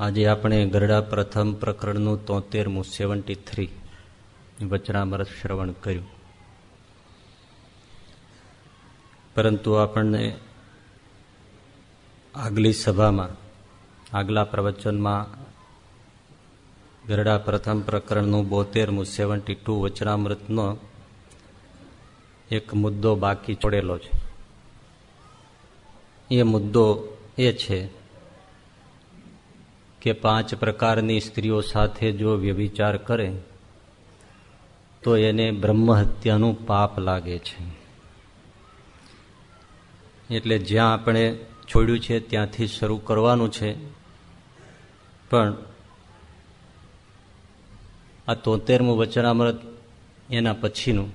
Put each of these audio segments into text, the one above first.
આજે આપણે ગરડા પ્રથમ પ્રકરણનું તોતેરમું સેવન્ટી થ્રી વચનામૃત શ્રવણ કર્યું. પરંતુ આપણને આગલી સભામાં, આગલા પ્રવચનમાં ગરડા પ્રથમ પ્રકરણનું બોતેરમું સેવન્ટી ટુ વચનામૃતનો એક મુદ્દો બાકી છોડેલો છે. એ મુદ્દો એ છે કે પાંચ પ્રકારની સ્ત્રીઓ સાથે જો વ્યભિચાર કરે, તો એને બ્રહ્મહત્યાનું પાપ લાગે છે. એટલે જ્યાં આપણે છોડ્યું છે, ત્યાંથી શરૂ કરવાનું છે. પણ આ તોતેરમું વચનામૃત એના પછીનું,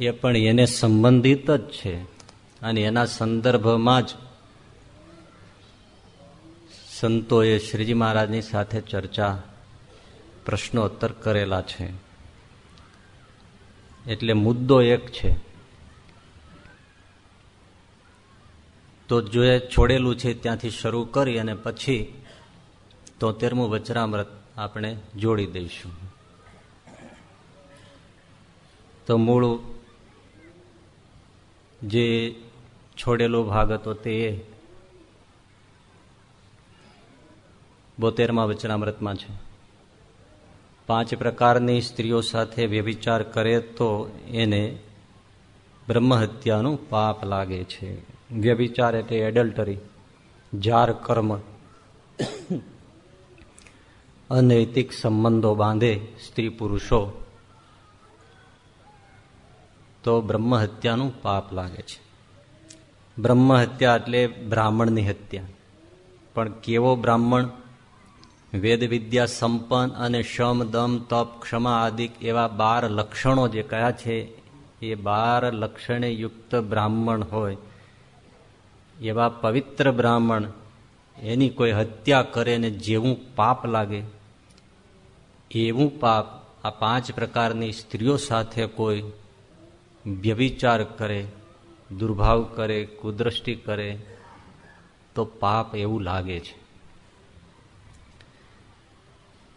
એ પણ એને સંબંધિત જ છે. અને એના સંદર્ભમાં જ સંતોએ શ્રીજી મહારાજની સાથે ચર્ચા, પ્રશ્નોત્તર કરેલા છે. એટલે મુદ્દો એક છે. તો જો એ છોડેલું છે, ત્યાંથી શરૂ કરી અને પછી તોતેરમું વચરામૃત આપણે જોડી દઈશું. તો મૂળ જે છોડેલો ભાગ હતો તે બોતેરમાં વચનામૃતમાં છે. પાંચ પ્રકારની સ્ત્રીઓ સાથે વ્યભિચાર કરે તો એને બ્રહ્મહત્યાનું પાપ લાગે છે. વ્યભિચાર એટલે એડલ્ટરી, જાર કર્મ, અનૈતિક સંબંધો બાંધે સ્ત્રી પુરુષો તો બ્રહ્મહત્યાનું પાપ લાગે છે. બ્રહ્મહત્યા એટલે બ્રાહ્મણની હત્યા. પણ કેવો બ્રાહ્મણ વેદ વિદ્યા સંપન્ન અને શમ, દમ, તપ, ક્ષમા આદિ એવા બાર લક્ષણો જે કયા છે, એ બાર લક્ષણે યુક્ત બ્રાહ્મણ હોય. એવા પવિત્ર બ્રાહ્મણ એની કોઈ હત્યા કરે ને જેવું પાપ લાગે, એવું પાપ આ પાંચ પ્રકારની સ્ત્રીઓ સાથે કોઈ વ્યભિચાર કરે, દુર્ભાવ કરે, કુદ્રષ્ટિ કરે, તો પાપ એવું લાગે છે.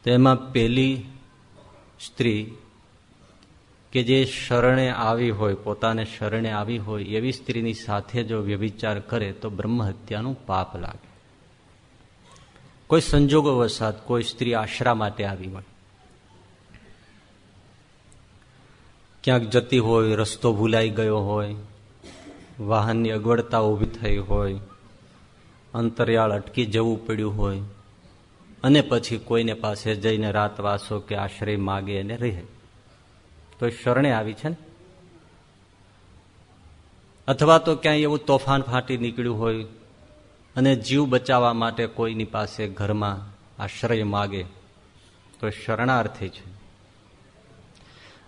તેમાં પેલી સ્ત્રી કે જે શરણે આવી હોય, પોતાને શરણે આવી હોય, એવી સ્ત્રીની સાથે જો વ્યભિચાર કરે તો બ્રહ્મહત્યાનું પાપ લાગે. કોઈ સંજોગો વસાત, કોઈ સ્ત્રી આશરા માટે આવી હોય. ક્યાંક જતી હોય, રસ્તો ભૂલાઈ ગયો હોય, વાહનની અગવડતા ઊભી થઈ હોય, અંતરિયાળ અટકી જવું પડ્યું હોય અને પછી કોઈને પાસે જઈને રાતવાસો કે આશ્રય માગે અને રહે. તો શરણે આવી છે ને? અથવા તો ક્યાંય એવું તોફાન ફાટી નીકળ્યું હોય અને જીવ બચાવવા માટે કોઈની પાસે ઘરમાં આશ્રય માગે, તો શરણાર્થી છે.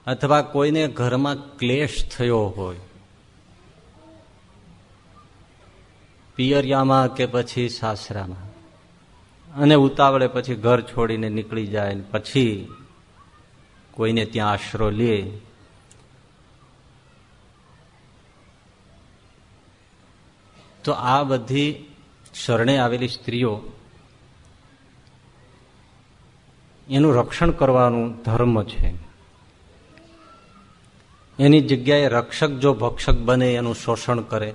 અથવા કોઈને ઘરમાં ક્લેશ થયો હોય, પિયરિયામાં કે પછી સાસરામાં અને ઉતાવળે પછી ઘર છોડીને નીકળી જાય પછી કોઈને ત્યાં આશરો લે. તો આ બધી શરણે આવેલી સ્ત્રીઓ એનું રક્ષણ કરવાનું ધર્મ છે. એની જગ્યાએ રક્ષક જો ભક્ષક બને, એનું શોષણ કરે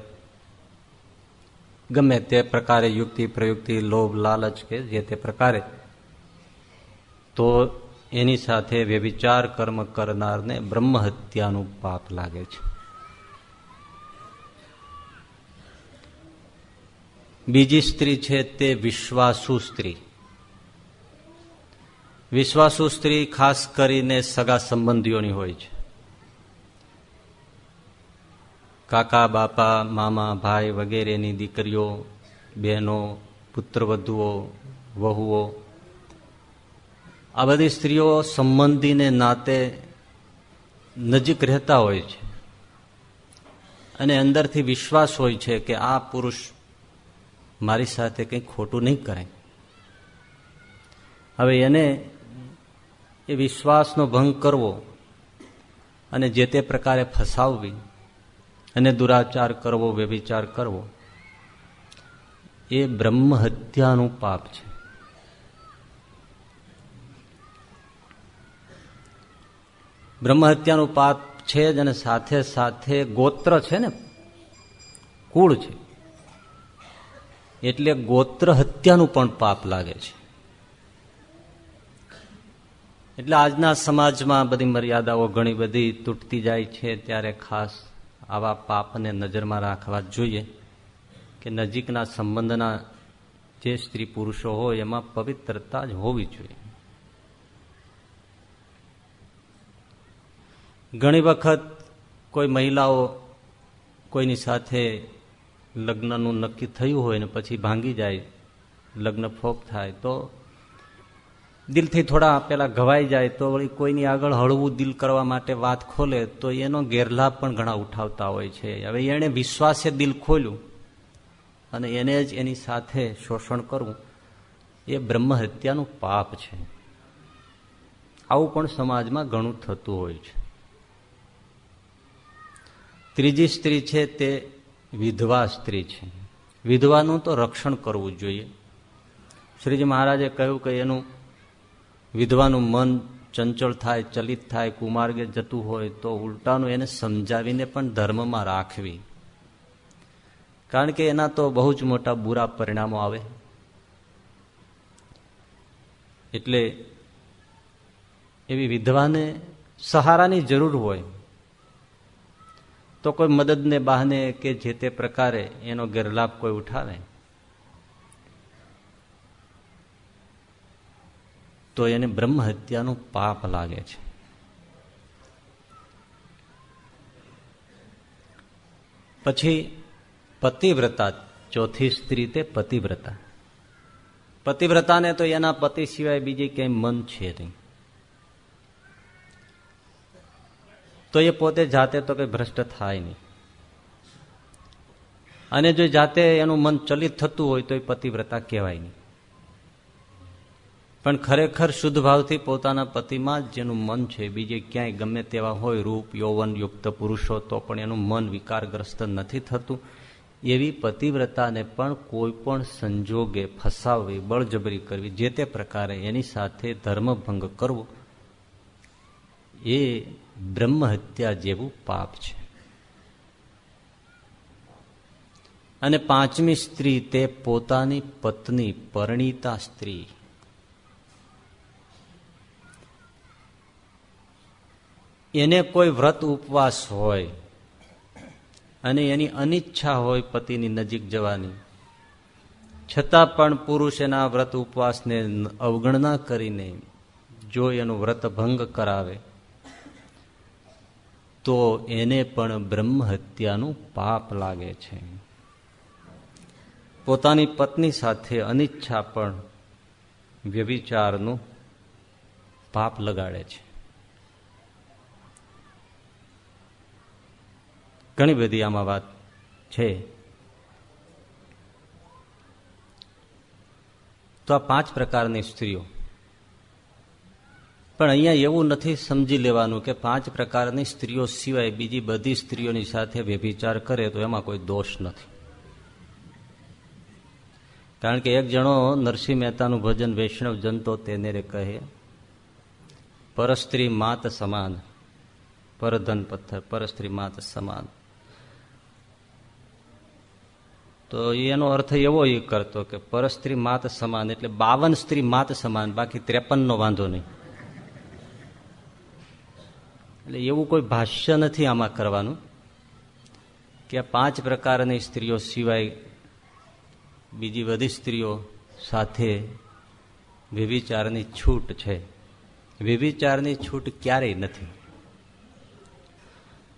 ગમે તે પ્રકારે યુક્તિ, પ્રયુક્તિ, લોભ, લાલચ કે જે તે પ્રકારે, તો એની સાથે વ્યભિચાર કર્મ કરનારને બ્રહ્મહત્યાનું પાપ લાગે છે. બીજી સ્ત્રી છે તે વિશ્વાસુ સ્ત્રી. વિશ્વાસુ સ્ત્રી ખાસ કરીને સગા સંબંધીઓની હોય છે. કાકા, બાપા, મામા, ભાઈ વગેરેની દીકરીઓ, બહેનો, પુત્રવધુઓ, વહુઓ, આ બધી સ્ત્રીઓ સંબંધીને નાતે નજીક રહેતા હોય છે અને અંદરથી વિશ્વાસ હોય છે કે આ પુરુષ મારી સાથે કંઈ ખોટું નહીં કરે. હવે એને એ વિશ્વાસનો ભંગ કરવો અને જે તે પ્રકારે ફસાવવી અને દુરાચાર કરવો, વ્યભિચાર કરવો, એ બ્રહ્મ હત્યાનું પાપ છે. બ્રહ્મહત્યાનું પાપ છે જ અને સાથે સાથે ગોત્ર છે ને? કુળ છે. એટલે ગોત્ર હત્યાનું પણ પાપ લાગે છે. એટલે આજના સમાજમાં બધી મર્યાદાઓ ઘણી બધી તૂટતી જાય છે, ત્યારે ખાસ આવા પાપને નજરમાં રાખવા જોઈએ કે નજીકના સંબંધના જે સ્ત્રી પુરુષો હોય એમાં પવિત્રતા જ હોવી જોઈએ. ઘણી વખત કોઈ મહિલાઓ કોઈની સાથે લગ્નનું નક્કી થયું હોય ને પછી ભાંગી જાય, લગ્ન ફોક થાય, તો દિલથી થોડા પેલા ઘવાઈ જાય તો વળી કોઈની આગળ હળવું દિલ કરવા માટે વાત ખોલે તો એનો ગેરલાભ પણ ઘણા ઉઠાવતા હોય છે. હવે એણે વિશ્વાસે દિલ ખોલ્યું અને એને જ એની સાથે શોષણ કરવું એ બ્રહ્મ હત્યાનું પાપ છે. આવું પણ સમાજમાં ઘણું થતું હોય છે. ત્રીજી સ્ત્રી છે તે વિધવા સ્ત્રી છે. વિધવાનું તો રક્ષણ કરવું જોઈએ. શ્રીજી મહારાજે કહ્યું કે એનું વિધવાનું મન ચંચળ થાય, ચલિત થાય, કુમાર્ગે જતું હોય તો ઉલટાનું એને સમજાવીને પણ ધર્મમાં રાખવી. કારણ કે એના તો બહુ જ મોટા બુરા પરિણામો આવે. એટલે એવી વિધવાને સહારાની જરૂર હોય તો કોઈ મદદને, બહાને કે જે તે પ્રકારે એનો ગેરલાભ કોઈ ઉઠાવે. તો એને બ્રહ્મ હત્યાનું પાપ લાગે છે. પછી પતિવ્રતા, ચોથી સ્ત્રી તે પતિવ્રતા. પતિવ્રતાને તો એના પતિ સિવાય બીજી ક્યાંય મન છે નહીં. તો એ પોતે જાતે તો કઈ ભ્રષ્ટ થાય નહીં. અને જો જાતે એનું મન ચલિત થતું હોય તો એ પતિવ્રતા કહેવાય નહીં. પણ ખરેખર શુદ્ધ ભાવથી પોતાના પતિમાં જ જેનું મન છે, બીજે ક્યાંય ગમે તેવા હોય, રૂપ, યૌવન, યુક્ત પુરુષો, તો પણ એનું મન વિકારગ્રસ્ત નથી થતું. એવી પતિવ્રતાને પણ કોઈ પણ સંજોગે ફસાવવી બળજબરી કરવી, જે તે પ્રકારે એની સાથે ધર્મભંગ કરવો, એ બ્રહ્મહત્યા જેવું પાપ છે. અને પાંચમી સ્ત્રી તે પોતાની પત્ની, પરણીતા સ્ત્રી. એને કોઈ વ્રત ઉપવાસ હોય અને એની અનિચ્છા હોય પતિની નજીક જવાની, છતાં પણ પુરુષ એના વ્રત ઉપવાસને અવગણના કરીને જો એનું વ્રત ભંગ કરાવે, તો એને પણ બ્રહ્મ હત્યાનું પાપ લાગે છે. પોતાની પત્ની સાથે અનિચ્છા પણ વ્યભિચારનું પાપ લગાડે છે. ઘણી બધી આમાં વાત છે. તો આ પાંચ પ્રકારની સ્ત્રીઓ. પણ અહીંયા એવું નથી સમજી લેવાનું કે પાંચ પ્રકારની સ્ત્રીઓ સિવાય બીજી બધી સ્ત્રીઓની સાથે વ્યભિચાર કરે તો એમાં કોઈ દોષ નથી. કારણ કે એક જણો નરસિંહ મહેતાનું ભજન વૈષ્ણવ જનતો તેને કહે પરસ્ત્રી માત સમાન પરધન પથ્થર પરસ્ત્રી માત સમાન. તો એનો અર્થ એવો એ કરતો કે પરસ્ત્રી માત સમાન એટલે બાવન સ્ત્રી માત સમાન, બાકી ત્રેપન નો વાંધો નહીં. એટલે એવું કોઈ ભાષ્ય નથી આમાં કરવાનું કે પાંચ પ્રકારની સ્ત્રીઓ સિવાય બીજી બધી સ્ત્રીઓ સાથે વ્યભિચારની છૂટ છે. વ્યભિચારની છૂટ ક્યારેય નથી.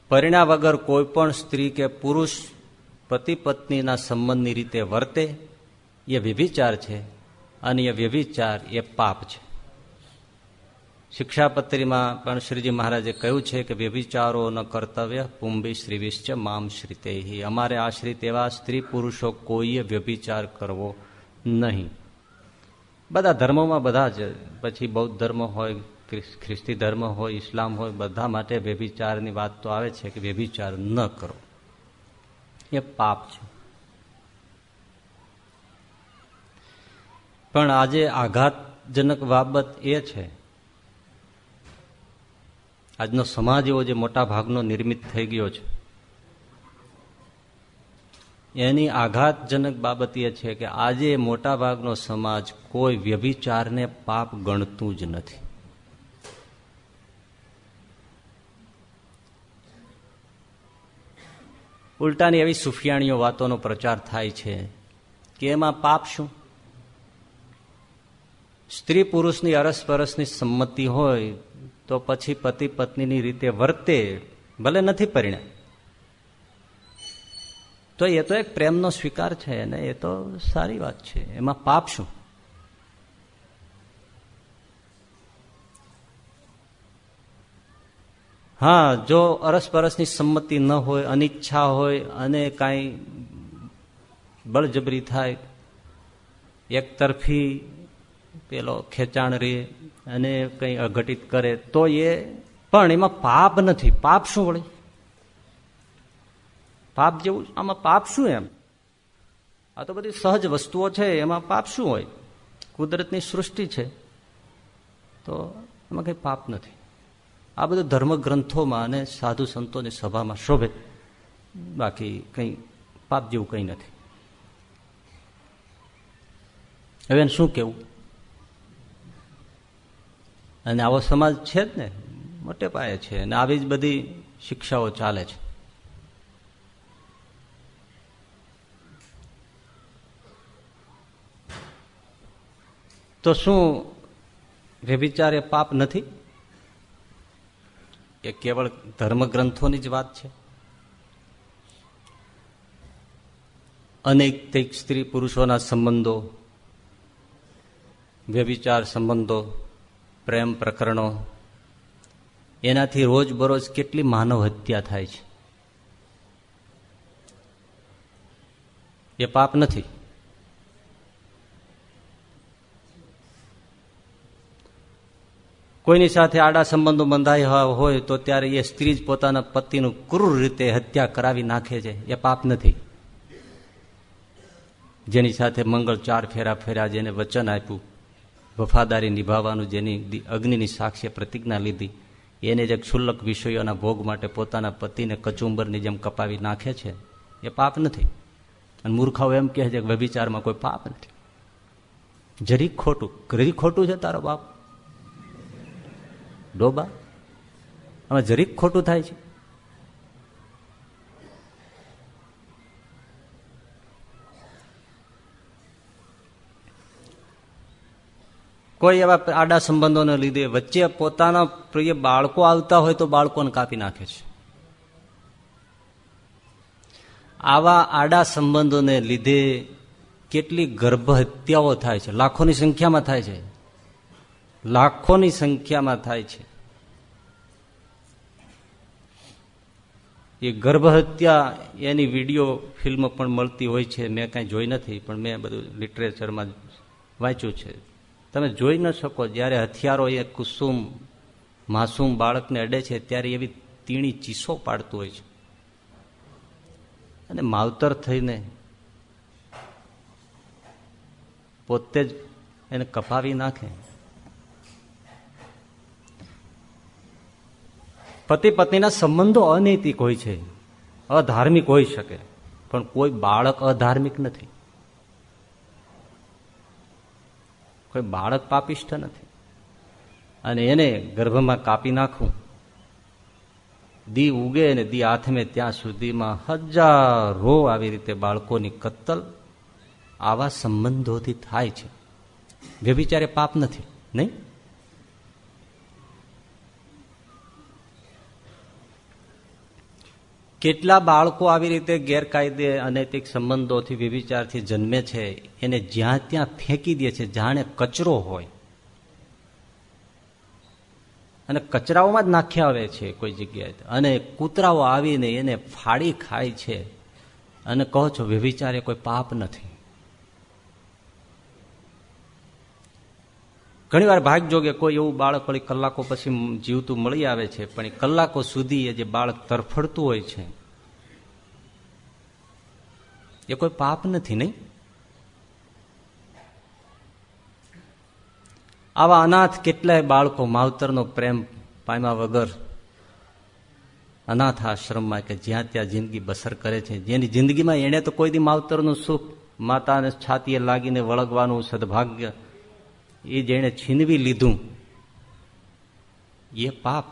પરિણા વગર કોઈ પણ સ્ત્રી કે પુરુષ પતિ પત્નીના સંબંધની રીતે વર્તે, એ વ્યભિચાર છે અને એ વ્યભિચાર એ પાપ છે. શિક્ષાપત્રીમાં પણ શ્રીજી મહારાજે કહ્યું છે કે વ્યભિચારોનો કર્તવ્ય પુંભી શ્રીવિશ્ચ મામ શ્રીતે અમારે આશ્રિત એવા સ્ત્રી પુરુષો કોઈએ વ્યભિચાર કરવો નહીં. બધા ધર્મોમાં બધા જ, પછી બૌદ્ધ ધર્મ હોય ખ્રિસ્તી ધર્મ હોય, ઇસ્લામ હોય, બધા માટે વ્યભિચારની વાત તો આવે છે કે વ્યભિચાર ન કરો. એ પાપ છે. પણ આજે આઘાતજનક બાબત એ છે, આજનો સમાજ એવો જે મોટા ભાગનો નિર્મિત થઈ ગયો છે. એની આઘાતજનક બાબત એ છે કે આજે મોટા ભાગનો સમાજ કોઈ વ્યભિચારને પાપ ગણતું જ નથી. ઉલટાની એવી સુફિયાણીઓ વાતોનો પ્રચાર થાય છે કે એમાં પાપ શું? સ્ત્રી પુરુષની અરસપરસની સંમતિ હોય તો પછી પતિ પત્નીની રીતે વર્તે, ભલે નથી પરિણામ. તો એ તો એક પ્રેમનો સ્વીકાર છે અને એ તો સારી વાત છે. એમાં પાપ શું? હા, જો અરસપરસની સંમતિ ન હોય, અનિચ્છા હોય અને કાંઈ બળજબરી થાય, એક તરફી પેલો ખેંચાણ રે અને કંઈ અઘટિત કરે, તો એ પણ એમાં પાપ નથી. પાપ શું વળે? પાપ જેવું આમાં પાપ શું એમ? આ તો બધી સહજ વસ્તુઓ છે, એમાં પાપ શું હોય? કુદરતની સૃષ્ટિ છે. તો એમાં કંઈ પાપ નથી. આ બધું ધર્મ ગ્રંથોમાં અને સાધુ સંતોની સભામાં શોભે. બાકી કંઈ પાપ જેવું કંઈ નથી. હવે શું કેવું અને આવો સમાજ છે જ ને? મોટે પાયે છે. અને આવી જ બધી શિક્ષાઓ ચાલે છે. તો શું વ્યભિચાર પાપ નથી? એ કેવળ ધર્મગ્રંથોની જ વાત છે? અનૈતિક સ્ત્રી પુરુષોના સંબંધો વ્યભિચાર સંબંધો, પ્રેમ પ્રકરણો, એનાથી રોજબરોજ કેટલી માનવ હત્યા થાય છે? એ પાપ નથી. કોઈની સાથે આડા સંબંધો બંધાયા હોય તો ત્યારે એ સ્ત્રી જ પોતાના પતિનું ક્રૂર રીતે હત્યા કરાવી નાખે છે. એ પાપ નથી. જેની સાથે મંગળ ચાર ફેરા ફેર્યા, જેને વચન આપ્યું, વફાદારી નિભાવવાનું, જેની અગ્નિની સાક્ષી પ્રતિજ્ઞા લીધી, એને જે ક્ષુલ્લક વિષયોના ભોગ માટે પોતાના પતિને કચુંબરની જેમ કપાવી નાખે છે. એ પાપ નથી. અને મૂર્ખાઓ એમ કહે છે કે વ્યભિચારમાં કોઈ પાપ નથી. જરી ખોટું જરી ખોટું છે તારો બાપ. ડોબા? આમાં જરીક ખોટું થાય છે. કોઈ એવા આડા સંબંધોને લીધે વચ્ચે પોતાના પ્રિય બાળકો આવતા હોય તો બાળકોને કાપી નાખે છે. આવા આડા સંબંધોને લીધે કેટલી ગર્ભહત્યાઓ થાય છે. લાખોની સંખ્યામાં થાય છે. લાખોની સંખ્યામાં થાય છે. એ ગર્ભહત્યા એની વીડિયો ફિલ્મ પણ મળતી હોય છે, મેં કાંઈ જોઈ નથી, પણ મેં બધું લિટરેચરમાં વાંચ્યું છે. તમે જોઈ ન શકો, જ્યારે હથિયારો એ કુસુમ, માસૂમ બાળકને અડે છે, ત્યારે એવી તીણી ચીસો પાડતું હોય છે. અને માવતર થઈને પોતે જ એને કપાવી નાખે. પતિ પત્નીના સંબંધો અનૈતિક હોય છે. અધાર્મિક હોઈ શકે. પણ કોઈ બાળક અધાર્મિક નથી. કોઈ બાળક પાપિષ્ઠ નથી. અને એને ગર્ભમાં કાપી નાખવું. દી ઉગે ને દી હાથમે ત્યાં સુધીમાં હજારો આવી રીતે બાળકોની કત્તલ આવા સંબંધોથી થાય છે. વ્યભિચારે પાપ નથી, નહીં? કેટલા બાળકો આવી રીતે ગેરકાયદે અનૈતિક સંબંધોથી વ્યભિચારથી જન્મે છે, એને જ્યાં ત્યાં ફેંકી દે છે, જાણે કચરો હોય. અને કચરાઓમાં જ નાખ્યા આવે છે કોઈ જગ્યાએ અને કૂતરાઓ આવીને એને ફાડી ખાય છે. અને કહો છો વ્યભિચાર કોઈ પાપ નથી. ઘણી વાર ભાગ જોગે કોઈ એવું બાળક વળી કલાકો પછી જીવતું મળી આવે છે, પણ એ કલાકો સુધી એ જે બાળક તરફડતું હોય છે, એ કોઈ પાપ નથી, નહીં? આવા અનાથ કેટલાય બાળકો માવતરનો પ્રેમ પામ્યા વગર અનાથ આશ્રમમાં કે જ્યાં ત્યાં જિંદગી બસર કરે છે. જેની જિંદગીમાં એણે તો કોઈ દી માવતરનું સુખ માતાને છાતીએ લાગીને વળગવાનું સદભાગ્ય એ જેણે છીનવી લીધું, એ પાપ.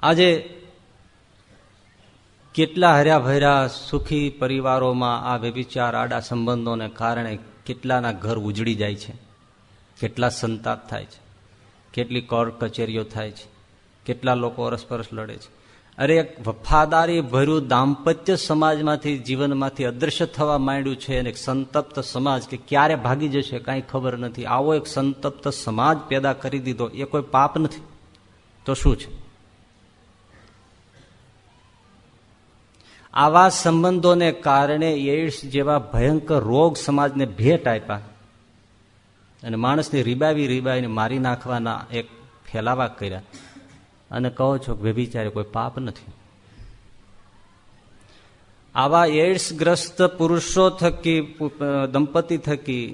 આજે કેટલા હર્યા ભર્યા સુખી પરિવારોમાં આ વ્યભિચાર આડા સંબંધોને કારણે કેટલાના ઘર ઉજળી જાય છે, કેટલા સંતાપ થાય છે, કેટલી કોર્ટ કચેરીઓ થાય છે, કેટલા લોકો અરસપરસ લડે છે. અરે, એક વફાદારી ભર્યું દાંપત્ય સમાજમાંથી, જીવનમાંથી અદૃશ્ય થવા માંડ્યું છે અને એક સંતપ્ત સમાજ કે ક્યારે ભાગી જશે કાંઈ ખબર નથી. આવો એક સંતપ્ત સમાજ પેદા કરી દીધો, એ કોઈ પાપ નથી. તો શું છે? આવા સંબંધોને કારણે એઇડ્સ જેવા ભયંકર રોગ સમાજને ભેટ આપ્યા. અને માણસને રીબાવી રીબાવીને મારી નાખવાના એક ફેલાવા કર્યા. અને કહો છો વ્યભિચારે કોઈ પાપ નથી. આવા એડ્સગ્રસ્ત પુરુષો થકી દંપતી થકી,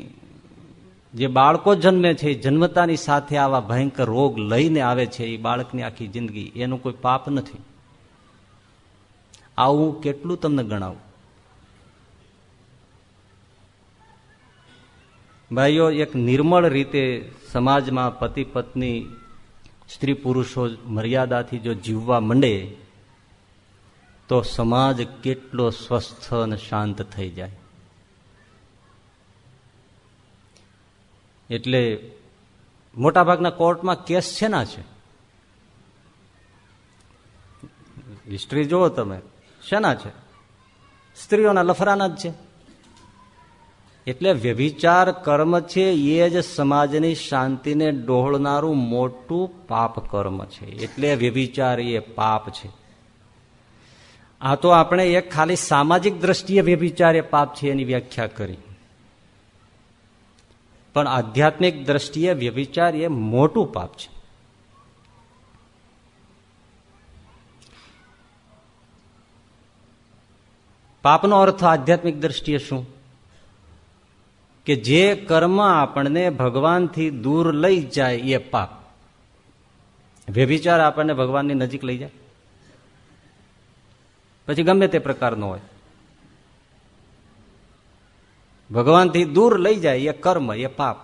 જે બાળકો જન્મે છે જન્મતાની સાથે આવા ભયંકર રોગ લઈને આવે છે, એ બાળકની આખી જિંદગી, એનું કોઈ પાપ નથી. આવું કેટલું તમને ગણાવું? ભાઈઓ, એક નિર્મળ રીતે સમાજમાં પતિ પત્ની સ્ત્રી પુરુષો મર્યાદાથી જો જીવવા માંડે, તો સમાજ કેટલો સ્વસ્થ અને શાંત થઈ જાય. એટલે મોટાભાગના કોર્ટમાં કેસ છે ના છે? હિસ્ટ્રી જુઓ તમે શેના છે? સ્ત્રીઓના લફરાના જ છે. એટલે વ્યભિચાર કર્મ છે, એ જ સમાજની શાંતિને ડોહળનારું મોટું પાપ કર્મ છે. એટલે વ્યભિચાર એ પાપ છે. આ તો આપણે એક ખાલી સામાજિક દ્રષ્ટિએ વ્યભિચાર એ પાપ છે એની વ્યાખ્યા કરી. પણ આધ્યાત્મિક દ્રષ્ટિએ વ્યભિચાર એ મોટું પાપ છે. પાપનો અર્થ આધ્યાત્મિક દ્રષ્ટિએ શું? કે જે કર્મ આપણને ભગવાનથી દૂર લઈ જાય એ પાપ. વ્યભિચાર આપણને ભગવાનની નજીક લઈ જાય. પછી ગમે તે પ્રકારનો હોય. ભગવાનથી દૂર લઈ જાય એ કર્મ, એ પાપ.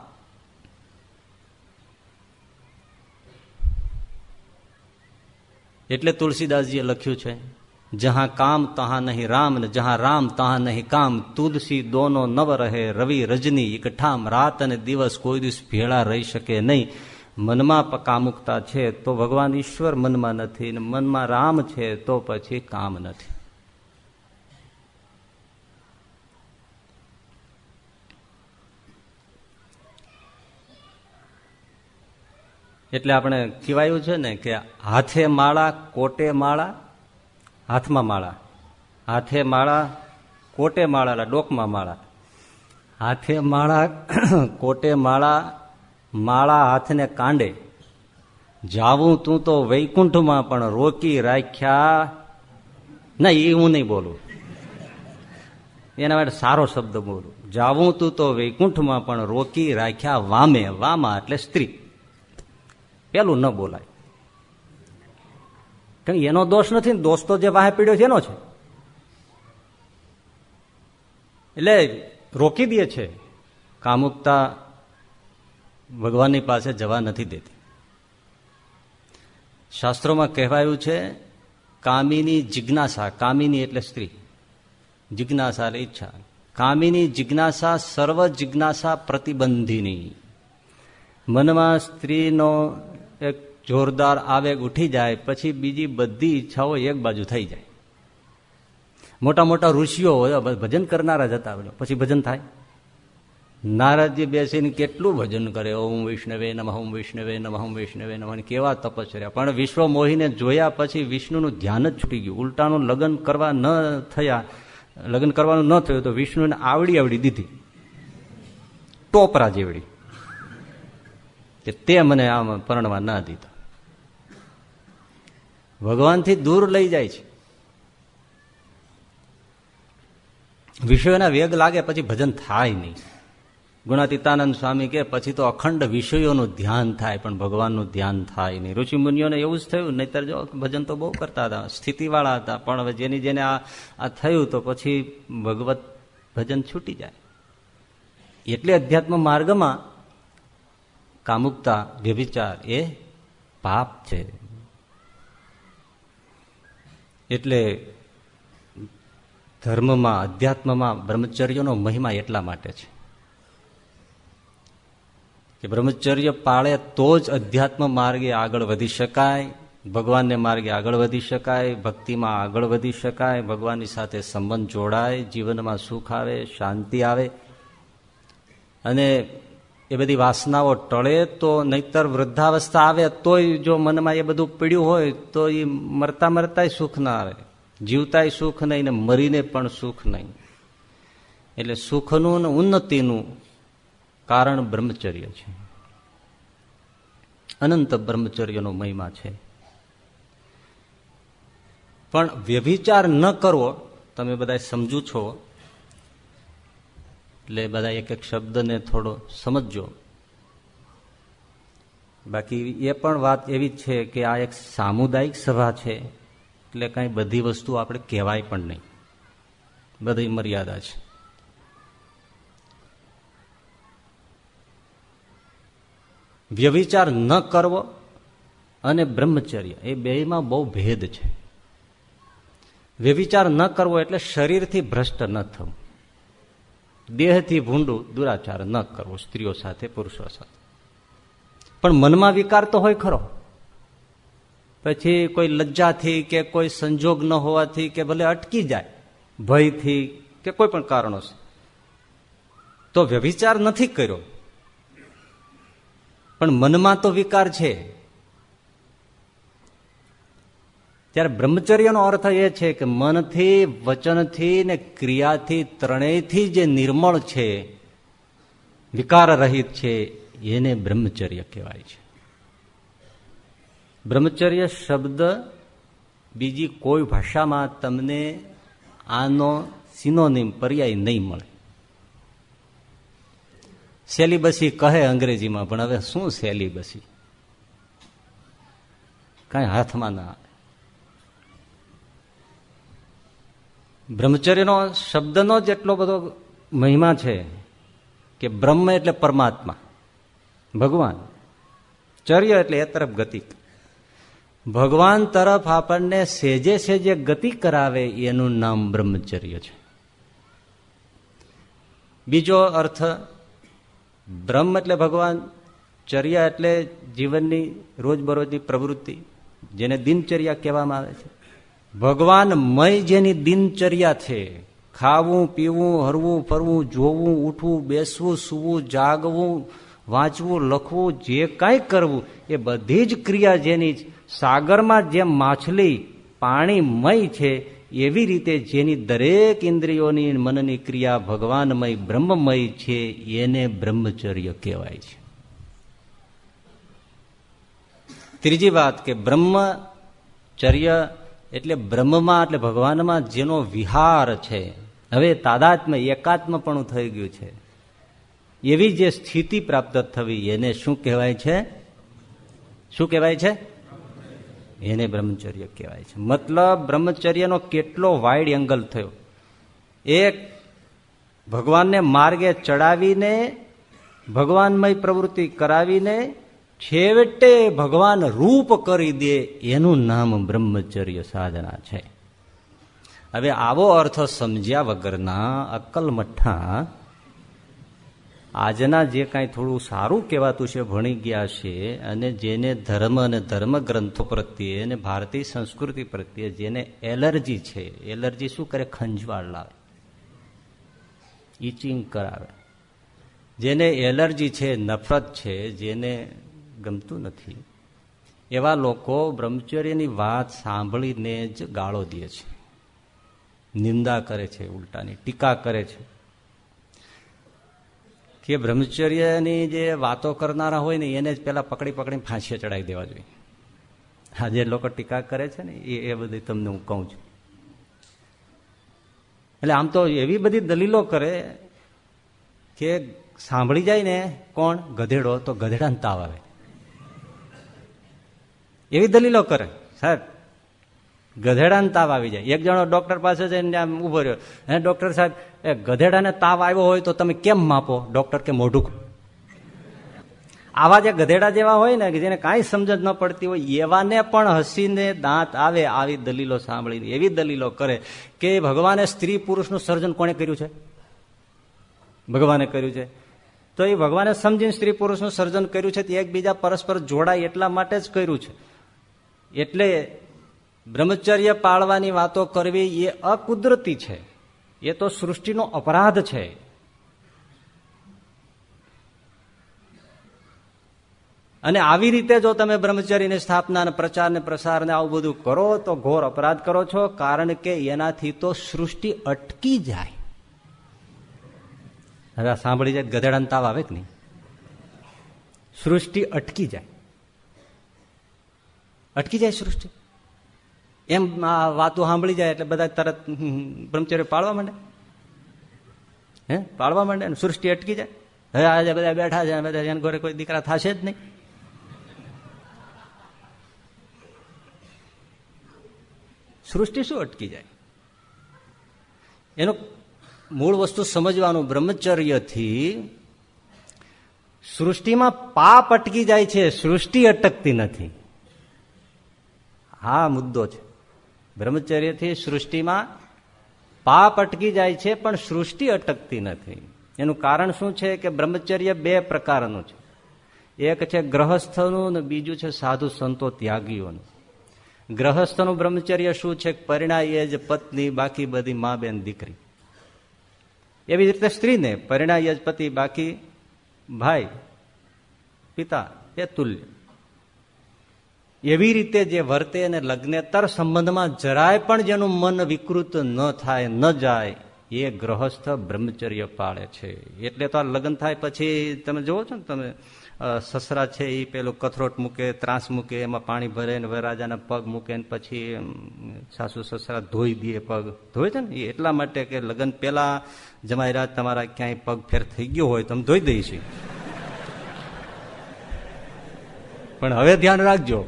એટલે તુલસીદાસજીએ લખ્યું છે જહાં કામ તહાં નહીં રામ ને જહાં રામ તહાં નહીં કામ તુલસી દોનો નવ રહે રવિ રજની એકઠામ રાત અને દિવસ કોઈ દિવસ ભેળા રહી શકે નહીં મનમાં કામુકતા છે તો ભગવાન ઈશ્વર મનમાં નથી ને મનમાં રામ છે તો પછી કામ નથી એટલે આપણે કહેવાયું છે ને કે હાથે માળા, કોટે માળા હાથમાં માળા. હાથે માળા, કોટે માળા ડોકમાં માળા. હાથે માળા, કોટે માળા માળા હાથને કાંડે. જાવું તું તો વૈકુંઠમાં પણ રોકી રાખ્યા. ના એ હું નહીં બોલું. એના માટે સારો શબ્દ બોલું. જાવું તું તો વૈકુંઠમાં પણ રોકી રાખ્યા વામે. વામા એટલે સ્ત્રી. પેલું ન બોલાય. કારણ એનો દોષ નથી ને, દોષ જે વાહે પીડ્યો છે એનો છે. એટલે રોકી દે છે. કામુકતા ભગવાનની પાસે જવા નથી દેતી. શાસ્ત્રોમાં કહેવાયું છે, કામીની જિજ્ઞાસા, કામીની એટલે સ્ત્રી. જિજ્ઞાસા એટલે ઈચ્છા. કામીની જિજ્ઞાસા સર્વ જિજ્ઞાસા પ્રતિબંધીની. મનમાં સ્ત્રીનો એક જોરદાર આવેગ ઉઠી જાય, પછી બીજી બધી ઈચ્છાઓ એક બાજુ થઈ જાય. મોટા મોટા ઋષિઓ ભજન કરનારા જ હતા પછી ભજન થાય. નારદજી બેસીને કેટલું ભજન કરે, ઓમ વિષ્ણવે નમ, ઓમ વિષ્ણવે નમ, ઓમ વિષ્ણવે નમ કેવા તપસ્યા પણ વિશ્વ મોહીને જોયા પછી વિષ્ણુનું ધ્યાન જ છૂટી ગયું. ઉલટાનું લગ્ન કરવા ન થયા, લગ્ન કરવાનું ન થયું, તો વિષ્ણુને આવડી આવડી દીધી. ટોપરા જેવડી. કે તે મને આમ પરણવા ના દીધા. ભગવાનથી દૂર લઈ જાય છે. વિષયોના વેગ લાગે પછી ભજન થાય નહીં. ગુણાતીતાનંદ સ્વામી કે પછી તો અખંડ વિષયોનું ધ્યાન થાય, પણ ભગવાનનું ધ્યાન થાય નહીં. ઋષિ મુનિઓને એવું જ થયું, નહીતર જો ભજન તો બહુ કરતા હતા, સ્થિતિવાળા હતા, પણ હવે જેની જેને આ થયું તો પછી ભગવત ભજન છૂટી જાય. એટલે અધ્યાત્મ માર્ગમાં કામુકતા, વ્યભિચાર એ પાપ છે. એટલે ધર્મમાં, અધ્યાત્મમાં બ્રહ્મચર્યનો મહિમા એટલા માટે છે. કે બ્રહ્મચર્ય પાળે તો જ અધ્યાત્મ માર્ગે આગળ વધી શકાય, ભગવાનને માર્ગે આગળ વધી શકાય, ભક્તિમાં આગળ વધી શકાય, ભગવાનની સાથે સંબંધ જોડાય, જીવનમાં સુખ આવે, શાંતિ આવે. અને એ બધી વાસનાઓ ટળે તો નહીતર વૃદ્ધાવસ્થા આવે, તોય જો મનમાં એ બધું પીડ્યું હોય, તો એ મરતા મરતાય સુખ ના આવે. જીવતાય સુખ નહીં ને મરીને પણ સુખ નહીં. એટલે સુખનું ને ઉન્નતિનું કારણ બ્રહ્મચર્ય છે. અનંત બ્રહ્મચર્યનો મહિમા છે. પણ વ્યભિચાર ન કરવો, તમે બધા સમજુ છો એટલે બધા એક એક શબ્દને થોડો સમજજો. બાકી એ પણ વાત એવી જ છે કે આ એક સામુદાયિક સભા છે, એટલે કાંઈ બધી વસ્તુ આપણે કહેવાય પણ નહીં. બધી મર્યાદા છે. વ્યવિચાર ન કરવો અને બ્રહ્મચર્ય, એ બેમાં બહુ ભેદ છે. વ્યવિચાર ન કરવો એટલે શરીરથી ભ્રષ્ટ ન થવું. દેહથી ભૂંડું દુરાચાર ન કરવો, સ્ત્રીઓ સાથે, પુરુષો સાથે. પણ મનમાં વિકાર તો હોય ખરો. પછી કોઈ લજ્જાથી કે કોઈ સંજોગ ન હોવાથી કે ભલે અટકી જાય, ભયથી કે કોઈ પણ કારણોસર. તો વ્યભિચાર નથી કર્યો. પણ મનમાં તો વિકાર છે. ત્યારે બ્રહ્મચર્યનો અર્થ એ છે કે મનથી, વચનથી ને ક્રિયાથી ત્રણેયથી જે નિર્મળ છે વિકાર રહિત છે, એને બ્રહ્મચર્ય કહેવાય છે. બ્રહ્મચર્ય શબ્દ બીજી કોઈ ભાષામાં તમને આનો સિનોનિમ પર્યાય નહીં મળે. સેલિબસી કહે અંગ્રેજીમાં, પણ હવે શું સેલિબસી? કઈ હાથમાં ના આવે. બ્રહ્મચર્યનો શબ્દનો જ એટલો બધો મહિમા છે કે બ્રહ્મ એટલે પરમાત્મા. ભગવાન. ચર્ય એટલે એ તરફ ગતિ. ભગવાન તરફ આપણને સેજે સેજે ગતિ કરાવે એનું નામ બ્રહ્મચર્ય છે. બીજો અર્થ, બ્રહ્મ એટલે ભગવાન, ચર્યા એટલે જીવનની રોજબરોજની પ્રવૃત્તિ, જેને દિનચર્યા કહેવામાં આવે છે. ભગવાન મય જેની દિનચર્યા છે, ખાવું, પીવું, હરવું, ફરવું, જોવું, ઉઠવું, બેસવું, સૂવું, જાગવું, વાંચવું, લખવું, જે કાંઈ કરવું, એ બધી જ ક્રિયા જેની સાગરમાં જેમ માછલી પાણીમય છે, એવી રીતે જેની દરેક ઇન્દ્રિયોની મનની ક્રિયા ભગવાનમય, બ્રહ્મમય છે, એને બ્રહ્મચર્ય કહેવાય છે. ત્રીજી વાત કે બ્રહ્મચર્ય એટલે બ્રહ્મમાં એટલે ભગવાનમાં જેનો વિહાર છે, હવે તાદાત્મ એકાત્મ પણ થઈ ગયું છે. એવી જે સ્થિતિ પ્રાપ્ત થવી, એને શું કહેવાય છે? શું કહેવાય છે? એને બ્રહ્મચર્ય કહેવાય છે. મતલબ બ્રહ્મચર્યનો કેટલો વાઇડ એંગલ થયો. એક, ભગવાનને માર્ગે ચડાવીને, ભગવાનમય પ્રવૃત્તિ કરાવીને છેવટે ભગવાન રૂપ કરી દે, એનું નામ બ્રહ્મચર્ય સાધના છે. હવે આવો અર્થ સમજ્યા વગરના અક્કલમઠ્ઠા આજના જે કાંઈ થોડું સારું કહેવાતું છે, ભણી ગયા છે, અને જેને ધર્મ અને ધર્મ ગ્રંથો પ્રત્યે અને ભારતીય સંસ્કૃતિ પ્રત્યે જેને એલર્જી છે, એલર્જી શું કરે? ખંજવાળ લાવે. ઇચિંગ કરાવે. જેને એલર્જી છે, નફરત છે, જેને ગમતું નથી. એવા લોકો બ્રહ્મચર્યની વાત સાંભળીને જ ગાળો દે છે. નિંદા કરે છે ઉલટાની, ટીકા કરે છે. કે બ્રહ્મચર્યની જે વાતો કરનારા હોય ને, એને જ પેલા પકડી પકડીને ફાંસીએ ચડાવી દેવા જોઈએ. આ જે લોકો ટીકા કરે છે ને, એ એ બધી તમને હું કહું છું. એટલે આમ તો એવી બધી દલીલો કરે કે સાંભળી જાય ને કોણ? ગધેડો, તો ગધેડાને તાવ આવે. એવી દલીલો કરે. સાહેબ, ગધેડાને તાવ આવી જાય. એક જણો ડોક્ટર પાસે જઈને આમ ઊભો રહ્યો. અને ડોક્ટર સાહેબ, એ ગધેડાને તાવ આવ્યો હોય તો તમે કેમ માપો? ડોક્ટર કે મોઢું આવા જે ગધેડા જેવા હોય ને, કે જેને કાંઈ સમજ ન પડતી હોય, એવાને પણ હસીને દાંત આવે આવી દલીલો સાંભળીને. એવી દલીલો કરે કે ભગવાને સ્ત્રી પુરુષનું સર્જન કોણે કર્યું છે? ભગવાને કર્યું છે. તો એ ભગવાને સમજીને સ્ત્રી પુરુષનું સર્જન કર્યું છે, તે એકબીજા પરસ્પર જોડાય એટલા માટે જ કર્યું છે. એટલે બ્રહ્મચર્ય પાળવાની વાતો કરવી એ અકુદરતી છે. એ તો સૃષ્ટિનો અપરાધ છે. અને આવી રીતે જો તમે બ્રહ્મચર્યની સ્થાપના અને પ્રચાર ને પ્રસાર ને આવું બધું કરો, તો ઘોર અપરાધ કરો છો, કારણ કે એનાથી તો સૃષ્ટિ અટકી જાય. હવે સાંભળી જાય, ગધેડાને તાવ આવે કે નહીં? સૃષ્ટિ અટકી જાય. અટકી જાય સૃષ્ટિ. એમ આ વાતો સાંભળી જાય એટલે બધા તરત બ્રહ્મચર્ય પાળવા માંડે. હે? પાળવા માંડે અને સૃષ્ટિ અટકી જાય. હવે આજે બધા બેઠા છે બધા એને ઘરે કોઈ દીકરા થશે જ નહીં. સૃષ્ટિ શું અટકી જાય? એનો મૂળ વસ્તુ સમજવાનું બ્રહ્મચર્યથી સૃષ્ટિમાં પાપ અટકી જાય છે, સૃષ્ટિ અટકતી નથી. હા, મુદ્દો છે. બ્રહ્મચર્યથી સૃષ્ટિમાં પાપ અટકી જાય છે, પણ સૃષ્ટિ અટકતી નથી. એનું કારણ શું છે કે બ્રહ્મચર્ય બે પ્રકારનું છે. એક છે ગ્રહસ્થનું અને બીજું છે સાધુ સંતો ત્યાગીઓનું. ગ્રહસ્થનું બ્રહ્મચર્ય શું છે? પરિણાય જ પત્ની, બાકી બધી મા બેન દીકરી. એવી રીતે સ્ત્રીને પરિણાય જ પતિ, બાકી ભાઈ, પિતા એ તુલ્ય. એવી રીતે જે વર્તે અને લગ્નેતર સંબંધમાં જરાય પણ જેનું મન વિકૃત ન થાય, ન જાય, એ ગ્રહસ્થ બ્રહ્મચર્ય પાળે છે. એટલે તો આ લગ્ન થાય પછી તમે જુઓ છો ને તમે સસરા છે એ પેલો કથરોટ મૂકે, ત્રાસ મૂકે, એમાં પાણી ભરે ને વરરાજાના પગ મૂકે ને પછી સાસુ સસરા ધોઈ દે પગ. ધોય છે ને? એ એટલા માટે કે લગ્ન પેલા જમાઈ રાત તમારા ક્યાંય પગ ફેર થઈ ગયો હોય તો અમે ધોઈ દઈશું પણ હવે ધ્યાન રાખજો.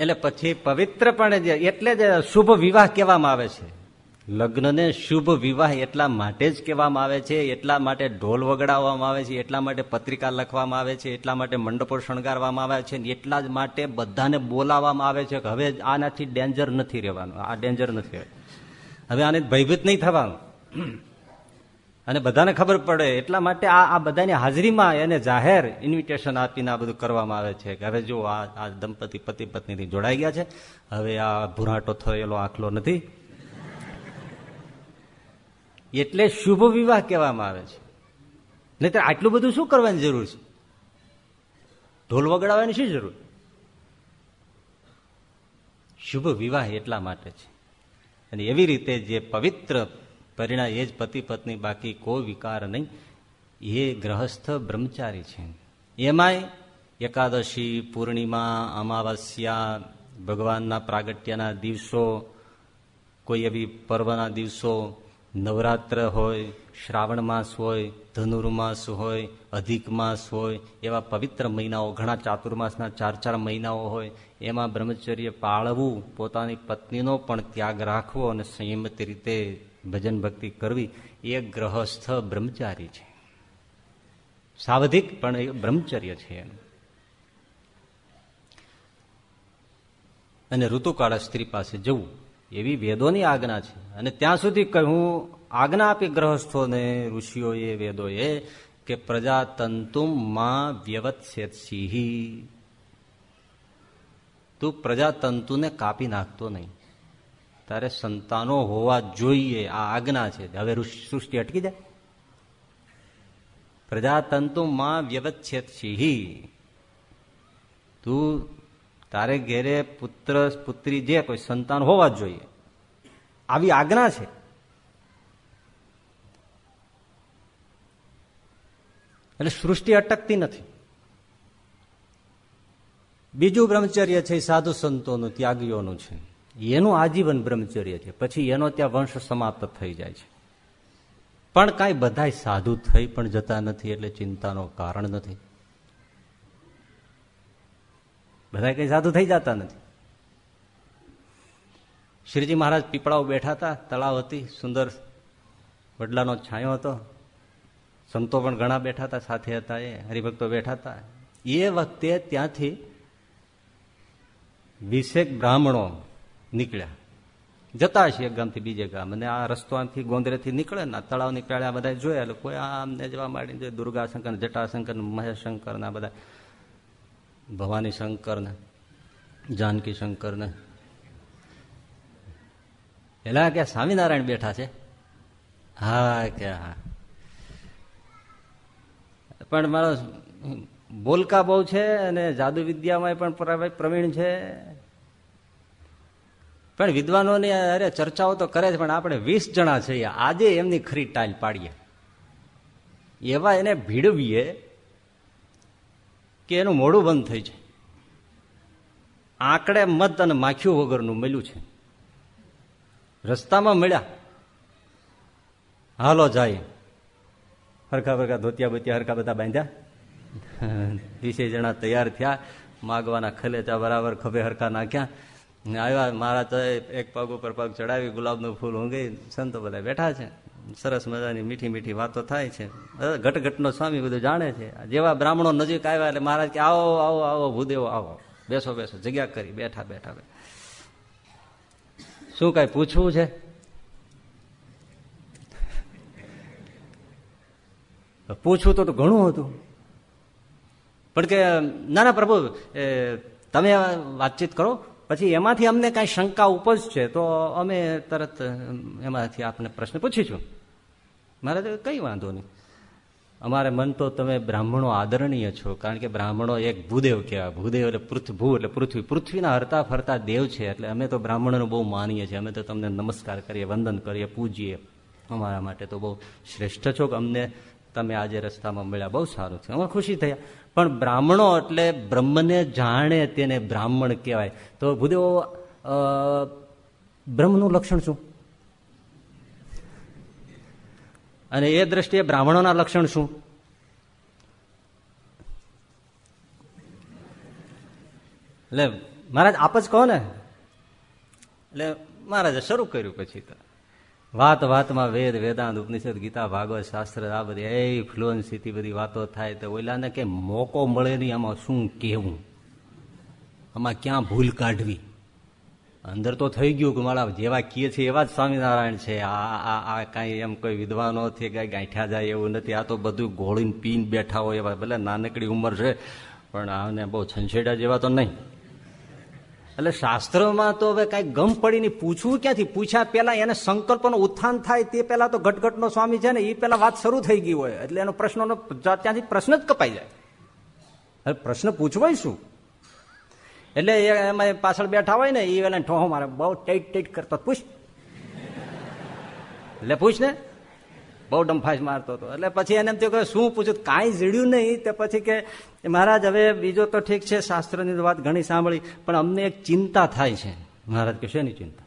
એટલે પછી પવિત્રપણે એટલે જ શુભ વિવાહ કહેવામાં આવે છે. લગ્નને શુભ વિવાહ એટલા માટે જ કહેવામાં આવે છે, એટલા માટે ઢોલ વગડાવવામાં આવે છે, એટલા માટે પત્રિકા લખવામાં આવે છે, એટલા માટે મંડપો શણગારવામાં આવે છે એટલા જ માટે બધાને બોલાવવામાં આવે છે હવે આનાથી ડેન્જર નથી રહેવાનું, આ ડેન્જર નથી હવે આને ભયભીત નહીં થવાનું. અને બધાને ખબર પડે એટલા માટે આ આ બધાની હાજરીમાં એને જાહેર ઇન્વિટેશન આપીને આ બધું કરવામાં આવે છે કે હવે જો આ આ દંપતી પતિ પત્નીથી જોડાઈ ગયા છે, હવે આ ભૂરાટો થયેલો આખલો નથી. એટલે શુભ વિવાહ કહેવામાં આવે છે. નહીં આટલું બધું શું કરવાની જરૂર છે? ઢોલ વગડાવવાની શું જરૂર? શુભ વિવાહ એટલા માટે છે. અને એવી રીતે જે પવિત્ર પરિણામ એ જ પતિ પત્ની બાકી કોઈ વિકાર નહીં. એ ગ્રહસ્થ બ્રહ્મચારી છે. એમાંય એકાદશી, પૂર્ણિમા, અમાવસ્યા, ભગવાનના પ્રાગટ્યના દિવસો, કોઈ એવી પર્વના દિવસો, નવરાત્ર હોય, શ્રાવણ માસ હોય ધનુર્માસ હોય, અધિક માસ હોય, એવા પવિત્ર મહિનાઓ, ઘણા ચાતુર્માસના ચાર ચાર મહિનાઓ હોય, એમાં બ્રહ્મચર્ય પાળવું, પોતાની પત્નીનો પણ ત્યાગ રાખવો અને સંયમિત રીતે ભજન ભક્તિ કરવી એ ગ્રહસ્થ બ્રહ્મચારી છે. સાવધિક પણ એ બ્રહ્મચર્ય છે અને ઋતુકાળ સ્ત્રી પાસે જવું એવી વેદોની આજ્ઞા છે. અને ત્યાં સુધી હું આજ્ઞા આપી ગ્રહસ્થોને, ઋષિઓએ, વેદોએ, કે પ્રજાતંતુ માં વ્યવત્સ્યસિંહી. તું પ્રજાતંતુને કાપી નાખતો નહીં. તારે સંતાનો હોવા જોઈએ, આ આજ્ઞા છે. હવે સૃષ્ટિ અટકી જાય. પ્રજાતંતુ માં વ્યવચ્છેદસિંહી તું તારે ઘેરે પુત્ર, પુત્રી જે કોઈ સંતાન હોવા જોઈએ. આવી આજ્ઞા છે. એટલે સૃષ્ટિ અટકતી નથી. બીજું બ્રહ્મચર્ય છે, સાધુ સંતોનું ત્યાગીઓનું છે. એનું આજીવન બ્રહ્મચર્ય છે. પછી એનો ત્યાં વંશ સમાપ્ત થઈ જાય છે. પણ કાંઈ બધા સાધુ થઈ પણ જતા નથી એટલે ચિંતાનો કારણ નથી. બધા કઈ સાધુ થઈ જતા નથી. શ્રીજી મહારાજ પીપળાઓ બેઠા હતા, તળાવ હતી, સુંદર વડલાનો છાંયો હતો. સંતો પણ ઘણા બેઠા હતા, સાથે હતા એ, હરિભક્તો બેઠા હતા. એ વખતે ત્યાંથી વીસેક બ્રાહ્મણો નીકળ્યા. જતા હશે એક ગામથી બીજે ગામ. અને આ રસ્તોથી, ગોંદરેથી નીકળે ને તળાવ નીકળ્યા બધા જોયા. એટલે કોઈ આમને જવા માંડીને જોઈએ દુર્ગાશંકર જટાશંકર મહેશંકર ના બધા ભવાની શંકર ને, જાનકી શંકર ને. એલા કે સ્વામિનારાયણ બેઠા છે? હા, કે હા. પણ મારો બોલકા બહુ છે અને જાદુ વિદ્યામાં પણ પ્રવીણ છે. પણ વિદ્વાનોની અરે ચર્ચાઓ તો કરે છે, પણ આપણે વીસ જણા છીએ. આજે એમની ખરી ટાઈલ પાડીએ. એવા એને ભીડવીએ કે એનું મોડું બંધ થઈ જાય. આંકડે મત અને માખ્યું વગરનું મળ્યું છે. રસ્તામાં મળ્યા. હાલો જાય. હરખા ફરખા ધોતિયા બોતિયા હરખા બધા બાંધ્યા. વીસે જણા તૈયાર થયા. માગવાના ખલેચા બરાબર ખભે હરખા નાખ્યા. આવ્યા, મારા તો એક પગ ઉપર પગ ચડાવી, ગુલાબનું ફૂલ ઊંઘી, સંતો બધા બેઠા છે. સરસ મજાની મીઠી મીઠી વાતો થાય છે. ઘટઘટનો સ્વામી બધું જાણે છે. જેવા બ્રાહ્મણો નજીક આવ્યા એટલે મહારાજ કે, આવો આવો આવો, ભૂદેવો, આવો. બેસો બેસો, જગ્યા કરી, બેઠા બેઠા શું કઈ પૂછવું છે? પૂછવું તો ઘણું હતું. પણ કે, ના ના, પ્રભુ તમે વાતચીત કરો. પછી એમાંથી અમને કાંઈ શંકા ઉપજશે તો અમે તરત એમાંથી આપને પ્રશ્ન પૂછીશું મારે કઈ વાંધો નહીં. અમારે મન તો તમે બ્રાહ્મણો આદરણીય છો, કારણ કે બ્રાહ્મણો એક ભૂદેવ કહેવાય. ભૂદેવ એટલે પૃથ્વી એટલે પૃથ્વી. પૃથ્વીના હરતા ફરતા દેવ છે, એટલે અમે તો બ્રાહ્મણોને બહુ માનીએ છીએ. અમે તો તમને નમસ્કાર કરીએ, વંદન કરીએ, પૂજીએ. અમારા માટે તો બહુ શ્રેષ્ઠ છો કે અમને તમે આજે રસ્તામાં મળ્યા. બહુ સારું છે અમે ખુશી થયા. પણ બ્રાહ્મણો એટલે બ્રહ્મને જાણે તેને બ્રાહ્મણ કહેવાય. તો ભૂદેવ બ્રહ્મનું લક્ષણ શું? અને એ દ્રષ્ટિએ બ્રાહ્મણોના લક્ષણ શું? એટલે મહારાજ, આપ જ કહો ને. એટલે મહારાજે શરૂ કર્યું પછી તો. વાત વાતમાં વેદ, વેદાંત, ઉપનિષદ, ગીતા, ભાગવત શાસ્ત્ર, આ બધી, એ ફ્લુઅન્સીથી બધી વાતો થાય તો ઓલાને કે મોકો મળે નહીં, આમાં શું કહેવું? આમાં ક્યાં ભૂલ કાઢવી? અંદર તો થઈ ગયું કે મારા જેવા કીએ છે એવા જ સ્વામિનારાયણ છે. આ આ કાંઈ એમ કોઈ વિદ્વાનોથી કાંઈ ગાંઠ્યા જાય એવું નથી. આ તો બધું ગોળીને પીને બેઠા હોય એવા, ભલે નાનકડી ઉંમર છે, પણ આને બહુ છંછેડા જેવા તો નહીં. એટલે શાસ્ત્રોમાં તો હવે કઈ ગમ પડીને પૂછવું ક્યાંથી? પૂછ્યા પેલા એને સંકલ્પનો ઉત્થાન થાય તે પેલા તો ઘટઘટનો સ્વામી છે ને એ પેલા વાત શરૂ થઈ ગઈ હોય. એટલે એનો પ્રશ્નનો ત્યાંથી પ્રશ્ન જ કપાઈ જાય. પ્રશ્ન પૂછવાય શું? એટલે એમાં પાછળ બેઠા હોય ને એ વેલા ઠોહો મારે બહુ ટાઈટ ટાઈટ કરતો પૂછ. એટલે પૂછ ને. બહુ ડંફાશ મારતો હતો. એટલે પછી એને એમ થયું કે શું પૂછ્યું કાંઈ જીડ્યું નહીં. તે પછી કે, મહારાજ, હવે બીજો તો ઠીક છે, શાસ્ત્રની વાત ઘણી સાંભળી, પણ અમને એક ચિંતા થાય છે. મહારાજ કે, શેની ચિંતા?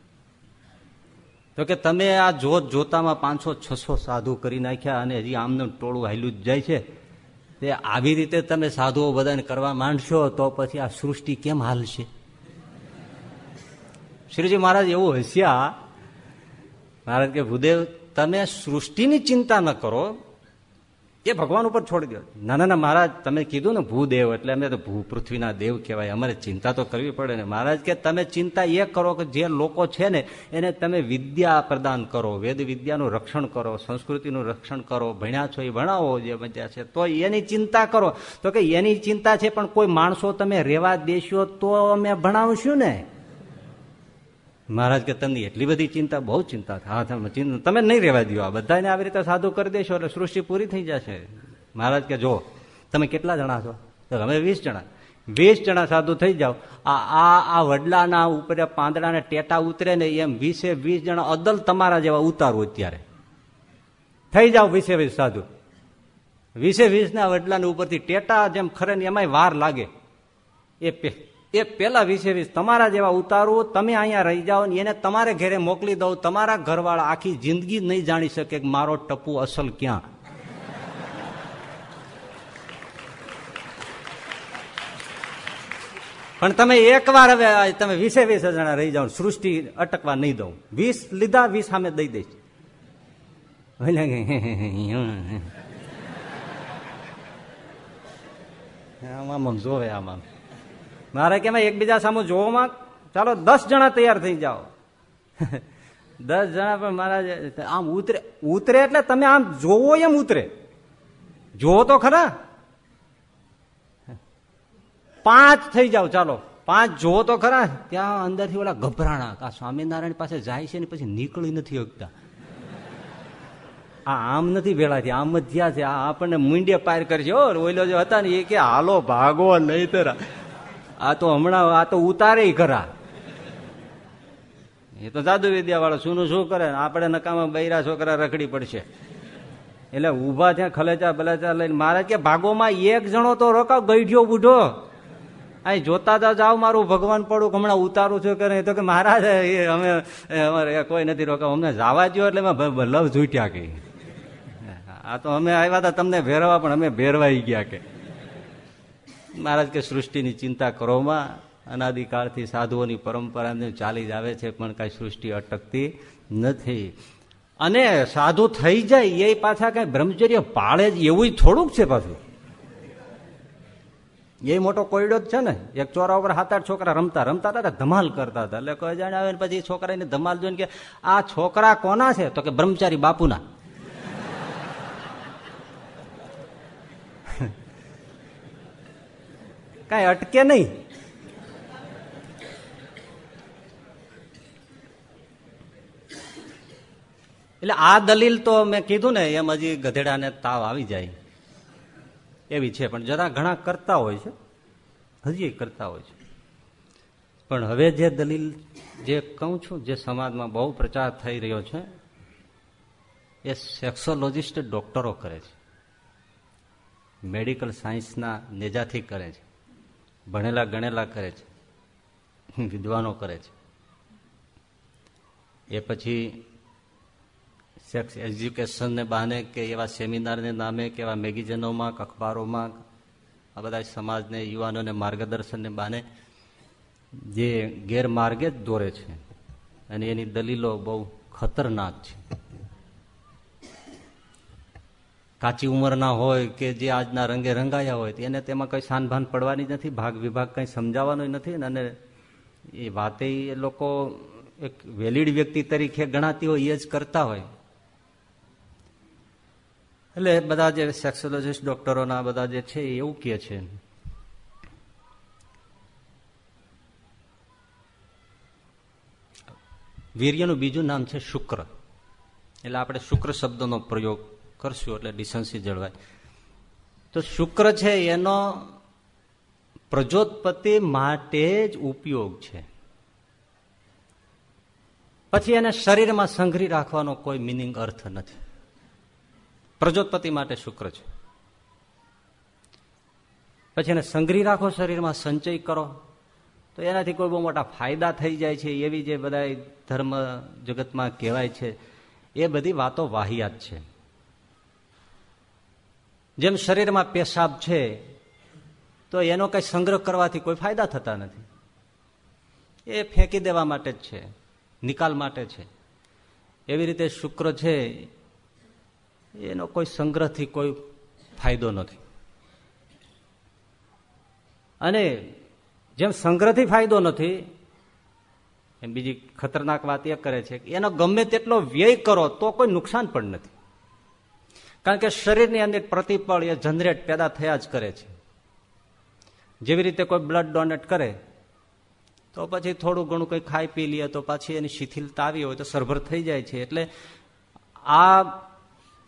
તો કે, તમે આ જોત જોતામાં પાંચસો, છસો સાધુ કરી નાખ્યા અને હજી આમનું ટોળું હાલ્યું જ જાય છે. તે આવી રીતે તમે સાધુઓ બધાને કરવા માંડશો તો પછી આ સૃષ્ટિ કેમ હાલશે? શ્રીજી મહારાજ એવું હસ્યા. મહારાજ કે, ભૂદેવ તમે સૃષ્ટિની ચિંતા ન કરો, એ ભગવાન ઉપર છોડી દો. ના ના મહારાજ, તમે કીધું ને ભૂદેવ, એટલે અમે તો ભૂ, પૃથ્વીના દેવ કહેવાય, અમારે ચિંતા તો કરવી પડે ને. મહારાજ કે તમે ચિંતા એ કરો કે જે લોકો છે ને, એને તમે વિદ્યા પ્રદાન કરો, વેદ વિદ્યાનું રક્ષણ કરો, સંસ્કૃતિનું રક્ષણ કરો, ભણ્યા છો એ ભણાવો જે મજા છે, તો એની ચિંતા કરો. તો કે એની ચિંતા છે પણ કોઈ માણસો તમે રેવા દેશો તો અમે ભણાવશું ને. મહારાજ કે તમને એટલી બધી ચિંતા, બહુ ચિંતા હા, તમે નહીં રહેવા દો આ બધાને આવી રીતે સાધુ કરી દેશો, એટલે સૃષ્ટિ પૂરી થઈ જશે. મહારાજ કે, જો, તમે કેટલા જણા છો? તો અમે વીસ જણા. વીસ જણા સાધુ થઈ જાઓ. આ આ આ વડલાના ઉપર પાંદડાને ટેટા ઉતરે ને એમ વીસે વીસ જણા અદલ તમારા જેવા ઉતારવું અત્યારે. થઈ જાઓ વીસે વીસ સાધુ. વીસે વીસના વડલાના ઉપરથી ટેટા જેમ ખરે ને એમાંય વાર લાગે. એ એ પેલા વીસે વીસ તમારા જેવા ઉતારું તમે અહીંયા રહી જાઓ ને એને તમારે ઘરે મોકલી દઉં. તમારા ઘરવાળા આખી જિંદગી નહીં જાણી શકે કે મારો ટપુ અસલ ક્યાં. પણ તમે એકવાર હવે તમે વીસે વીસ જણા રહી જાઓ સૃષ્ટિ અટકવા નહીં દઉં. વીસ લીધા વીસ સામે દઈ દઈશ. આમ આમ, જોવે આમ આમ. મારે કેમ એકબીજા સામે જોવામાં ચાલો દસ જણા તૈયાર થઈ જાઓ. દસ જણા પણ મારા આમ ઉતરે ઉતરે એટલે તમે આમ જોવો એમ ઉતરે. જોવો તો ખરા. પાંચ થઈ જાવ ચાલો. પાંચ જોવો તો ખરા. ત્યાં અંદરથી ઓલા ગભરાણા આ સ્વામિનારાયણ પાસે જાય છે ને પછી નીકળી નથી હકતા આ આમ નથી ભેળા થયા આમ જ થયા છે. આ આપણને મૂંડિયા પાર કરશે. ઓઈલો જો હતા ને એ કે હાલો ભાગો નહીં તરા. આ તો હમણાં આ તો ઉતારે ખરા. એ તો જાદુ વિદ્યા વાળો શું શું કરે? આપણે નકામાં બૈરા છોકરા રખડી પડશે. એટલે ઊભા ત્યાં ખલેચા બલેચા લઈને મારા કે ભાગોમાં એક જણો તો રોકાવ, ગઈઢ્યો બુઢો. અહીં જોતા તા જાઓ મારું ભગવાન પડું, હમણાં ઉતારું છું કરે તો કે મહારાજ, એ અમે અમારે કોઈ નથી રોકાવ. અમને જવા દો એટલે લવ જૂટ્યા કે. આ તો અમે આવ્યા હતા તમને ભેરવા, પણ અમે ભેરવાઈ ગયા કે. મહારાજ કે સૃષ્ટિની ચિંતા કરોમાં. અનાદિકાળથી સાધુઓની પરંપરા ચાલી જ આવે છે, પણ કઈ સૃષ્ટિ અટકતી નથી. અને સાધુ થઈ જાય, એ પાછા કઈ બ્રહ્મચર્ય પાળે જ, એવું થોડુંક છે પાછું. એ મોટો કોયડો જ છે ને, એક ચોરા ઉપર સાત આઠ છોકરા રમતા રમતા હતા, ધમાલ કરતા હતા. એટલે કોઈ જાણે આવે પછી છોકરાને ધમાલ જોઈને કે, આ છોકરા કોના છે? તો કે, બ્રહ્મચારી બાપુના. કઈ અટકે નહીં. એટલે આ દલીલ તો મેં કીધું ને, એમ હજી ગધેડાને તાવ આવી જાય. એવી છે, પણ જરા ઘણા કરતા હોય છે. હજી કરતા હોય છે. પણ હવે જે દલીલ જે કહું છું, જે સમાજમાં બહુ પ્રચાર થઈ રહ્યો છે, એ સેક્સોલોજીસ્ટ ડોક્ટરો કરે છે. મેડિકલ સાયન્સના નેજાથી કરે છે. ભણેલા ગણેલા કરે છે. વિદ્વાનો કરે છે. એ પછી સેક્સ એજ્યુકેશનને બહાને કે એવા સેમિનારને નામે કે એવા મેગેઝિનોમાં, અખબારોમાં, આ બધા સમાજને, યુવાનોને માર્ગદર્શનને બહાને જે ગેરમાર્ગે જ દોરે છે. અને એની દલીલો બહુ ખતરનાક છે. કાચી ઉંમરના હોય કે જે આજના રંગે રંગાયા હોય એને તેમાં કંઈ સાનભાન પડવાની નથી, ભાગ વિભાગ કંઈ સમજાવવાનો નથી, અને એ વાતે એ લોકો એક વેલિડ વ્યક્તિ તરીકે ગણાતી હોય એ જ કરતા હોય. એટલે બધા જે સેક્સોલોજીસ્ટ, ડોક્ટરોના બધા જે છે એવું કે છે. વીર્યનું બીજું નામ છે શુક્ર. એટલે આપણે શુક્ર શબ્દનો પ્રયોગ કરશું એટલે ડિસન્સી જળવાય. તો શુક્ર છે એનો પ્રજોત્પત્તિ માટે જ ઉપયોગ છે. પછી એને શરીરમાં સંઘરી રાખવાનો કોઈ મિનિંગ અર્થ નથી. પ્રજોત્પત્તિ માટે શુક્ર છે. પછી એને સંઘરી રાખો, શરીરમાં સંચય કરો. તો એનાથી કોઈ બહુ મોટા ફાયદા થઈ જાય છે, એવી જે બધા ધર્મ જગતમાં કહેવાય છે, એ બધી વાતો વાહિયાત છે. જેમ શરીરમાં પેશાબ છે, તો એનો કઈ સંગ્રહ કરવાથી કોઈ ફાયદા થતા નથી. એ ફેંકી દેવા માટે જ છે, નિકાલ માટે છે. એવી રીતે શુક્ર છે, એનો કોઈ સંગ્રહથી કોઈ ફાયદો નથી. અને જેમ સંગ્રહથી ફાયદો નથી, એમ બીજી ખતરનાક વાત એ કરે છે કે એનો ગમે તેટલો વ્યય કરો તો કોઈ નુકસાન પણ નથી. કારણ કે શરીરની અંદર પ્રતિપળ એ જનરેટ પેદા થયા જ કરે છે. જેવી રીતે કોઈ બ્લડ ડોનેટ કરે, તો પછી થોડું ઘણું કંઈ ખાઈ પી લે, તો પાછી એની શિથિલતા આવી હોય તો સરભર થઈ જાય છે. એટલે આ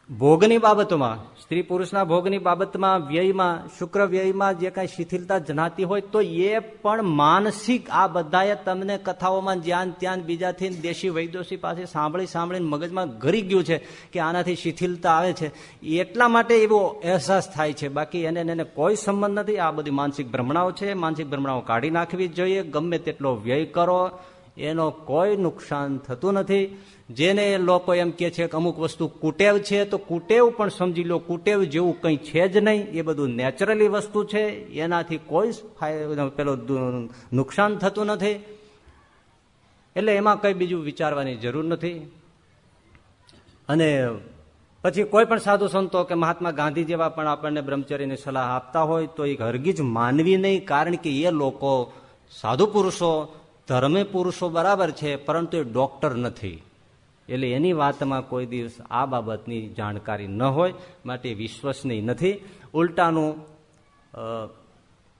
ભોગની બાબતમાં, સ્ત્રી પુરુષના ભોગની બાબતમાં, વ્યયમાં, શુક્ર વ્યયમાં જે કઈ શિથિલતા જણાતી હોય તો એ પણ માનસિક આ બધાએ તમને કથાઓમાં જ્યાં ત્યાં બીજાથી દેશી વૈદોશી પાસે સાંભળી સાંભળીને મગજમાં ઘરી ગયું છે કે આનાથી શિથિલતા આવે છે. એટલા માટે એવો અહેસાસ થાય છે. બાકી એને એને કોઈ સંબંધ નથી. આ બધી માનસિક ભ્રમણાઓ છે. માનસિક ભ્રમણાઓ કાઢી નાખવી જોઈએ. ગમે તેટલો વ્યય કરો, એનો કોઈ નુકસાન થતું નથી. જેને લોકો એમ કે છે કે અમુક વસ્તુ કુટેવ છે, તો કુટેવ પણ સમજી લો, કુટેવ જેવું કંઈ છે જ નહીં. એ બધું નેચરલી વસ્તુ છે. એનાથી કોઈ પેલો નુકસાન થતું નથી. એટલે એમાં કંઈ બીજું વિચારવાની જરૂર નથી. અને પછી કોઈ પણ સાધુ સંતો કે મહાત્મા ગાંધી જેવા પણ આપણને બ્રહ્મચર્યની સલાહ આપતા હોય, તો એ હરગીજ માનવી નહીં, કારણ કે એ લોકો સાધુ પુરુષો, ધર્મે પુરુષો બરાબર છે, પરંતુ એ ડોક્ટર નથી. એટલે એની વાતમાં કોઈ દિવસ આ બાબતની જાણકારી ન હોય, માટે વિશ્વસનીય નથી. ઉલટાનું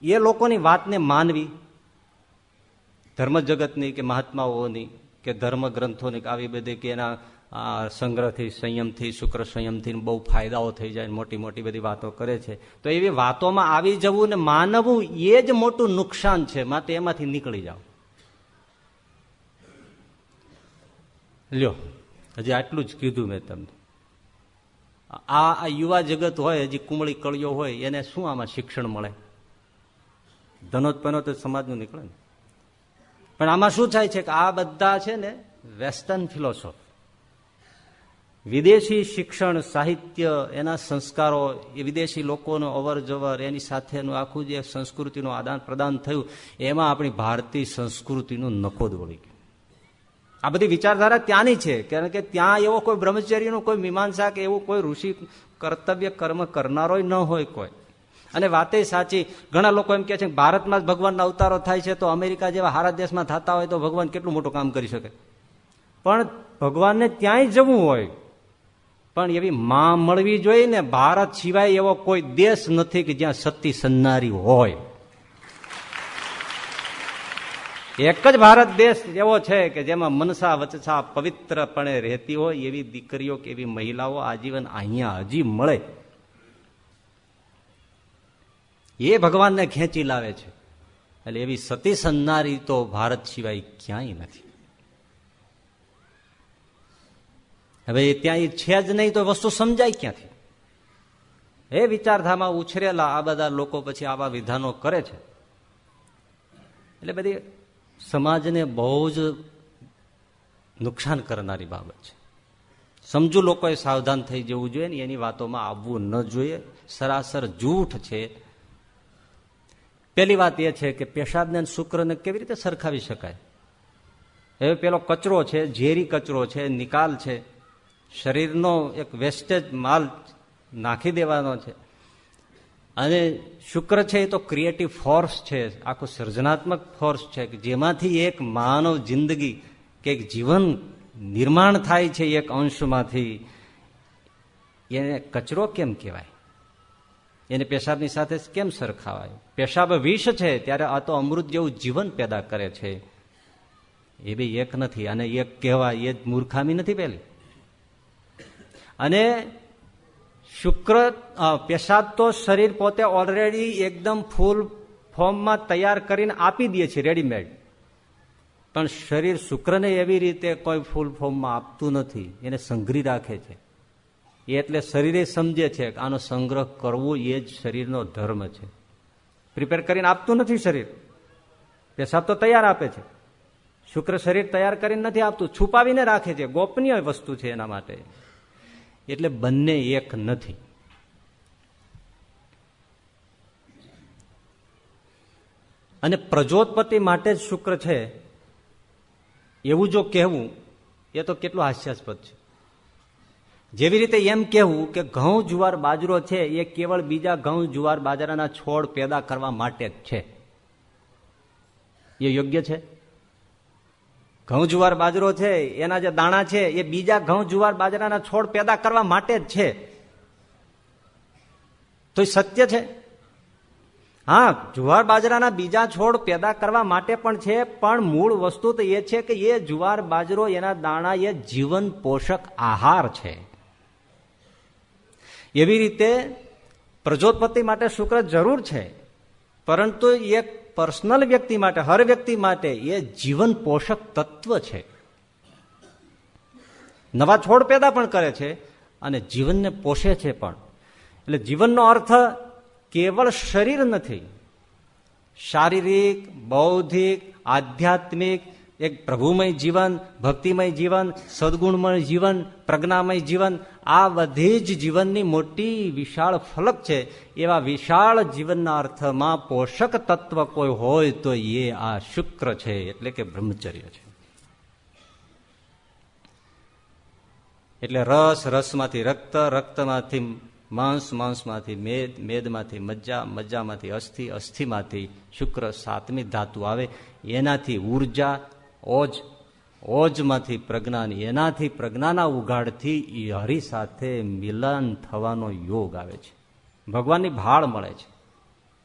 એ લોકોની વાતને માનવી ધર્મ જગતની કે મહાત્માઓની કે ધર્મ ગ્રંથોની આવી બધી કે એના સંગ્રહથી, સંયમથી, શુક્ર સંયમથી બહુ ફાયદાઓ થઈ જાય મોટી મોટી બધી વાતો કરે છે. તો એવી વાતોમાં આવી જવું ને માનવું એ જ મોટું નુકસાન છે. માટે એમાંથી નીકળી જાઓ. લ્યો, હજી આટલું જ કીધું મેં તમને. આ યુવા જગત હોય, હજી કુમળી કળિયો હોય, એને શું આમાં શિક્ષણ મળે? ધનોત્પનો તો સમાજનું નીકળે ને. પણ આમાં શું થાય છે કે આ બધા છે ને વેસ્ટર્ન ફિલોસોફ. વિદેશી શિક્ષણ, સાહિત્ય, એના સંસ્કારો, એ વિદેશી લોકોનો અવર જવર એની સાથેનું આખું જે સંસ્કૃતિનું આદાન પ્રદાન થયું, એમાં આપણી ભારતીય સંસ્કૃતિનું નકોદ વળી ગયું. આ બધી વિચારધારા ત્યાંની છે. કારણ કે ત્યાં એવો કોઈ બ્રહ્મચર્યનું કોઈ મીમાંસા કે એવું કોઈ ઋષિ કર્તવ્ય કર્મ કરનારો ન હોય કોઈ. અને વાતે સાચી. ઘણા લોકો એમ કે છે ભારતમાં જ ભગવાનના અવતારો થાય છે તો અમેરિકા જેવા હારા દેશમાં થતા હોય તો ભગવાન કેટલું મોટું કામ કરી શકે? પણ ભગવાનને ત્યાંય જવું હોય. પણ એવી માં મળવી જોઈએ ને ભારત સિવાય એવો કોઈ દેશ નથી કે જ્યાં સતી સન્નારી હોય. એક જ ભારત દેશ એવો છે કે જેમાં મનસા વચસા પવિત્રપણે રહેતી હોય એવી દીકરીઓ કે એવી મહિલાઓ આજીવન અહીંયા હજી મળે. એ ભગવાનને ખેંચી લાવે છે. એટલે એવી સતી સન્નારી તો ભારત સિવાય ક્યાંય નથી. હવે ત્યાં છે જ નહીં તો વસ્તુ સમજાય ક્યાંથી? એ વિચારધામાં ઉછરેલા આ બધા લોકો પછી આવા વિધાનો કરે છે. એટલે બધી સમાજને બહુ જ નુકસાન કરનારી બાબત છે. સમજુ લોકોએ સાવધાન થઈ જવું જોઈએ ને એની વાતોમાં આવવું ન જોઈએ. સરાસર જૂઠ છે. પેલી વાત એ છે કે પેશાબને શુક્રને કેવી રીતે સરખાવી શકાય? હવે પેલો કચરો છે, ઝેરી કચરો છે, નિકાલ છે. શરીરનો એક વેસ્ટેજ માલ નાખી દેવાનો છે. અને શુક્ર છે એ તો ક્રિએટિવ ફોર્સ છે, આખું સર્જનાત્મક ફોર્સ છે કે જેમાંથી એક માનવ જિંદગી કે એક જીવન નિર્માણ થાય છે એક અંશમાંથી. એને કચરો કેમ કહેવાય? એને પેશાબની સાથે કેમ સરખાવાય? પેશાબ વિષ છે, ત્યારે આ તો અમૃત જેવું જીવન પેદા કરે છે. એ બી એક નથી, અને એક કહેવાય, એ જ મૂર્ખામી નથી પેલી અને શુક્ર પેશાબ તો શરીર પોતે ઓલરેડી એકદમ ફૂલ ફોર્મમાં તૈયાર કરીને આપી દે છે રેડીમેડ પણ શરીર શુક્રને એવી રીતે કોઈ ફૂલ ફોર્મમાં આપતું નથી, એને સંઘરી રાખે છે. એટલે શરીરે સમજે છે કે આનો સંગ્રહ કરવો એ જ શરીરનો ધર્મ છે. પ્રિપેર કરીને આપતું નથી શરીર. પેશાબ તો તૈયાર આપે છે. શુક્ર શરીર તૈયાર કરીને નથી આપતું, છુપાવીને રાખે છે. ગોપનીય વસ્તુ છે એના માટે. એટલે બંને એક નથી. અને પ્રજોત્પત્તિ માટે જ શુક્ર છે, એવું જો કહેવું, એ તો કેટલું હાસ્યાસ્પદ છે. જેવી રીતે એમ કહેવું કે ઘઉં જુવાર બાજરો છે, એ કેવળ બીજા ઘઉં જુવાર બાજરાના છોડ પેદા કરવા માટે જ છે. એ યોગ્ય છે? ઘઉં જુવાર બાજરો છે, એના જે દાણા છે, એ બીજા ઘઉં જુવાર બાજરાના છોડ પેદા કરવા માટે જ છે. તો એ સત્ય છે? હા, જુવાર બાજરાના બીજા છોડ પેદા કરવા માટે પણ છે, પણ મૂળ વસ્તુ તો એ છે કે એ જુવાર બાજરો, એના દાણા એ જીવન પોષક આહાર છે. એવી રીતે પ્રજોત્પત્તિ માટે શુક્ર જરૂર છે, પરંતુ એક પર્સનલ વ્યક્તિ માટે, હર વ્યક્તિ માટે એ જીવન પોષક તત્વ છે. નવા છોડ પેદા પણ કરે છે અને જીવનને પોષે છે પણ. એટલે જીવનનો અર્થ કેવળ શરીર નથી. શારીરિક, બૌદ્ધિક, આધ્યાત્મિક એક પ્રભુમય જીવન, ભક્તિમય જીવન, સદગુણમય જીવન, પ્રજ્ઞામય જીવન, આ બધી જ જીવનની મોટી વિશાળ ફલક છે. એવા વિશાળ જીવનના અર્થમાં પોષક તત્વ કોઈ હોય તો એ આ શુક્ર છે, એટલે કે બ્રહ્મચર્ય છે. એટલે રસ, રસમાંથી રક્ત, રક્તમાંથી માંસ, માંસમાંથી મેદ, મેદમાંથી મજ્જા, મજ્જામાંથી અસ્થિ, અસ્થિમાંથી શુક્ર, સાતમી ધાતુ આવે. એનાથી ઊર્જા ઓજ, ઓજમાંથી પ્રજ્ઞાન, એનાથી પ્રજ્ઞાના ઉગાડથી હરિ સાથે મિલન થવાનો યોગ આવે છે. ભગવાનની ભાળ મળે છે.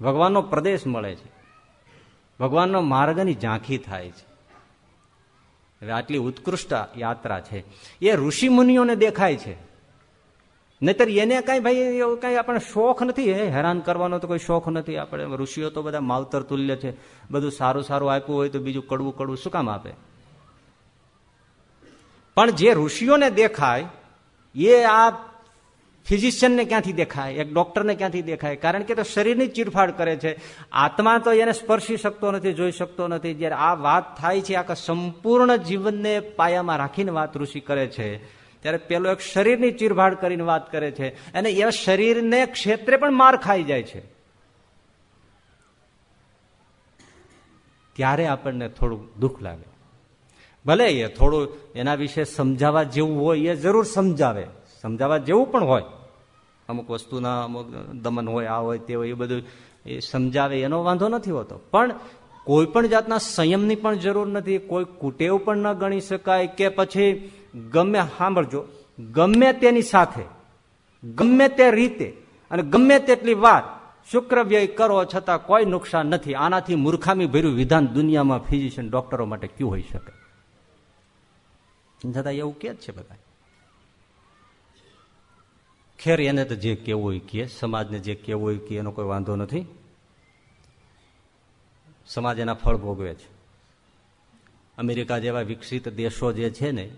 ભગવાનનો પ્રદેશ મળે છે. ભગવાનનો માર્ગની ઝાંખી થાય છે. હવે આટલી ઉત્કૃષ્ટ યાત્રા છે. એ ઋષિમુનિઓને દેખાય છે. નહીતર એને કઈ ભાઈ કઈ આપણે શોખ નથી. હેરાન કરવાનો તો કોઈ શોખ નથી. આપણે ઋષિઓ તો બધા માવતર તુલ્ય છે. બધું સારું સારું આપ્યું હોય તો બીજું કડવું કડવું શું કામ આપે? પણ જે ઋષિઓને દેખાય, એ આ ફિઝિશિયનને ક્યાંથી દેખાય? એક ડોક્ટરને ક્યાંથી દેખાય? કારણ કે તો શરીરની ચીરફાડ કરે છે. આત્મા તો એને સ્પર્શી શકતો નથી, જોઈ શકતો નથી. જ્યારે આ વાત થાય છે, આખા સંપૂર્ણ જીવનને પાયામાં રાખીને વાત ઋષિ કરે છે ત્યારે પેલો એક શરીરની ચીરભાડ કરીને વાત કરે છે અને એ શરીરને ક્ષેત્રે પણ માર ખાઈ જાય છે. ત્યારે આપણને થોડું દુઃખ લાગે. ભલે એ થોડું એના વિશે સમજાવવા જેવું હોય, એ જરૂર સમજાવે. સમજાવવા જેવું પણ હોય. અમુક વસ્તુના અમુક દમન હોય, આ હોય, તે હોય, એ બધું એ સમજાવે, એનો વાંધો નથી હોતો. પણ કોઈ પણ જાતના સંયમની પણ જરૂર નથી, કોઈ કુટેવ પણ ન ગણી શકાય કે પછી ગમે, સાંભળજો, ગમે તેની સાથે, ગમે તે રીતે અને ગમે તેટલી વાર શુક્ર વ્યય કરો છતાં કોઈ નુકસાન નથી. આનાથી મૂર્ખામી ભર્યું વિધાન દુનિયામાં ફિઝિશિયન ડોક્ટરો માટે ક્યુ હોઈ શકે? છતાં એવું કે છે બધા ખેર એને તો જે કેવું હોય કે સમાજને જે કેવું હોય કે એનો કોઈ વાંધો નથી. સમાજ એના ફળ ભોગવે છે. અમેરિકા જેવા વિકસિત દેશો જે છે ને,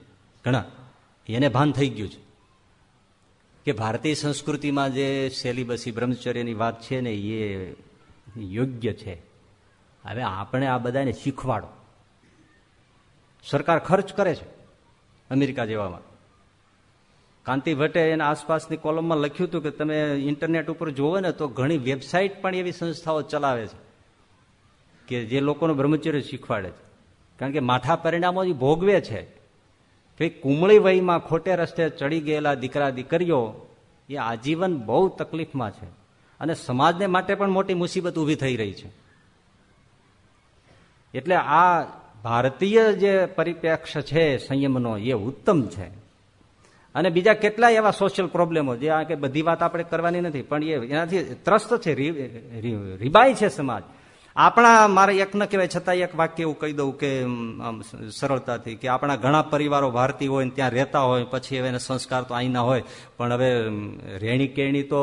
ઘણા, એને ભાન થઈ ગયું છે. કે ભારતીય સંસ્કૃતિમાં જે સેલિબસી બ્રહ્મચર્યની વાત છે ને, એ યોગ્ય છે. હવે આપણે આ બધાને શીખવાડો. સરકાર ખર્ચ કરે છે અમેરિકા જેવામાં. કાંતિ ભટ્ટે એના આસપાસની કોલમમાં લખ્યું હતું કે તમે ઇન્ટરનેટ ઉપર જુઓ ને, તો ઘણી વેબસાઇટ પણ એવી સંસ્થાઓ ચલાવે છે. કે જે લોકોનું બ્રહ્મચર્ય શીખવાડે છે. કારણ કે માથા પરિણામો ભોગવે છે. કે કુમળી વયમાં ખોટે રસ્તે ચડી ગયેલા દીકરા દીકરીઓ એ આજીવન બહુ તકલીફમાં છે. અને સમાજને માટે પણ મોટી મુસીબત ઊભી થઈ રહી છે. એટલે આ ભારતીય જે પરિપ્રેક્ષ છે સંયમનો એ ઉત્તમ છે. અને બીજા કેટલાય એવા સોશિયલ પ્રોબ્લેમો જે આ કે બધી વાત આપણે કરવાની નથી, પણ એ એનાથી ત્રસ્ત છે રીબાય છે સમાજ. આપણા, મારે એક ન કહેવાય, છતાં એક વાક્ય એવું કહી દઉં કે સરળતાથી કે આપણા ઘણા પરિવારો ભારતીય હોય ત્યાં રહેતા હોય, પછી હવે સંસ્કાર તો અહીંના હોય, પણ હવે રેણી કેણી તો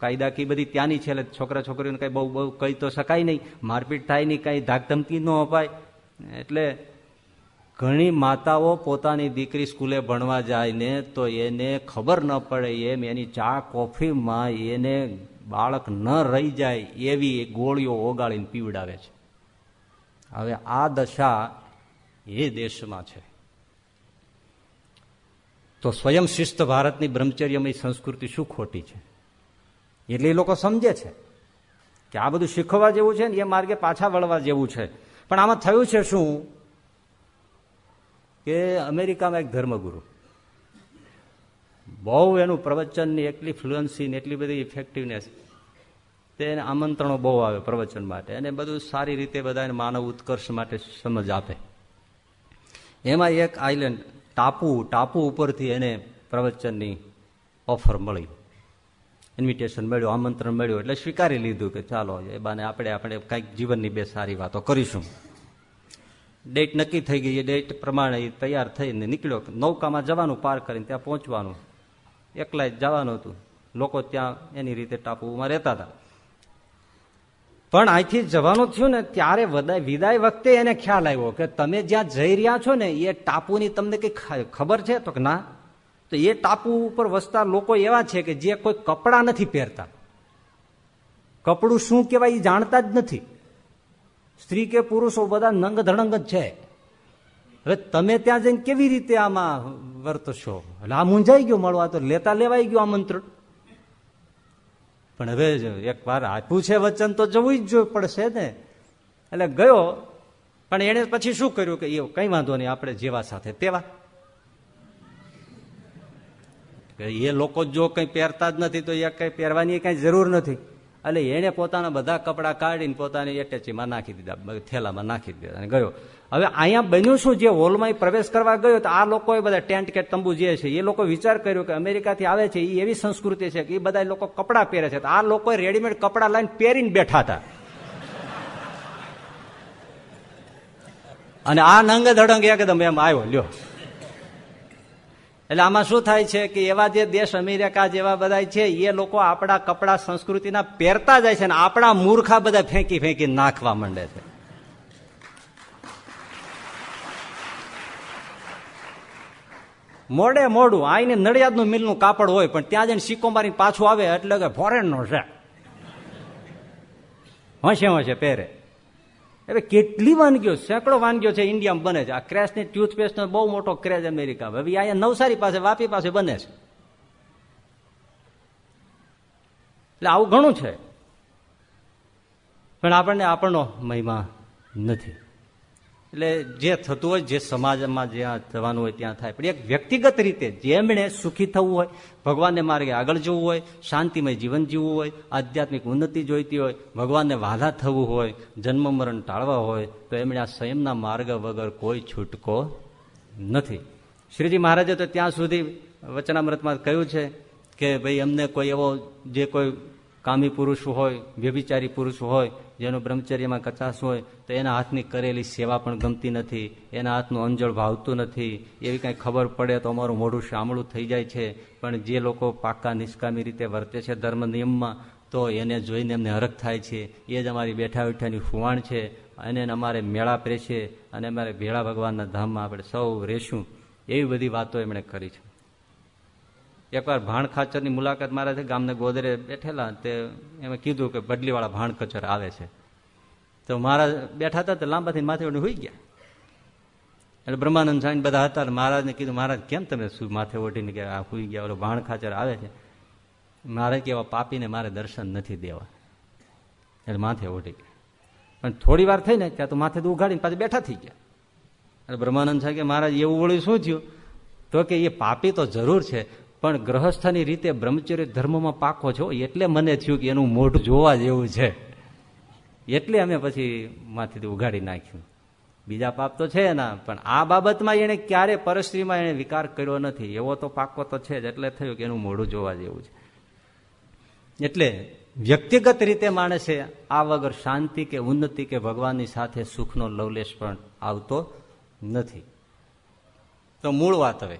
કાયદા કી બધી ત્યાંની છે, એટલે છોકરા છોકરીઓને કંઈ બહુ બહુ કહી તો શકાય નહીં. મારપીટ થાય નહીં, કાંઈ ધાકધમકી ન અપાય. એટલે ઘણી માતાઓ પોતાની દીકરી સ્કૂલે ભણવા જાય ને, તો એને ખબર ન પડે એમ, એની ચા કોફીમાં એને બાળક ન રહી જાય એવી ગોળીઓ ઓગાળીને પીવડાવે છે. હવે આ દશા એ દેશમાં છે. તો સ્વયં શિસ્ત ભારતની બ્રહ્મચર્યમય સંસ્કૃતિ શું ખોટી છે? એટલે એ લોકો સમજે છે કે આ બધું શીખવા જેવું છે ને એ માર્ગે પાછા વળવા જેવું છે. પણ આમાં થયું છે શું? કે અમેરિકામાં એક ધર્મગુરુ બહુ એનું પ્રવચનની એટલી ફ્લુઅન્સી ને એટલી બધી ઇફેક્ટિવનેસ તેને આમંત્રણો બહુ આવે પ્રવચન માટે. અને બધું સારી રીતે બધાને માનવ ઉત્કર્ષ માટે સમજ આપે. એમાં એક આઈલેન્ડ ટાપુ ટાપુ ઉપરથી એને પ્રવચનની ઓફર મળી. ઇન્વિટેશન મળ્યું, આમંત્રણ મળ્યું. એટલે સ્વીકારી લીધું કે ચાલો, એ બાને આપણે આપણે કંઈક જીવનની બે સારી વાતો કરીશું. ડેટ નક્કી થઈ ગઈ. એ ડેટ પ્રમાણે તૈયાર થઈને નીકળ્યો. નૌકામાં જવાનું પાર કરીને ત્યાં પહોંચવાનું. એકલા જ જવાનું હતું. લોકો ત્યાં એની રીતે ટાપુમાં રહેતા હતા. પણ અહીંથી જવાનું થયું ને ત્યારે વિદાય વખતે એને ખ્યાલ આવ્યો કે તમે જ્યાં જઈ રહ્યા છો ને એ ટાપુની તમને કઈ ખબર છે? તો કે ના. તો એ ટાપુ ઉપર વસતા લોકો એવા છે કે જે કોઈ કપડા નથી પહેરતા. કપડું શું કહેવાય એ જાણતા જ નથી. સ્ત્રી કે પુરુષો બધા નંગ ધડંગ જ છે. હવે તમે ત્યાં જઈને કેવી રીતે આમાં વર્તશો? એટલે આ મૂંઝાઈ ગયો મળવા, તો લેતા લેવાઈ ગયું આમંત્રણ. પણ હવે એક વાર આપ્યું છે વચન, તો જવું જ પડશે ને. એટલે ગયો, પણ એને પછી શું કર્યું કે એ કઈ વાંધો નહીં, આપણે જેવા સાથે તેવા. એ લોકો જો કઈ પહેરતા જ નથી, તો એ કઈ પહેરવાની કઈ જરૂર નથી. એટલે એને પોતાના બધા કપડા કાઢીને પોતાની એટેચીમાં નાખી દીધા થેલામાં નાખી દીધા અને ગયો. હવે અહીંયા બન્યું શું? જે હોલમાં પ્રવેશ કરવા ગયો તો આ લોકોએ બધા ટેન્ટ કે તંબુ જે છે, એ લોકો વિચાર કર્યો કે અમેરિકાથી આવે છે એ એવી સંસ્કૃતિ છે કે એ બધા લોકો કપડા પહેરે છે. આ લોકો રેડીમેડ કપડા લઈને પહેરીને બેઠા હતા. અને આ નંગ ધડંગ એકદમ એમ આવ્યો, લ્યો. એટલે આમાં શું થાય છે કે એવા જે દેશ અમેરિકા જેવા બધા છે, એ લોકો આપણા કપડા સંસ્કૃતિના પહેરતા જાય છે ને આપણા મૂર્ખા બધા ફેંકી ફેંકી નાખવા માંડે છે. મોડે મોડું, આઈને નડિયાદનું મિલનું કાપડ હોય, પણ ત્યાં જઈને સિક્કો મારીને પાછું આવે એટલે કે ફોરેનનો છે. હશે હશે પહેરે. હવે કેટલી વાનગીઓ, સેંકડો વાનગીઓ છે ઇન્ડિયામાં બને છે. આ ક્રેશની ટૂથપેસ્ટનો બહુ મોટો ક્રેઝ અમેરિકા હવે અહીંયા નવસારી પાસે, વાપી પાસે બને છે. એટલે આવું ઘણું છે. પણ આપણને આપણનો મહિમા નથી. એટલે જે થતું હોય, જે સમાજમાં જ્યાં થવાનું હોય ત્યાં થાય. પણ એક વ્યક્તિગત રીતે જેમણે સુખી થવું હોય, ભગવાનને માર્ગે આગળ જવું હોય, શાંતિમય જીવન જીવવું હોય, આધ્યાત્મિક ઉન્નતિ જોઈતી હોય, ભગવાનને વાધા થવું હોય, જન્મ મરણ ટાળવા હોય, તો એમણે આ સંયમના માર્ગ વગર કોઈ છૂટકો નથી. શ્રીજી મહારાજે તો ત્યાં સુધી વચનામૃતમાં કહ્યું છે કે ભાઈ અમને કોઈ એવો જે કોઈ કામી પુરુષ હોય, વ્યભિચારી પુરુષ હોય જેનું બ્રહ્મચર્યમાં કચાશ હોય, તો એના હાથની કરેલી સેવા પણ ગમતી નથી, એના હાથનું અંજળ ભાવતું નથી. એવી કાંઈ ખબર પડે તો અમારું મોઢું શામળું થઈ જાય છે. પણ જે લોકો પાકા નિષ્કામી રીતે વર્તે છે ધર્મ નિયમમાં, તો એને જોઈને એમને હરખ થાય છે. એ જ અમારી બેઠા બેઠાની ફુવાણ છે. અને અમારે મેળા પ્રેશે અને અમારે ભેળા ભગવાનના ધામમાં આપણે સૌ રહેશું એવી બધી વાતો એમણે કરી છે. એકવાર ભાણ ખાચરની મુલાકાત મારે ગામને ગોદરે બેઠેલા તે એમાં કીધું કે બદલીવાળા ભાણ કચર આવે છે. તો મારા બેઠા હતા તો લાંબાથી માથે હોઈ ગયા. એટલે બ્રહ્માનંદ સ્વામી બધા હતા મહારાજને કીધું, મહારાજ, કેમ તમે શું માથે ઓઢીને કે આ હોઈ ગયા? ઓલો ભાણ ખાચર આવે છે. મારે કેવા પાપીને મારે દર્શન નથી દેવા. એટલે માથે ઓઢી ગયા. પણ થોડી વાર થઈ ને ત્યાં તો માથે ઉઘાડીને પાછા બેઠા થઈ ગયા. એટલે બ્રહ્માનંદ સાહેબ કે, મહારાજ, એવું વળ્યું શું થયું? તો કે, એ પાપી તો જરૂર છે પણ ગ્રહસ્થની રીતે બ્રહ્મચર્ય ધર્મમાં પાકો છો એટલે મને થયું કે એનું મોઢું જોવા જેવું છે. એટલે અમે પછી માથેથી ઉગાડી નાખ્યું. બીજા પાપ તો છે એના પણ આ બાબતમાં એને ક્યારે પરસ્ત્રીમાં એને વિકાર કર્યો નથી. એવો તો પાકો તો છે જ, એટલે થયું કે એનું મોઢું જોવા જેવું છે. એટલે વ્યક્તિગત રીતે માણસે આ વગર શાંતિ કે ઉન્નતિ કે ભગવાનની સાથે સુખનો લવલેશ પણ આવતો નથી. તો મૂળ વાત હવે.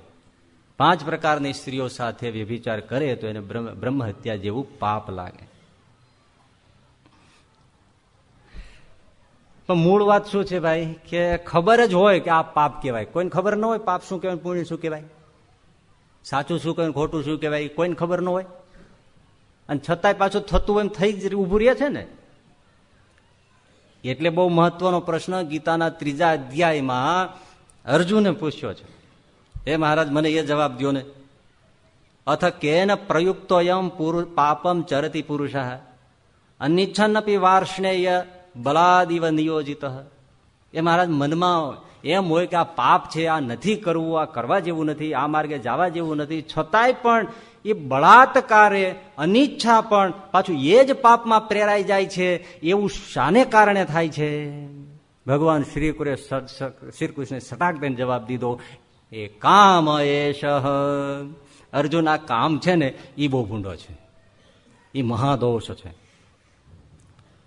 પાંચ પ્રકારની સ્ત્રીઓ સાથે વ્યભિચાર કરે તો એને બ્રહ્મ હત્યા જેવું પાપ લાગે. પણ મૂળ વાત શું છે ભાઈ? કે ખબર જ હોય કે આ પાપ કહેવાય. કોઈને ખબર ન હોય પાપ શું કહેવાય, પુણ્ય શું કહેવાય? સાચું શું કહેવાય, ખોટું શું કહેવાય, કોઈને ખબર ન હોય. અને છતાંય પાછું થતું એમ થઈ જ ઉભું રહે છે ને? એટલે બહુ મહત્વનો પ્રશ્ન ગીતાના ત્રીજા અધ્યાયમાં અર્જુને પૂછ્યો છે. હે મહારાજ, મને એ જવાબ દો ને. અથ કેન પ્રયુક્તોયમ પાપમ ચરતી પુરુષ અનિચ્છનપી વાર્ષ્ણેય બલાદિવ નિયોજિત. એ મહારાજ, મનમાં એમ હોય કે આ પાપ છે, આ નથી કરવું, આ કરવા જેવું નથી, આ માર્ગે જવા જેવું નથી. છતાંય પણ એ બળાત્કારે અનિચ્છા પણ પાછું એ જ પાપમાં પ્રેરાઈ જાય છે, એવું શાને કારણે થાય છે? ભગવાન શ્રી શ્રી કૃષ્ણે સટાકબેન જવાબ દીધો. એ કામ એશ અર્જુન, આ કામ છે ને એ બહુ ભૂંડો છે. એ મહાદોષ છે.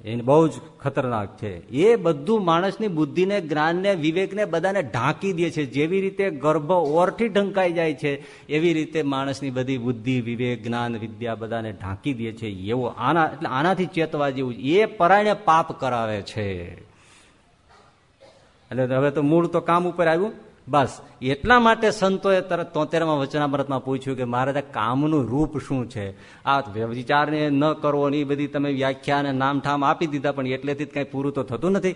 એને બહુ જ ખતરનાક છે. એ બધું માણસની બુદ્ધિને, જ્ઞાનને, વિવેકને બધાને ઢાંકી દે છે. જેવી રીતે ગર્ભ ઓરથી ઢંકાઈ જાય છે, એવી રીતે માણસની બધી બુદ્ધિ, વિવેક, જ્ઞાન, વિદ્યા બધાને ઢાંકી દે છે. એવો આના, એટલે આનાથી ચેતવા જેવું એ પરાયણે પાપ કરાવે છે. એટલે હવે તો મૂળ તો કામ ઉપર આવ્યું. બસ, એટલા માટે સંતોએ તરત તોતેરમાં વચનામૃતમાં પૂછ્યું કે મહારાજ, કામનું રૂપ શું છે? આ વિચારને ન કરવો ને બધી તમે વ્યાખ્યા અને નામઠામ આપી દીધા, પણ એટલેથી જ કંઈ પૂરું તો થતું નથી.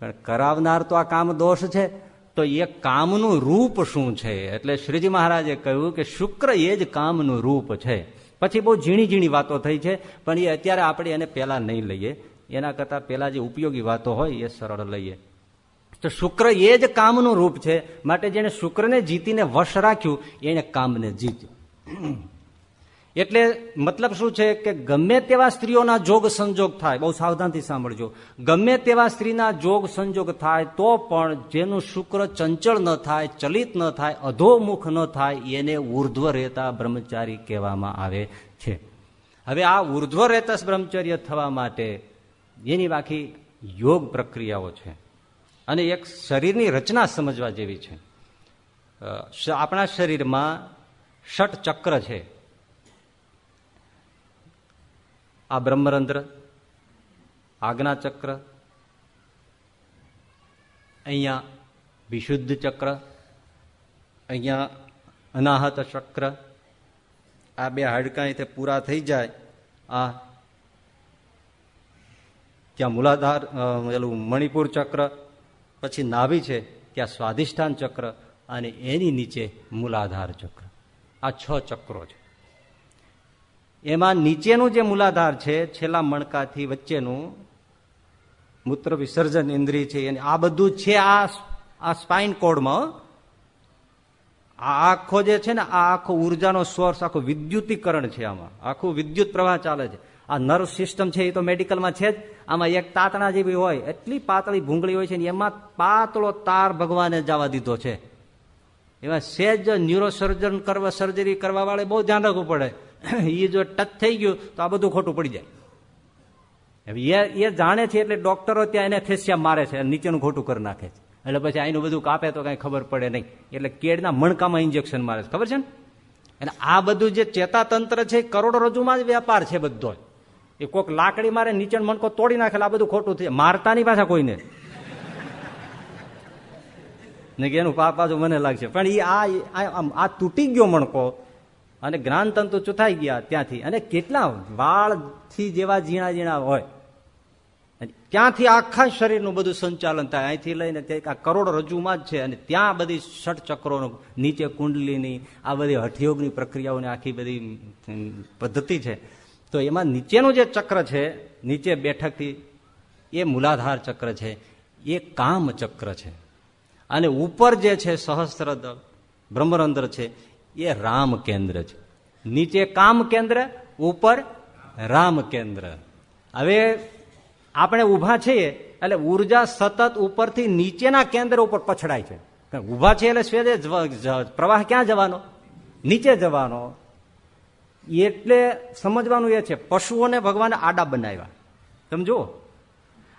પણ કરાવનાર તો આ કામ દોષ છે. તો એ કામનું રૂપ શું છે? એટલે શ્રીજી મહારાજે કહ્યું કે શુક્ર એ જ કામનું રૂપ છે. પછી બહુ ઝીણી ઝીણી વાતો થઈ છે, પણ એ અત્યારે આપણે એને પહેલાં નહીં લઈએ. એના કરતાં પહેલાં જે ઉપયોગી વાતો હોય, એ સરળ લઈએ. તો શુક્ર એ જ કામનું રૂપ છે. માટે જેને શુક્રને જીતીને વશ રાખ્યું, એને કામને જીત્યું. એટલે મતલબ શું છે કે ગમે તેવા સ્ત્રીઓના જોગ સંજોગ થાય, બહુ સાવધાનથી સાંભળજો. ગમે તેવા સ્ત્રીના જોગ સંજોગ થાય, તો પણ જેનું શુક્ર ચંચળ ન થાય, ચલિત ન થાય, અધોમુખ ન થાય, એને ઉર્ધ્વ રહેતા બ્રહ્મચારી કહેવામાં આવે છે. હવે આ ઉર્ધ્વ રહેતા બ્રહ્મચર્ય થવા માટે એની બાકી યોગ પ્રક્રિયાઓ છે. અને એક શરીરની રચના સમજવા જેવી છે. આપણા શરીરમાં ષટ ચક્ર છે. આ બ્રહ્મરંધ્ર, આજ્ઞા ચક્ર, અહીંયા વિશુદ્ધ ચક્ર, અહીંયા અનાહત ચક્ર, આ બે હાડકાં તે પૂરા થઈ જાય, આ ત્યાં મૂલાધાર પેલું મણિપુર ચક્ર પછી નાભી છે ત્યાં સ્વાધિષ્ઠાન ચક્ર અને એની નીચે મૂલાધાર ચક્ર. આ છ ચક્રો છે. એમાં નીચેનું જે મૂલાધાર છે, છેલ્લા મણકાથી વચ્ચેનું મૂત્ર વિસર્જન ઇન્દ્રિય છે, અને આ બધું છે આ આ સ્પાઇન કોડમાં. આ આખો જે છે ને, આ આખો ઉર્જાનો સોર્સ આખો વિદ્યુતીકરણ છે આમાં. આખું વિદ્યુત પ્રવાહ ચાલે છે. આ નર્વ સિસ્ટમ છે એ તો મેડિકલમાં છે જ. આમાં એક તાતણા જેવી હોય, એટલી પાતળી ભૂંગળી હોય છે ને એમાં પાતળો તાર ભગવાને જવા દીધો છે. એમાં સેજ ન્યુરોસર્જન કરવા, સર્જરી કરવા વાળે બહુ ધ્યાન રાખવું પડે. એ જો ટચ થઈ ગયું તો આ બધું ખોટું પડી જાય. એ જાણે છે એટલે ડોક્ટરો ત્યાં એને ફેસિયા મારે છે નીચેનું ખોટું કરી નાખે છે. એટલે પછી આનું બધું કાપે તો કઈ ખબર પડે નહીં. એટલે કેળના મણકામાં ઇન્જેક્શન મારે ખબર છે ને? અને આ બધું જે ચેતાતંત્ર છે, કરોડો રજૂમાં જ વેપાર છે બધો. એ કોઈક લાકડી મારે નીચે મણકો તોડી નાખેલા, આ બધું ખોટું થયું. મારતા નહીં પાછા કોઈને? ને કે એનું પાપ પાછું મને લાગશે. પણ એ આ આ તૂટી ગયો મણકો અને જ્ઞાનતંતુ ચૂથાઈ ગયા ત્યાંથી. અને કેટલા વાળથી જેવા ઝીણા ઝીણા હોય. ત્યાંથી આખા શરીરનું બધું સંચાલન થાય. અહીંથી લઈને આ કરોડ રજૂમાં જ છે. અને ત્યાં બધી ષટ નીચે કુંડલીની આ બધી હઠયોગની પ્રક્રિયાઓની આખી બધી પદ્ધતિ છે. તો એમાં નીચેનું જે ચક્ર છે, નીચે બેઠકથી એ મૂલાધાર ચક્ર છે. એ કામ ચક્ર છે. અને ઉપર જે છે સહસ્ત્ર બ્રહ્મરંધ્ર છે, એ રામ કેન્દ્ર છે. નીચે કામ કેન્દ્ર, ઉપર રામ કેન્દ્ર. હવે આપણે ઊભા છીએ, એટલે ઊર્જા સતત ઉપરથી નીચેના કેન્દ્ર ઉપર પછડાય છે. ઊભા છે એટલે સ્વેદે પ્રવાહ ક્યાં જવાનો? નીચે જવાનો. એટલે સમજવાનું એ છે, પશુઓને ભગવાને આડા બનાવ્યા. સમજો?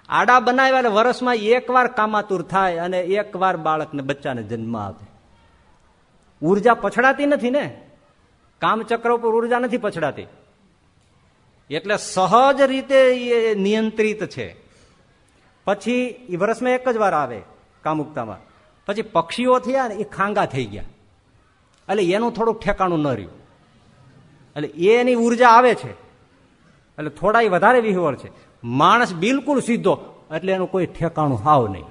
આડા બનાવ્યા એટલે વર્ષમાં એક વાર કામાતુર થાય અને એક વાર બાળકને બચ્ચાને જન્મ આપે. ઊર્જા પછડાતી નથી ને? કામચક્ર ઉપર ઊર્જા નથી પછડાતી. એટલે સહજ રીતે એ નિયંત્રિત છે. પછી એ વર્ષમાં એક જ વાર આવે કામુકતામાં. પછી પક્ષીઓ થયા ને એ ખાંગા થઈ ગયા. એટલે એનું થોડુંક ઠેકાણું ન રહ્યું. એટલે એની ઊર્જા આવે છે. એટલે થોડા વધારે વિહવળ છે. માણસ બિલકુલ સીધો, એટલે એનું કોઈ ઠેકાણું હાવ નહીં.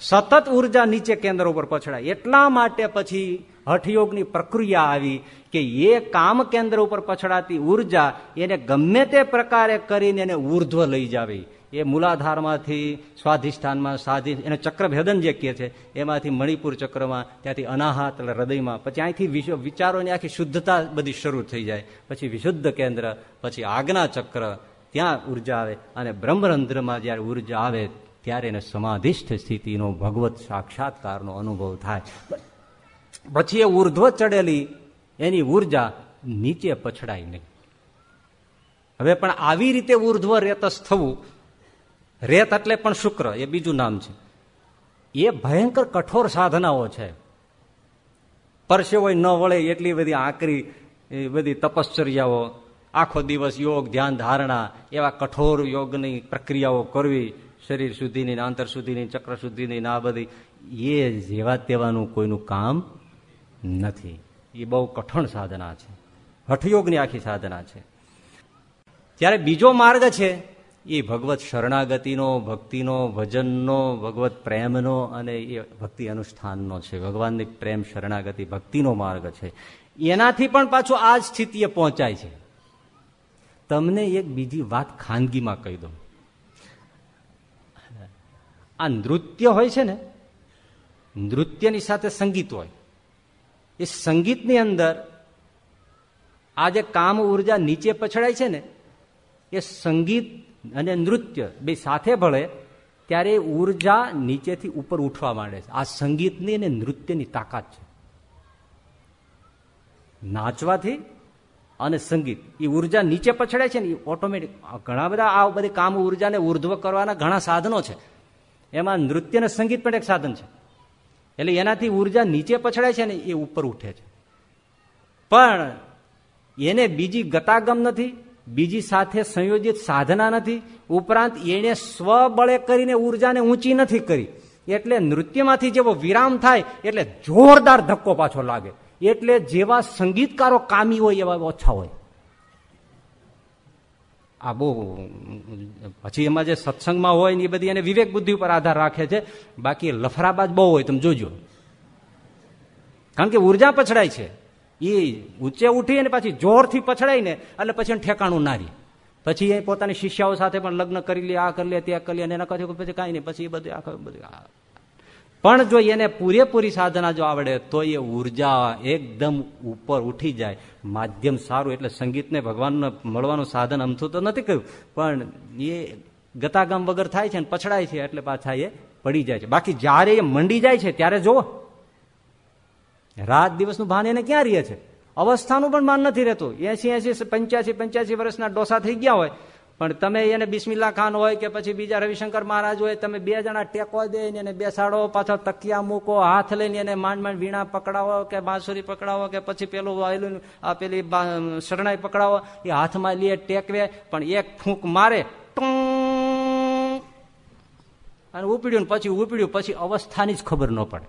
સતત ઊર્જા નીચે કેન્દ્ર ઉપર પછડાય. એટલા માટે પછી હઠયોગની પ્રક્રિયા આવી કે એ કામ કેન્દ્ર ઉપર પછડાતી ઊર્જા એને ગમે તે પ્રકારે કરીને એને ઉર્ધ્વ લઈ જાવી. એ મૂલાધારમાંથી, સ્વાધિષ્ઠાનમાં સાધિ, એને ચક્રભેદન જે કહે છે, એમાંથી મણિપુર ચક્રમાં ત્યાંથી અનાહત એટલે હૃદયમાં, પછી અહીંથી વિચારોની આખી શુદ્ધતા બધી શરૂ થઈ જાય. પછી વિશુદ્ધ કેન્દ્ર, પછી આજ્ઞા ચક્ર, ત્યાં ઊર્જા આવે અને બ્રહ્મરંધ્રમાં જ્યારે ઊર્જા આવે, ત્યારે એને સમાધિષ્ઠ સ્થિતિનો ભગવત સાક્ષાત્કારનો અનુભવ થાય. પછી એ ઉર્ધ્વ ચડેલી, એની ઊર્જા નીચે પછડાય નહીં. હવે પણ આવી રીતે ઉર્ધ્વ રેતસ થવું રેત એટલે પણ શુક્ર, એ બીજું નામ છે. એ ભયંકર કઠોર સાધનાઓ છે. પરસેવો ન વળે એટલી બધી આકરી બધી તપશ્ચર્યાઓ, આખો દિવસ યોગ, ધ્યાન, ધારણા, એવા કઠોર યોગની પ્રક્રિયાઓ કરવી, શરીર સુધીની આંતર સુધીની ચક્ર સુધીની આ બધી, એ જેવા તેવાનું કોઈનું કામ નથી. એ બહુ કઠણ સાધના છે. હઠયોગની આખી સાધના છે. ત્યારે બીજો માર્ગ છે એ ભગવત શરણાગતિનો, ભક્તિનો, ભજનનો, ભગવત પ્રેમનો અને એ ભક્તિ અનુષ્ઠાનનો છે. ભગવાનની પ્રેમ, શરણાગતિ, ભક્તિનો માર્ગ છે. એનાથી પણ પાછું આ જ સ્થિતિએ પહોંચાય છે. તમને એક બીજી વાત ખાનગીમાં કહી દઉં. આ નૃત્ય હોય છે ને, નૃત્યની સાથે સંગીત હોય. એ સંગીતની અંદર આ જે કામ ઊર્જા નીચે પછડાય છે ને, એ સંગીત અને નૃત્ય બે સાથે ભળે ત્યારે ઊર્જા નીચેથી ઉપર ઉઠવા માંડે છે. આ સંગીતની અને નૃત્યની તાકાત છે. નાચવાથી અને સંગીત, એ ઊર્જા નીચે પછડે છે ને એ ઓટોમેટિક ઘણા બધા, આ બધી કામ ઉર્જાને ઉર્ધ્વ કરવાના ઘણા સાધનો છે. એમાં નૃત્ય અને સંગીત પણ એક સાધન છે. એટલે એનાથી ઊર્જા નીચે પછડે છે ને એ ઉપર ઉઠે છે. પણ એને બીજી ગતાગમ નથી બીજી સાથે સંયોજિત સાધના નથી. ઉપરાંત એને સ્વબળે કરીને ઉર્જાને ઊંચી નથી કરી. એટલે નૃત્યમાંથી જેવો વિરામ થાય, એટલે જોરદાર ધક્કો પાછો લાગે. એટલે જેવા સંગીતકારો કામી હોય, એવા ઓછા હોય. આ બહુ, પછી એમાં જે સત્સંગમાં હોય ને એ બધી એને વિવેક બુદ્ધિ ઉપર આધાર રાખે છે. બાકી લફરાબાજ બહુ હોય, તમે જોજો. કારણ કે ઊર્જા પછડાય છે. એ ઊંચે ઉઠી અને પાછી જોરથી પછડાઈને એટલે પછી ઠેકાણું નારી. પછી એ પોતાની શિષ્યાઓ સાથે પણ લગ્ન કરી લે, આ કરી લે ત્યાં કરી લે, અને એના કહે પછી કાંઈ નહીં. પછી એ બધું આખું બધું પણ જો એને પૂરેપૂરી સાધના જો આવડે, તો એ ઊર્જા એકદમ ઉપર ઉઠી જાય. માધ્યમ સારું એટલે સંગીતને ભગવાનને મળવાનું સાધન અમથું તો નથી કહ્યું પણ એ ગતાગમ વગર થાય છે ને પછડાય છે એટલે પાછા એ પડી જાય છે. બાકી જ્યારે એ મંડી જાય છે, ત્યારે જુઓ. રાત દિવસનું ભાન એને ક્યાં રહે છે? અવસ્થાનું પણ માન નથી રહેતું. એસી એસી પંચ્યાસી પંચ્યાસી વર્ષના ડોસા થઈ ગયા હોય, પણ તમે એને બિસ્મિલ્લા ખાન હોય કે પછી બીજા રવિશંકર મહારાજ હોય, તમે બે જણા ટેકો દે એને બેસાડો પાછળ તકિયા મૂકો, હાથ લઈને એને માંડ માંડ વીણા પકડાવો કે બાંસુરી પકડાવો કે પછી પેલું વાયલું, આ પેલી શરણાઈ પકડાવો, એ હાથમાં લે ટેકવે, પણ એક ફૂંક મારે અને ઉપડ્યું પછી ઉપડ્યું, પછી અવસ્થાની જ ખબર ન પડે.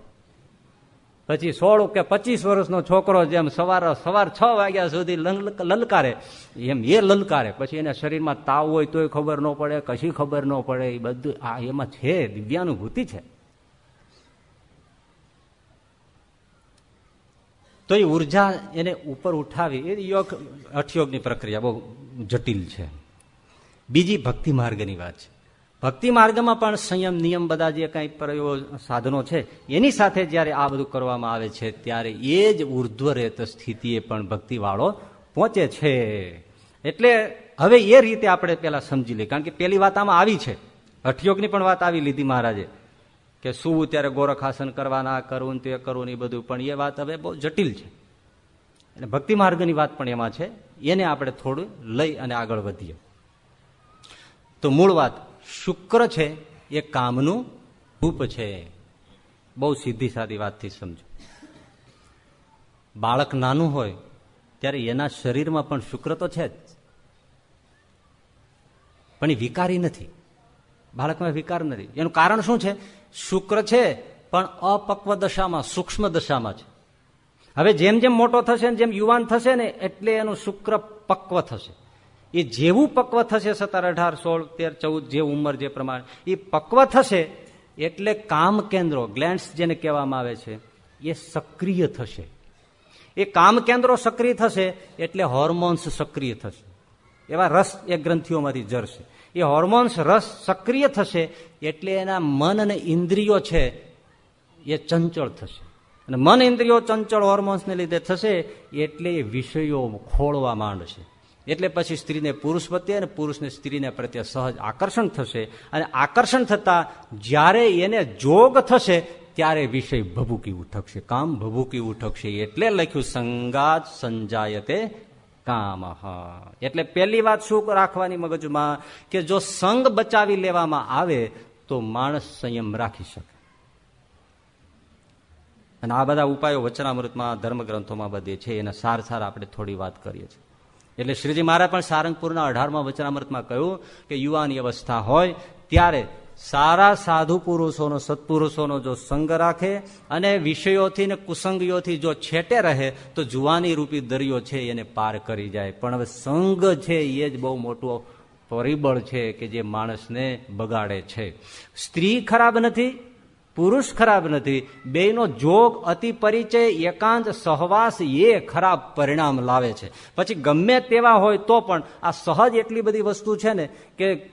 પછી સોળ કે પચીસ વર્ષનો છોકરો જેમ સવાર સવાર છ વાગ્યા સુધી લલકારે, એમ એ લલકારે. પછી એના શરીરમાં તાવ હોય તોય ખબર ન પડે, કશી ખબર ન પડે, એ બધું, આ એમાં છે, દિવ્યાનુભૂતિ છે. તો એ ઊર્જા એને ઉપર ઉઠાવી, એ યોગ અઠયોગની પ્રક્રિયા બહુ જટિલ છે. બીજી ભક્તિ માર્ગની વાત છે. ભક્તિ માર્ગમાં પણ સંયમ, નિયમ બધા જે કાંઈ પ્રયોગ, સાધનો છે, એની સાથે જ્યારે આ બધું કરવામાં આવે છે, ત્યારે એ જ ઉર્ધ્વ રહેત સ્થિતિએ પણ ભક્તિવાળો પહોંચે છે. એટલે હવે એ રીતે આપણે પેલા સમજી લઈએ. કારણ કે પેલી વાત આમાં આવી છે. હઠયોગની પણ વાત આવી લીધી મહારાજે, કે શું ત્યારે ગોરખાસન કરવાના કરવું તે કરવું એ બધું. પણ એ વાત હવે બહુ જટિલ છે. અને ભક્તિ માર્ગની વાત પણ એમાં છે. એને આપણે થોડું લઈ અને આગળ વધીએ. તો મૂળ વાત શુક્ર છે, એ કામનું રૂપ છે. બહુ સીધી સાદી વાતથી સમજો. બાળક નાનું હોય, ત્યારે એના શરીરમાં પણ શુક્ર તો છે જ. પણ એ વિકારી નથી. બાળકમાં વિકાર નથી. એનું કારણ શું છે? શુક્ર છે, પણ અપક્વ દશામાં, સૂક્ષ્મ દશામાં છે. હવે જેમ જેમ મોટો થશે જેમ યુવાન થશે ને, એટલે એનું શુક્ર પક્વ થશે. એ જેવું પક્વ થશે સત્તર, અઢાર, સોળ, તેર, ચૌદ, જે ઉંમર જે પ્રમાણે, એ પક્વ થશે એટલે કામ કેન્દ્રો, ગ્લેન્ડ્સ જેને કહેવામાં આવે છે, એ સક્રિય થશે. એ કામ કેન્દ્રો સક્રિય થશે એટલે હોર્મોન્સ સક્રિય થશે. એવા રસ એ ગ્રંથિઓમાંથી જરશે. એ હોર્મોન્સ રસ સક્રિય થશે એટલે એના મન અને ઇન્દ્રિયો છે એ ચંચળ થશે. અને મન, ઇન્દ્રિયો, ચંચળ, હોર્મોન્સને લીધે થશે એટલે એ વિષયો ખોળવા માંડશે. એટલે પછી સ્ત્રીને પુરુષ પ્રત્યે અને પુરુષને સ્ત્રીને પ્રત્યે સહજ આકર્ષણ થશે. અને આકર્ષણ થતા જ્યારે એને જોગ થશે, ત્યારે વિષય ભભૂકી ઉઠકશે. કામ ભભૂકી ઉઠકશે. એટલે લખ્યું, સંગાત સંજાયતે કામ. એટલે પહેલી વાત શું રાખવાની મગજમાં? કે જો સંગ બચાવી લેવામાં આવે, તો માણસ સંયમ રાખી શકે. અને આ બધા ઉપાયો વચનામૃતમાં, ધર્મગ્રંથોમાં બધે છે. એના સાર સાર આપણે થોડી વાત કરીએ છીએ. એટલે શ્રીજી મહારાજ પણ સારંગપુરના અઢારમાં વચનામૃતમાં કહ્યું કે યુવાની અવસ્થા હોય ત્યારે સારા સાધુ પુરુષોનો, સત્પુરુષોનો જો સંગ રાખે અને વિષયોથી ને કુસંગીઓથી જો છેટે રહે, તો જુવાની રૂપી દરિયો છે એને પાર કરી જાય. પણ હવે સંગ છે એ જ બહુ મોટું પરિબળ છે કે જે માણસને બગાડે છે. સ્ત્રી ખરાબ નથી પુરુષ ખરાબ નથી બેનો જોગ અતિ પરિચય, એકાંત, સહવાસ, એ ખરાબ પરિણામ લાવે છે. પછી ગમે તેવા હોય તો પણ આ સહજ એટલી બધી વસ્તુ છે ને કે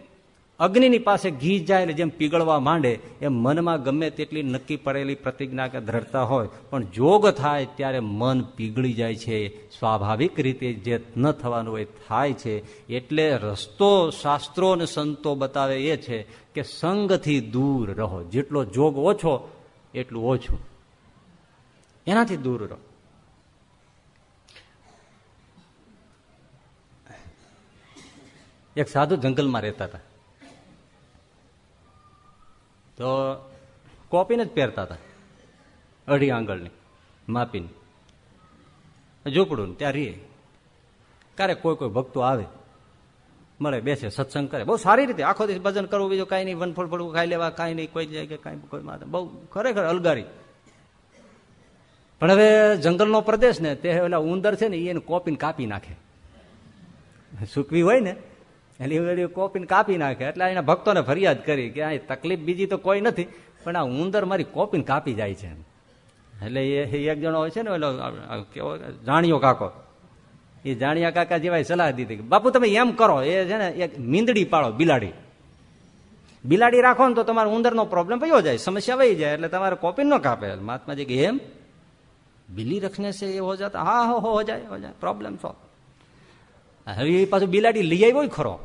અગ્નિની પાસે ઘી જાય ને જેમ પીગળવા માંડે, એમ મનમાં ગમે તેટલી નક્કી પડેલી પ્રતિજ્ઞા કે ધરતા હોય, પણ જોગ થાય ત્યારે મન પીગળી જાય છે. સ્વાભાવિક રીતે જે ન થવાનું હોય, થાય છે. એટલે રસ્તો શાસ્ત્રો અને સંતો બતાવે એ છે કે સંગથી દૂર રહો. જેટલો જોગ ઓછો, એટલું ઓછું. એનાથી દૂર રહો. એક સાધુ જંગલમાં રહેતા હતા. તો કોપીને જ પહેરતા હતા. અઢી આંગળની, માપીને. ઝૂંપડું ત્યાં રીએ. ક્યારેક કોઈ કોઈ ભક્તો આવે. મળે, બેસે, સત્સંગ કરે. બહુ સારી રીતે. આખો દિવસ ભજન કરવું બીજું કાંઈ નહીં, વનફળ ફળવું ખાઈ લેવા, કાંઈ નહીં, કોઈ જાય કે કાંઈ કોઈ માતા બહુ ખરેખર અલગારી. પણ હવે જંગલનો પ્રદેશ ને, તે ઓલા ઉંદર છે ને એને કોપીને કાપી નાખે. સૂકવી હોય ને, એટલે કોપીને કાપી નાખે. એટલે એના ભક્તોને ફરિયાદ કરી કે આ તકલીફ બીજી તો કોઈ નથી, પણ આ ઉંદર મારી કોપીને કાપી જાય છે એટલે એ એક જણો હોય છે ને, ઓલો કેવો, જાણ્યો કાકો. એ જાણ્યા કાકા જેવાય સલાહ દીધી બાપુ, તમે એમ કરો. એ છે ને, એક મીંદડી પાડો, બિલાડી. બિલાડી રાખો ને તો તમારો ઉંદરનો પ્રોબ્લેમ વયો જાય, સમસ્યા વહી જાય, એટલે તમારે કોપી ન કાપે. મહાત્માજી કે, એમ? બિલી રખને છે એ હો જતા? હા, હો હો જાય હો જાય. પ્રોબ્લેમ સોલ્વ હવે એ પાછું બિલાડી લઈ આવ્યો ખરો.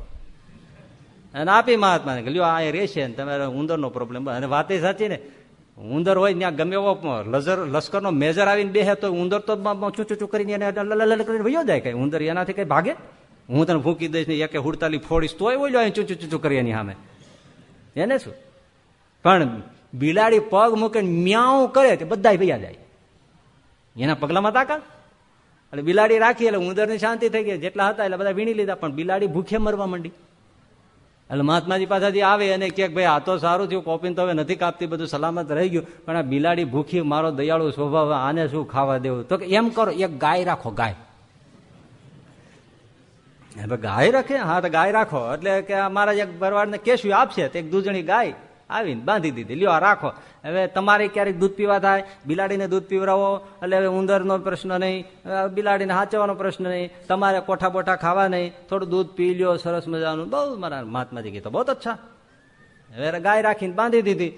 અને આપી મહાત્માને લ્યો, આ રહેશે ને, તમારે ઉંદરનો પ્રોબ્લેમ અને વાત એ સાચી ને ઉંદર હોય ત્યાં ગમે એવો લઝર લશ્કરનો મેજર આવીને બેસે તો ઉંદર તો ચૂચું કરીને એને કરીને વયો જાય કઈ ઉંદર એનાથી કઈ ભાગે? હું તને ભૂકી દઈશ ને એકે હુડતાલી ફોડીશ તોય બોલ્યો અહીં ચૂચું ચૂચું કરી એની સામે. એને શું? પણ બિલાડી પગ મૂકે મ્યાઉ કરે તે બધા ભૈયા જાય. એના પગલામાં તાકાત? એટલે બિલાડી રાખી એટલે ઉંદરની શાંતિ થઈ ગઈ. જેટલા હતા એટલે બધા વીણી લીધા, પણ બિલાડી ભૂખે મરવા માંડી. એટલે મહાત્માજી પાસેથી આવે અને કે ભાઈ, આ તો સારું થયું, કોપીન તો હવે નથી કાપતી, બધું સલામત રહી ગયું. પણ આ બિલાડી ભૂખી, મારો દયાળુ સ્વભાવ, આને શું ખાવા દેવું? તો એમ કરો, એક ગાય રાખો, ગાય. ગાય રાખે? હા, તો ગાય રાખો. એટલે કે મારા એક ભરવાડને કેશું આપશે, તો એક દૂધણી ગાય. આવીને બાંધી દીધી. લ્યો રાખો. હવે તમારે ક્યારેક દૂધ પીવા થાય, બિલાડીને દૂધ પીવડાવો. એટલે હવે ઉંદરનો પ્રશ્ન નહીં બિલાડીને હાચવાનો પ્રશ્ન નહીં. તમારે કોઠા બોઠા ખાવા નહીં. થોડું દૂધ પી લ્યો, સરસ મજાનું. બહુ મારા મહાત્માજી કીધું. બહુ અચ્છા. હવે ગાય રાખીને બાંધી દીધી.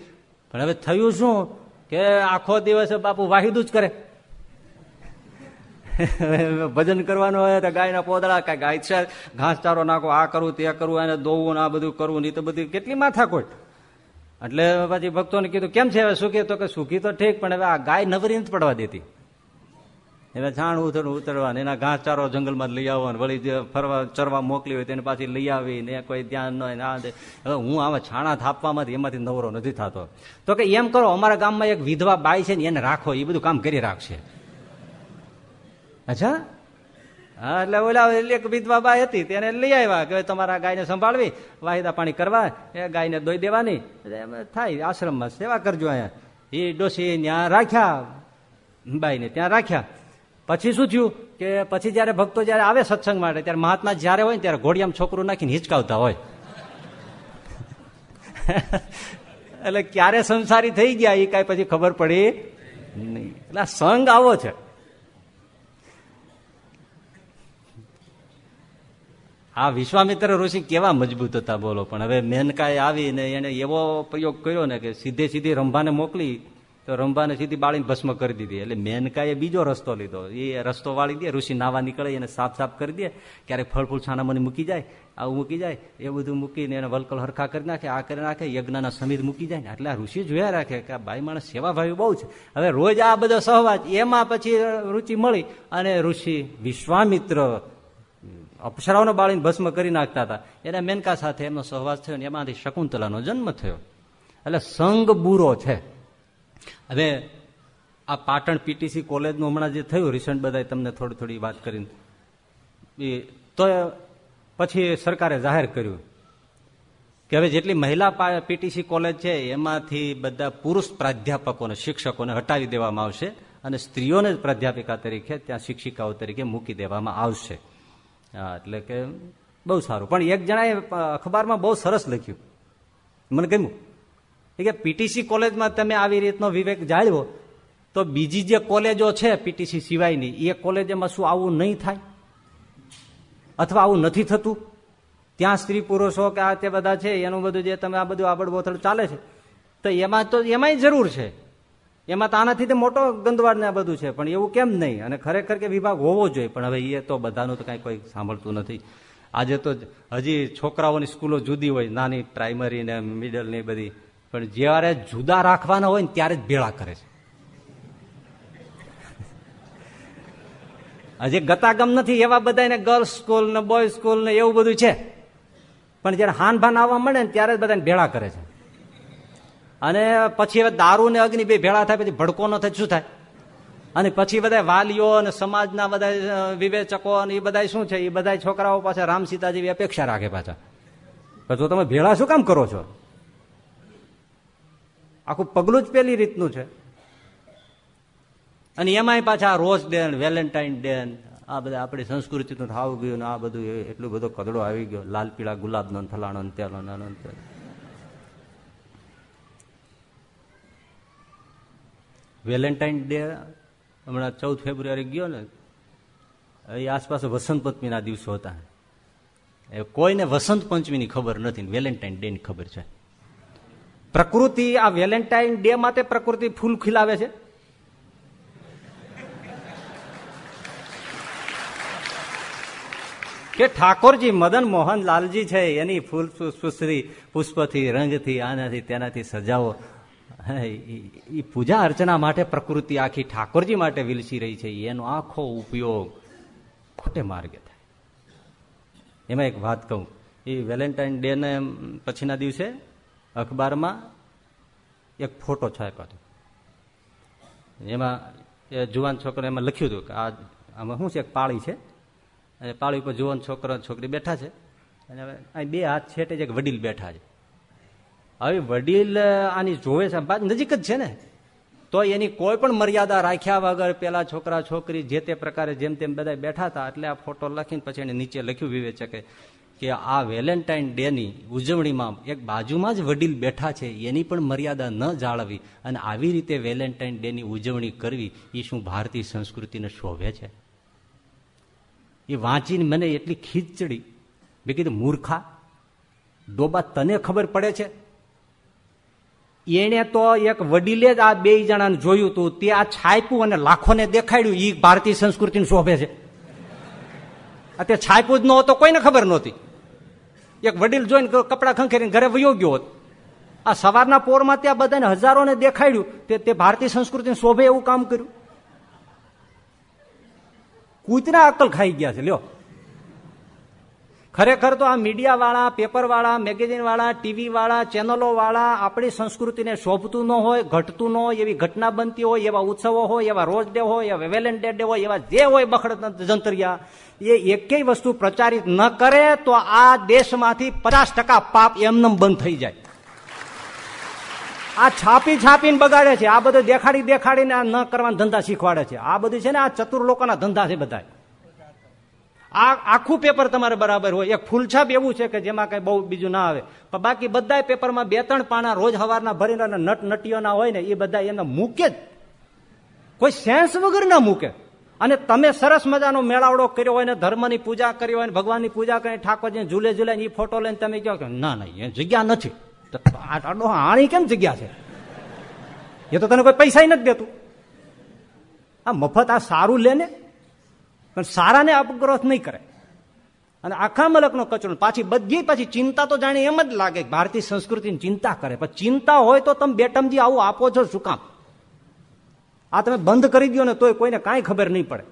પણ હવે થયું શું? કે આખો દિવસ બાપુ વાહિદું જ કરે. ભજન કરવાનું હોય તો ગાયના પોદળા કાંઈ ગાય છે. ઘાસ ચારો નાખો, આ કરવું તે કરવું એને દોવું આ બધું કરવું નહીં તો બધી કેટલી માથા કોઈ એટલે પછી ભક્તોને કીધું, કેમ છે હવે સુખી? તો કે સુખી તો ઠીક, પણ હવે આ ગાય નવરી નથી પડવા દેતી. એને છાણ ઉતર ઉતરવાની, એના ઘાસ ચારો જંગલમાં લઈ આવવાનો, વળી ફરવા, ચરવા મોકલી હોય તેને પાછી લઈ આવી ને કોઈ ધ્યાન ન દે. હવે હું આમાં છાણા થાપવામાંથી એમાંથી નવરો નથી થતો. તો કે એમ કરો, અમારા ગામમાં એક વિધવા બાઈ છે ને એને રાખો, એ બધું કામ કરી રાખશે. અચ્છા? હા, એટલે ઓલા એક વિધવા બાઈ હતી તેને લઈ આવ્યા કે તમારા ગાયને સંભાળવી, વાહિદા પાણી કરવા, એ ગાયને દોઈ દેવાની. થાય, આશ્રમમાં સેવા કરજો અહીંયા. એ ડોસી ત્યાં રાખ્યા, બાઈને ત્યાં રાખ્યા. પછી શું થયું કે પછી જયારે ભક્તો જયારે આવે સત્સંગ માટે, ત્યારે મહાત્મા જયારે હોય ત્યારે ઘોડિયામાં છોકરું નાખીને હિંચકાવતા હોય. એટલે ક્યારે સંસારી થઈ ગયા એ કઈ પછી ખબર પડી નહીં. એટલે સંઘ આવો છે. આ વિશ્વામિત્ર ઋષિ કેવા મજબૂત હતા બોલો, પણ હવે મેનકાએ આવીને એને એવો પ્રયોગ કર્યો ને કે સીધે સીધી રંભાને મોકલી, તો રંભાને સીધી બાળીને ભસ્મ કરી દીધી. એટલે મેનકાએ બીજો રસ્તો લીધો. એ રસ્તો વાળી દે, ઋષિ નાવા નીકળે, એને સાફ સાફ કરી દે. ક્યારેક ફળ ફૂલ મને મૂકી જાય, આવું મૂકી જાય, એ બધું મૂકીને એને વલકલ હરખા કરી નાખે, આ કરી નાખે, યજ્ઞના સમિત મૂકી જાય ને. એટલે આ ઋષિ જોયા રાખે કે આ ભાઈ માણસ સેવાભાવી બહુ છે. હવે રોજ આ બધો સહવાજ, એમાં પછી રુચિ મળી અને ઋષિ વિશ્વામિત્ર અપ્સરાઓને બાળીને ભસ્મ કરી નાખતા હતા. એને મેનકા સાથે એમનો સહવાસ થયો ને એમાંથી શકુંતલાનો જન્મ થયો. એટલે સંગ બુરો છે. હવે આ પાટણ પીટીસી કોલેજનું હમણાં જે થયું રિસન્ટ બધા તમને થોડી થોડી વાત કરીને. એ, તો પછી સરકારે જાહેર કર્યું કે હવે જેટલી મહિલા પીટીસી કોલેજ છે એમાંથી બધા પુરુષ પ્રાધ્યાપકોને, શિક્ષકોને હટાવી દેવામાં આવશે અને સ્ત્રીઓને જ પ્રાધ્યાપિકા તરીકે, ત્યાં શિક્ષિકાઓ તરીકે મૂકી દેવામાં આવશે. એટલે કે બહુ સારું. પણ એક જણાએ અખબારમાં બહુ સરસ લખ્યું. મને ગમ્યું. કે પીટીસી કોલેજમાં તમે આવી રીતનો વિવેક જાળવો, તો બીજી જે કોલેજો છે પીટીસી સિવાયની, એ કોલેજમાં શું આવું નહીં થાય? અથવા આવું નથી થતું? ત્યાં સ્ત્રી પુરુષો કે આ તે બધા છે, એનું બધું જે તમે આ બધું બોથડ ચાલે છે, તો એમાં તો એમાંય જરૂર છે. એમાં તો આનાથી તો મોટો ગંદવાડ ને આ બધું છે, પણ એવું કેમ નહીં? અને ખરેખર કે વિભાગ હોવો જોઈએ, પણ હવે એ તો બધાનું તો કઈ કોઈ સાંભળતું નથી. આજે તો હજી છોકરાઓની સ્કૂલો જુદી હોય, નાની પ્રાઇમરી ને મિડલ ને બધી, પણ જ્યારે જુદા રાખવાના હોય ને ત્યારે જ ભેળા કરે છે. હજી ગતાગમ નથી, એવા બધા ગર્લ્સ સ્કૂલ ને બોય સ્કૂલ ને એવું બધું છે. પણ જયારે હાન ભાન આવવા મળે ને ત્યારે જ બધાને ભેળા કરે છે. અને પછી હવે દારૂ ને અગ્નિ બે ભેળા થાય, પછી ભડકો ન થાય, શું થાય? અને પછી બધા વાલીઓ અને સમાજના બધા વિવેચકો અને એ બધા શું છે? એ બધા છોકરાઓ પાસે રામ સીતા જેવી અપેક્ષા રાખે પાછા. તો તમે ભેળા શું કામ કરો છો? આખું પગલું જ પેલી રીતનું છે. અને એમાંય પાછા રોઝ ડે વેલેન્ટાઇન ડે આ બધા આપણી સંસ્કૃતિનું થાવ ગયું ને આ બધું એટલું બધો કદડો આવી ગયો. લાલ પીળા ગુલાબનો ફલાણો તેલો નાનો વેલેન્ટાઇન ડે હમણાં ચૌદ ફેબ્રુઆરી ગયો ને, એ આસપાસ વસંત પંચમીના દિવસો હતા. એ કોઈને વસંત પંચમીની ખબર નથી વેલેન્ટાઇન ડેની ખબર છે. પ્રકૃતિ આ વેલેન્ટાઇન ડે માટે પ્રકૃતિ ફૂલ ખીલાવે છે? કે ઠાકોરજી મદન મોહન લાલજી છે, એની ફૂલ પુષ્પથી, રંગથી, આનાથી, તેનાથી સજાવો. એ પૂજા અર્ચના માટે પ્રકૃતિ આખી ઠાકોરજી માટે વિલસી રહી છે. એનો આખો ઉપયોગ ખોટે માર્ગે થાય. એમાં એક વાત કહું. એ વેલેન્ટાઇન ડે ને પછીના દિવસે અખબારમાં એક ફોટો છાપ્યો હતો. એમાં એ જુવાન છોકરો એમાં લખ્યું હતું કે આ આમાં શું છે? એક પાળી છે. અને પાળી ઉપર જુવાન છોકરો છોકરી બેઠા છે. અને અહીં બે હાથ છેટે જ એક વડીલ બેઠા છે. હવે વડીલ આની જોવે છે નજીક જ છે ને. તો એની કોઈ પણ મર્યાદા રાખ્યા વગર પેલા છોકરા, છોકરી જે તે પ્રકારે જેમ તેમ બધા બેઠા હતા, એટલે આ ફોટો લખીને પછી એને નીચે લખ્યું વિવેચકે કે આ વેલેન્ટાઇન ડે ની ઉજવણીમાં એક બાજુમાં જ વડીલ બેઠા છે, એની પણ મર્યાદા ન જાળવી અને આવી રીતે વેલેન્ટાઇન ડે ની ઉજવણી કરવી એ શું ભારતીય સંસ્કૃતિને શોભે છે? એ વાંચીને મને એટલી ખીચ ચડી મેં કીધું, મૂર્ખા, ડોબા તને ખબર પડે છે? એને તો એક વડીલે જ આ બે જણાને જોયું હતું તે આ છાયપું અને લાખોને દેખાડ્યું એ ભારતીય સંસ્કૃતિને શોભે છે. અત્યારે છાયપું જ ન હતો, કોઈને ખબર નહોતી. એક વડીલ જોઈને કપડા ખંખેરીને ઘરે વયો ગયો હોત. આ સવારના પોરમાં ત્યાં બધાને હજારોને દેખાડ્યું તે ભારતીય સંસ્કૃતિને શોભે એવું કામ કર્યું. કૂતરા અક્કલ ખાઈ ગયા છે, લ્યો. ખરેખર તો આ મીડિયા વાળા પેપર વાળા મેગેઝિન વાળા ટીવી વાળા ચેનલો વાળા આપણી સંસ્કૃતિને શોભતું ન હોય, ઘટતું ન હોય, એવી ઘટના બનતી હોય, એવા ઉત્સવો હોય, એવા રોજ ડે હોય, એવા વેલેન્ટાઇન ડે હોય, એવા જે હોય બખડ જંતરિયા, એ એકેય વસ્તુ પ્રચારિત ન કરે તો આ દેશમાંથી પચાસ પાપ એમને બંધ થઈ જાય. આ છાપી છાપીને બગાડે છે. આ બધું દેખાડી દેખાડીને આ ન કરવાના ધંધા શીખવાડે છે. આ બધું છે ને આ ચતુર લોકોના ધંધા છે બધા આ આખું પેપર તમારે બરાબર હોય. એક ફૂલછાપ એવું છે કે જેમાં કઈ બહુ બીજું ના આવે. પણ બાકી બધા પેપરમાં બે ત્રણ પાના રોજ હવારના ભરીને નટ નટીઓના હોય ને, એ બધા એને મૂકે જ. કોઈ સેન્સ વગર ના મૂકે. અને તમે સરસ મજાનો મેળાવડો કર્યો હોય ને, ધર્મની પૂજા કરી હોય ને, ભગવાનની પૂજા કરી ઠાકોરજી ઝૂલે ઝૂલે એ ફોટો લઈને તમે કહો કે ના ના, એ જગ્યા નથી. આણી કેમ જગ્યા છે? એ તો તને કોઈ પૈસા નથી દેતું. આ મફત આ સારું લે ને. પણ સારાને અપગ્રોથ નહીં કરે. અને આખા મલકનો કચરો પાછી બધી પાછી ચિંતા તો જાણે એમ જ લાગે ભારતીય સંસ્કૃતિની ચિંતા કરે. પણ ચિંતા હોય તો તમે બેટમજી આવું, આપો છો, શું કામ? આ તમે બંધ કરી દો ને તોય કોઈને કાંઈ ખબર નહીં પડે.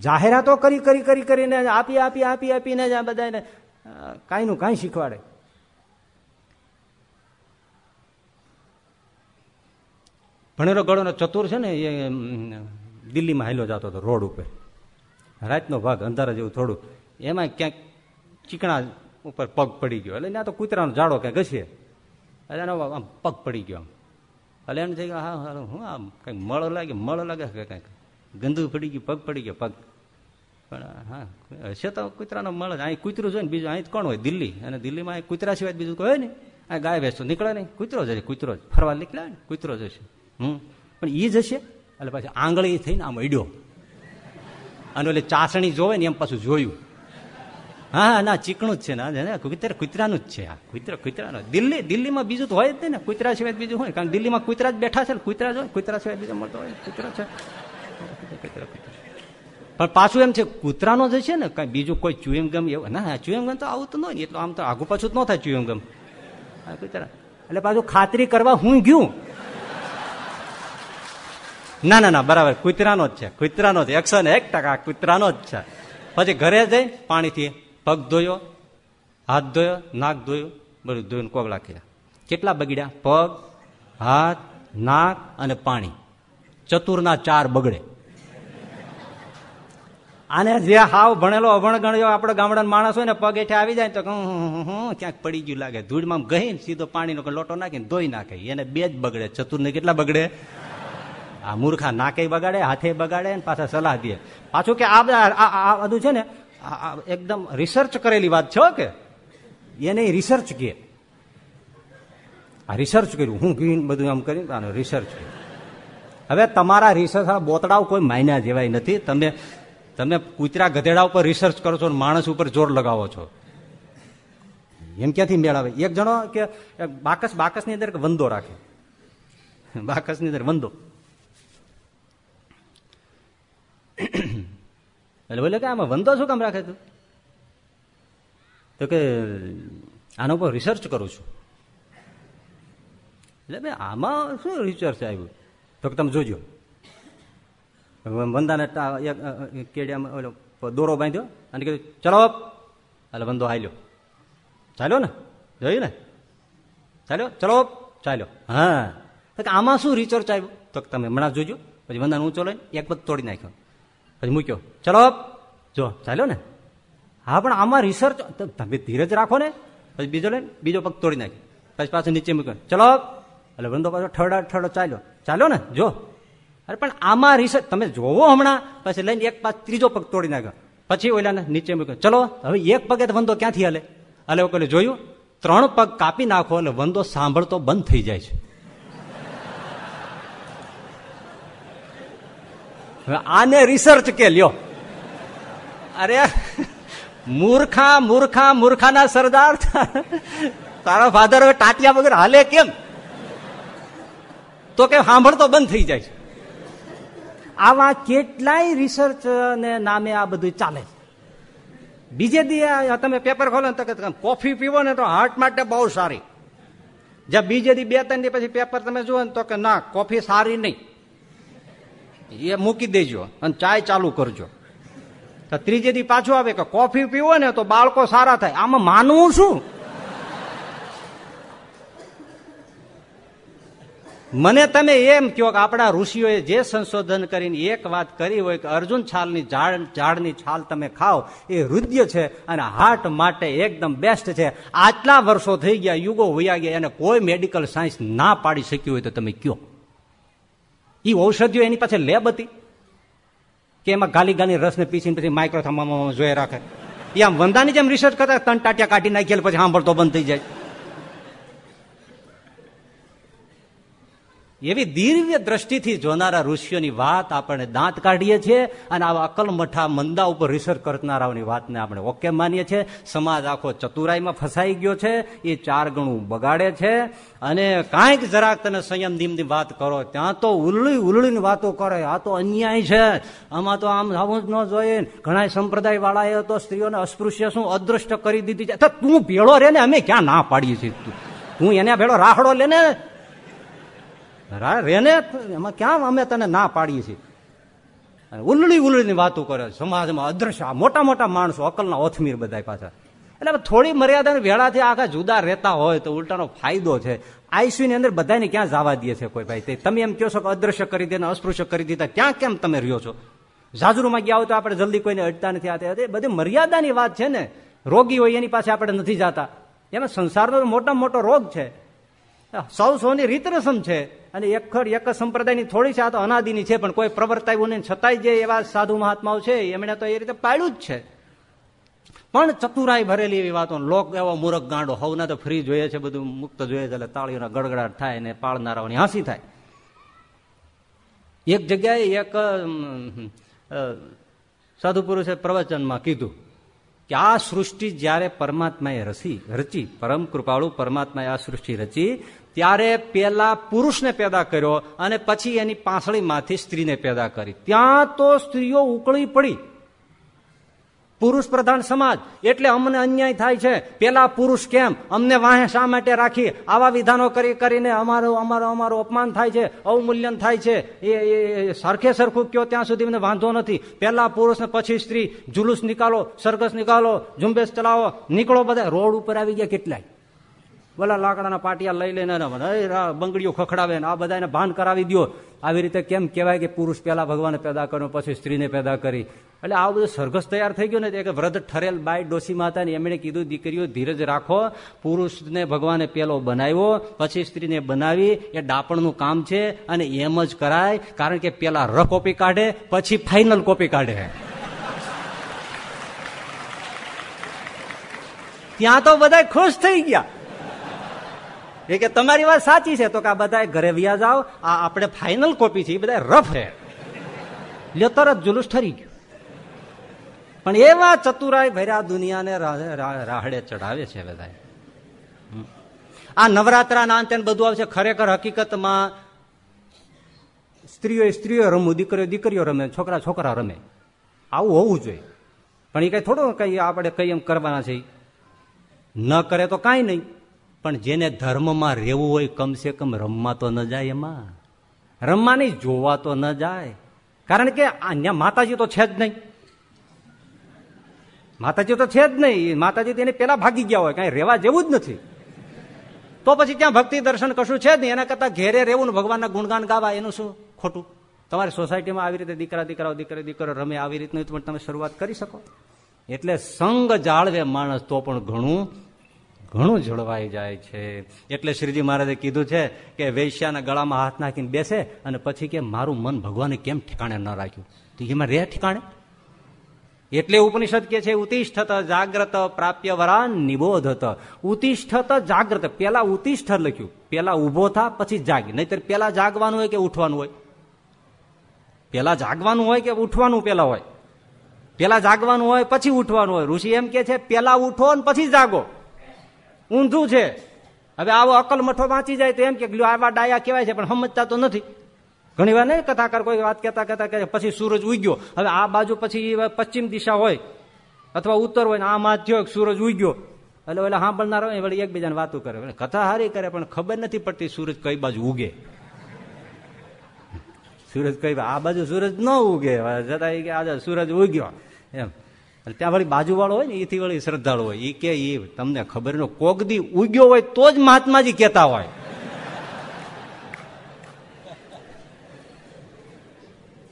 જાહેરાતો કરી કરી કરી, કરીને આપી આપી આપી, આપીને જ આ બધાને કાંઈ નું કાંઈ શીખવાડે. ભણેલો ગળોનો ચતુર છે ને એ દિલ્હીમાં હાલ્યો જતો હતો રોડ ઉપર. રાતનો ભાગ અંધારા જેવું થોડું. એમાં ક્યાંક ચીકણા ઉપર પગ પડી ગયો. એટલે ત્યાં તો કૂતરાનો જાડો ક્યાંક ઘસીએ. એટલે એનો આમ પગ પડી ગયો આમ. એટલે એમ થઈ ગયું, હા હા, હું આમ કંઈક મળ લાગે મળ લાગે કંઈક. ગંદુ પડી ગયું, પગ પડી ગયો, પગ. પણ, હા, હશે તો કૂતરાનો મળે. અહીં કૂતરું જોઈએ ને બીજું અહીં કોણ હોય? દિલ્હી. અને દિલ્હીમાં કૂતરા સિવાય બીજું કોઈ હોય ને આ ગાય ભેંસો નીકળે નહીં. કૂતરો જશે કૂતરો જ. ફરવા નીકળ્યા ને, કૂતરો જશે હમ. પણ એ જશે એટલે પછી આંગળી થઈને આમ અડ્યો. અને એટલે ચાસણી જોવે ને એમ પાછું જોયું. હા, ના, ચીકણું જ છે ને કુતરા, કુતરાનું જ છે આ, કૂતરા, કુતરાનું. દિલ્હી, દિલ્હીમાં બીજું તો હોય જ ને કુતરા સિવાય બીજું હોય. કારણ દિલ્હીમાં કુતરા જ બેઠા છે ને, કુતરા જ હોય, કુતરા સિવાય બીજા મળતો હોય, કુતરા છે. પણ પાછું એમ છે, કૂતરાનો જ છે ને, કઈ બીજું કોઈ ચુએમ ગમ એવું, ના ચુએમ ગમ તો આવું તો ન હોય એટલે આમ તો આગુ પાછું જ ન થાય ચુએમ કુતરા કૂતરા. એટલે પાછું ખાતરી કરવા હું ગયું. ના ના ના, બરાબર. કૂતરાનો જ છે. કૂતરાનો જ. એકસો ને એક ટકા કૂતરાનો જ છે. પછી ઘરે જઈ પાણીથી પગ ધોયો, હાથ ધોયો, નાક ધોયું, બધું ધોઈને કોગળા કર્યા. કેટલા બગડ્યા? પગ, હાથ, નાક અને પાણી. ચતુરના ચાર બગડે. આને જે હાવ ભણેલો અભણ આપણે ગામડાના માણસ હોય ને, પગ એઠે આવી જાય તો હું ક્યાંક પડી ગયું લાગે. ધૂળમાં ગઈ સીધો પાણીનો લોટો નાખીને ધોઈ નાખે. એને બે જ બગડે. ચતુરને કેટલા બગડે? આ મૂર્ખા નાકે બગાડે, હાથે બગાડે પાછા સલાહ દે. પાછું કે આ આ બધું છે ને એકદમ રિસર્ચ કરેલી વાત છે કે. એને રિસર્ચ કે. આ રિસર્ચ કર્યું. હું કીન બધું આમ કર્યું. રિસર્ચ હવે તમારા રિસર્ચ બોતડાઓ કોઈ માયના જેવાય નથી. તમે તમે કૂતરા ગધેડા ઉપર રિસર્ચ કરો છો માણસ ઉપર જોર લગાવો છો. એમ ક્યાંથી મેળવે? એક જણો કે બાકસ બાકસની અંદર વંદો રાખે. બાકસની અંદર વંદો. એટલે બોલે કે આમાં વંદો શું કામ રાખે તું? તો કે આના ઉપર રિસર્ચ કરું છું. એટલે ભાઈ આમાં શું રિસર્ચ આવ્યું તો કે તમે જોજો. વંદાને કેડિયામાં ઓલો દોરો બાંધ્યો અને કીધું, ચલો એટલે વંદો હાલ્યો. ચાલ્યો ને? જોયું ને? ચાલ્યો? ચલો ચાલ્યો. હા. તો કે આમાં શું રિસર્ચ આવ્યું તો તમે હમણાં જોજો. પછી વંદાને ઊંચો લઈને એક પગ તોડી નાખ્યો. પછી મૂક્યો. ચલો જો, ચાલ્યો ને? હા, પણ આમાં રિસર્ચ તમે ધીરજ રાખો ને. પછી બીજો લઈને, બીજો પગ તોડી નાખ્યો પછી પાછો નીચે મૂક્યો. ચલો એટલે વંદો પાછો ઠરડા ઠરડો ચાલ્યો. ચાલ્યો ને? જો. અરે, પણ આમાં રિસર્ચ તમે જોવો હમણાં. પછી લઈને એક પાછ ત્રીજો પગ તોડી નાખ્યો. પછી ઓલાને નીચે મૂક્યો. ચલો, હવે એક પગે તો વંદો ક્યાંથી હલે? એટલે ઓકે જોયું? ત્રણ પગ કાપી નાખો એટલે વંદો સાંભળતો બંધ થઈ જાય છે. આને રિસર્ચ કે લ્યો. અરે મૂર્ખા મૂર્ખા, મૂર્ખાના સરદાર તારા ફાધર હવે ટાટિયા વગર હાલે કેમ? તો કે સાંભળતો બંધ થઈ જાય આવા કેટલાય રિસર્ચ ને નામે આ બધું ચાલે બીજે દી તમે પેપર ખોલો તો કોફી પીવો ને તો હાર્ટ માટે બહુ સારી. જ્યાં બીજે દી બે ત્રણ દી પછી પેપર તમે જુઓ ને તો કે ના કોફી સારી નહીં. એ મૂકી દેજો અને ચાય ચાલુ કરજો. તો ત્રીજે દી પાછું આવે કે કોફી પીવો ને તો બાળકો સારા થાય. આમાં માનવું શું? મને તમે એમ કહો કે આપણા ઋષિઓએ જે સંશોધન કરીને એક વાત કરી હોય કે અર્જુન છાલની ઝાડ, ઝાડની છાલ તમે ખાઓ, એ રુદ્ય છે અને હાર્ટ માટે એકદમ બેસ્ટ છે. આટલા વર્ષો થઈ ગયા, યુગો વયા ગયા, એને કોઈ મેડિકલ સાયન્સ ના પાડી શક્યું હોય તો તમે કયો એ ઔષધિઓ એની પાસે લેબ હતી કે એમાં ગાલી ગાલી રસને પીસીને પછી માઇક્રો થમામાં જોઈ રાખે. એ આમ વંદાની જેમ રિસર્ચ કરતા ત્રણ ટાટિયા કાઢી નાખીએ પછી સાંભળતો બંધ થઈ જાય. એવી દિવ્ય દ્રષ્ટિથી જોનારા ઋષિઓની વાત આપણે દાંત કાઢીએ છીએ અને આવા અકલમઠા મંદા ઉપર રિસર્ચ કરનારાઓની વાતને આપણે ઓકે માનીએ છીએ. સમાજ આખો ચતુરાઈમાં ફસાઈ ગયો છે. એ ચાર ગણું બગાડે છે. અને કાંઈક જરાક તને સંયમ ધીમની વાત કરો, ત્યાં તો ઉલળી ઉલળીની વાતો કરે. આ તો અન્યાય છે. આમાં તો આમ આવું જ ન જોઈએ. ઘણા સંપ્રદાય વાળાએ તો સ્ત્રીઓને અસ્પૃશ્ય શું અદૃષ્ટ કરી દીધી છે. તું ભેળો રે ને, અમે ક્યાં ના પાડીએ છીએ તું? એને ભેળો રાહડો લે ને? રેને એમાં ક્યાં અમે તને ના પાડીએ છીએ? ઉલળી ઉલળીની વાતો કરે સમાજમાં અદ્રશ્ય. મોટા મોટા માણસો અકલના ઓથમીર બધા પાછા. એટલે થોડી મર્યાદાની વેળાથી આખા જુદા રહેતા હોય તો ઉલટાનો ફાયદો છે. આઈસીયુની અંદર બધાને ક્યાં જવા દે છે કોઈ ભાઈ? તમે એમ કહો છો કે અદ્રશ્ય કરી દે અસ્પૃશ્ય કરી દીધા. ક્યાં કેમ તમે રહ્યો છો? જાજરૂમાં ગયા હોય તો આપણે જલ્દી કોઈને અડતા નથી આ બધી મર્યાદાની વાત છે ને. રોગી હોય એની પાસે આપણે નથી જતા. એમાં સંસારનો મોટા મોટો રોગ છે. સૌ સૌની રીત રસમ છે. અને એક એક સંપ્રદાયની થોડી છે, આ તો અનાદિની છે, પણ કોઈ પ્રવર્તાવ્યું નહીં છતાંય જે એવા સાધુ મહાત્માઓ છે, એમણે તો એ રીતે પાડ્યું જ છે. પણ ચતુરાઈ ભરેલી એવી વાતો, લોક એવો મૂરખ ગાંડો, હવના તો ફ્રી જોઈએ છે, બધું મુક્ત જોઈએ છે, એટલે તાળીઓના ગડગડાટ થાય અને પાળનારાઓની હાંસી થાય. એક જગ્યાએ એક સાધુ પુરુષે પ્રવચનમાં કીધું કે આ સૃષ્ટિ જ્યારે પરમાત્માએ રસી, રચી, પરમ કૃપાળુ પરમાત્માએ આ સૃષ્ટિ રચી ત્યારે પેલા પુરુષને પેદા કર્યો અને પછી એની પાંસળીમાંથી સ્ત્રીને પેદા કરી. ત્યાં તો સ્ત્રીઓ ઉકળી પડી. પુરુષ પ્રધાન સમાજ, એટલે અમને અન્યાય થાય છે. પેલા પુરુષ કેમ? અમને વાહે શા માટે રાખી? આવા વિધાનો કરી કરીને અમારું અમારું અમારું અપમાન થાય છે, અવમૂલ્યન થાય છે. એ સરખે સરખું કયો ત્યાં સુધી મને વાંધો નથી. પેલા પુરુષ ને પછી સ્ત્રી, જુલુસ નિકાલો, સરઘસ નિકાલો, ઝુંબેશ ચલાવો, નીકળો બધા. રોડ ઉપર આવી ગયા કેટલાય. બોલા લાકડાના પાટિયા લઈ લઈને બંગડીઓ ખખડાવે આ બધાને ભાન કરાવી દો આવી રીતે કેમ કહેવાય કે પુરુષ પેલા ભગવાને પેદા કર્યો, પછી સ્ત્રીને પેદા કરી. એટલે આ બધું સરઘસ તૈયાર થઈ ગયું ને એક વ્રત ઠરેલ બાય ડોસીમાં હતા ને એમણે કીધું, દીકરીઓ, ધીરજ રાખો. પુરુષને ભગવાને પેલો બનાવ્યો, પછી સ્ત્રીને બનાવી. એ ડાપણનું કામ છે અને એમ જ કરાય. કારણ કે પેલા ર કોપી કાઢે, પછી ફાઇનલ કોપી કાઢે. ત્યાં તો બધા ખુશ થઈ ગયા. એ કે તમારી વાત સાચી છે, તો કે આ બધા ઘરે વ્યા જાઓ, આ આપણે ફાઇનલ કોપી છે, એ બધા રફ છે. લ્યો, તરત જુલુસ ઠરી ગયું. પણ એવા ચતુરાય ભર્યા દુનિયાને રાહડે ચડાવે છે બધા આ નવરાત્રાના અંતે બધું આવશે, ખરેખર હકીકતમાં સ્ત્રીઓ સ્ત્રીઓ રમવું, દીકરીઓ દીકરીઓ રમે, છોકરા છોકરા રમે. આવું હોવું જોઈએ. પણ એ કઈ થોડું કઈ આપણે કઈ એમ કરવાના છે. ન કરે તો કાંઈ નહીં. પણ જેને ધર્મમાં રહેવું હોય કમસે કમ રમવા તો ન જાય એમાં. રમવા નહીં જોવા તો ન જાય. કારણ કે અહીંયા માતાજી તો છે જ નહીં. માતાજી તો છે જ નહીં. માતાજી તેને પેલા ભાગી ગયા હોય, કઈ રહેવા જેવું જ નથી. તો પછી ત્યાં ભક્તિ દર્શન કશું છે જ નહીં. એના કરતા ઘેરે રહેવું ને ભગવાનના ગુણગાન ગાવા, એનું શું ખોટું? તમારી સોસાયટીમાં આવી રીતે દીકરા, દીકરાઓ, દીકરા, દીકરો રમે આવી રીતનું પણ તમે શરૂઆત કરી શકો. એટલે સંગ જાળવે માણસ તો પણ ઘણું ઘણું જળવાઈ જાય છે. એટલે શ્રીજી મહારાજે કીધું છે કે વૈશ્યાના ગળામાં હાથ નાખીને બેસે અને પછી કે મારું મન ભગવાને કેમ ઠેકાણે ન રાખ્યું? તો એમાં રે ઠેકાણે? એટલે ઉપનિષદ કે છે, ઉતિષ્ઠત જાગ્રત પ્રાપ્ય વરાન નિબોધત. ઉતિષ્ઠત જાગ્રત, પેલા ઉતિષ્ઠ લખ્યું. પેલા ઊભો થા, પછી જાગ. નહીતર પેલા જાગવાનું હોય કે ઉઠવાનું હોય? પેલા જાગવાનું હોય કે ઉઠવાનું પેલા હોય? પેલા જાગવાનું હોય, પછી ઉઠવાનું હોય? ઋષિ એમ કે છે, પેલા ઉઠો ને પછી જાગો. ઊંધું છે. હવે આવો અકલ મઠો વાંચી જાય તો એમ કે આવા ડાયા કહેવાય છે, પણ સમજતા તો નથી. ઘણી વાર નહીં કથાકાર કોઈ વાત કહેતા કહેતા કહે પછી સૂરજ ઉગ્યો. હવે આ બાજુ પછી પશ્ચિમ દિશા હોય અથવા ઉત્તર હોય ને આ માધ્યો સૂરજ ઉગ્યો. એટલે એટલે સાંભળનાર હોય વળી એકબીજાને વાતો કરે. કથા હારી કરે, પણ ખબર નથી પડતી સૂરજ કઈ બાજુ ઉગે. સૂરજ કઈ, આ બાજુ સૂરજ ન ઉગે. જતા આજે સૂરજ ઉગ્યો. એમ. ત્યાં વળી બાજુવાળો હોય ને, એથી વળી શ્રદ્ધાળુ હોય. એ કે એ તમને ખબર નો કોગદી ઉગ્યો હોય તો જ મહાત્માજી કેતા હોય.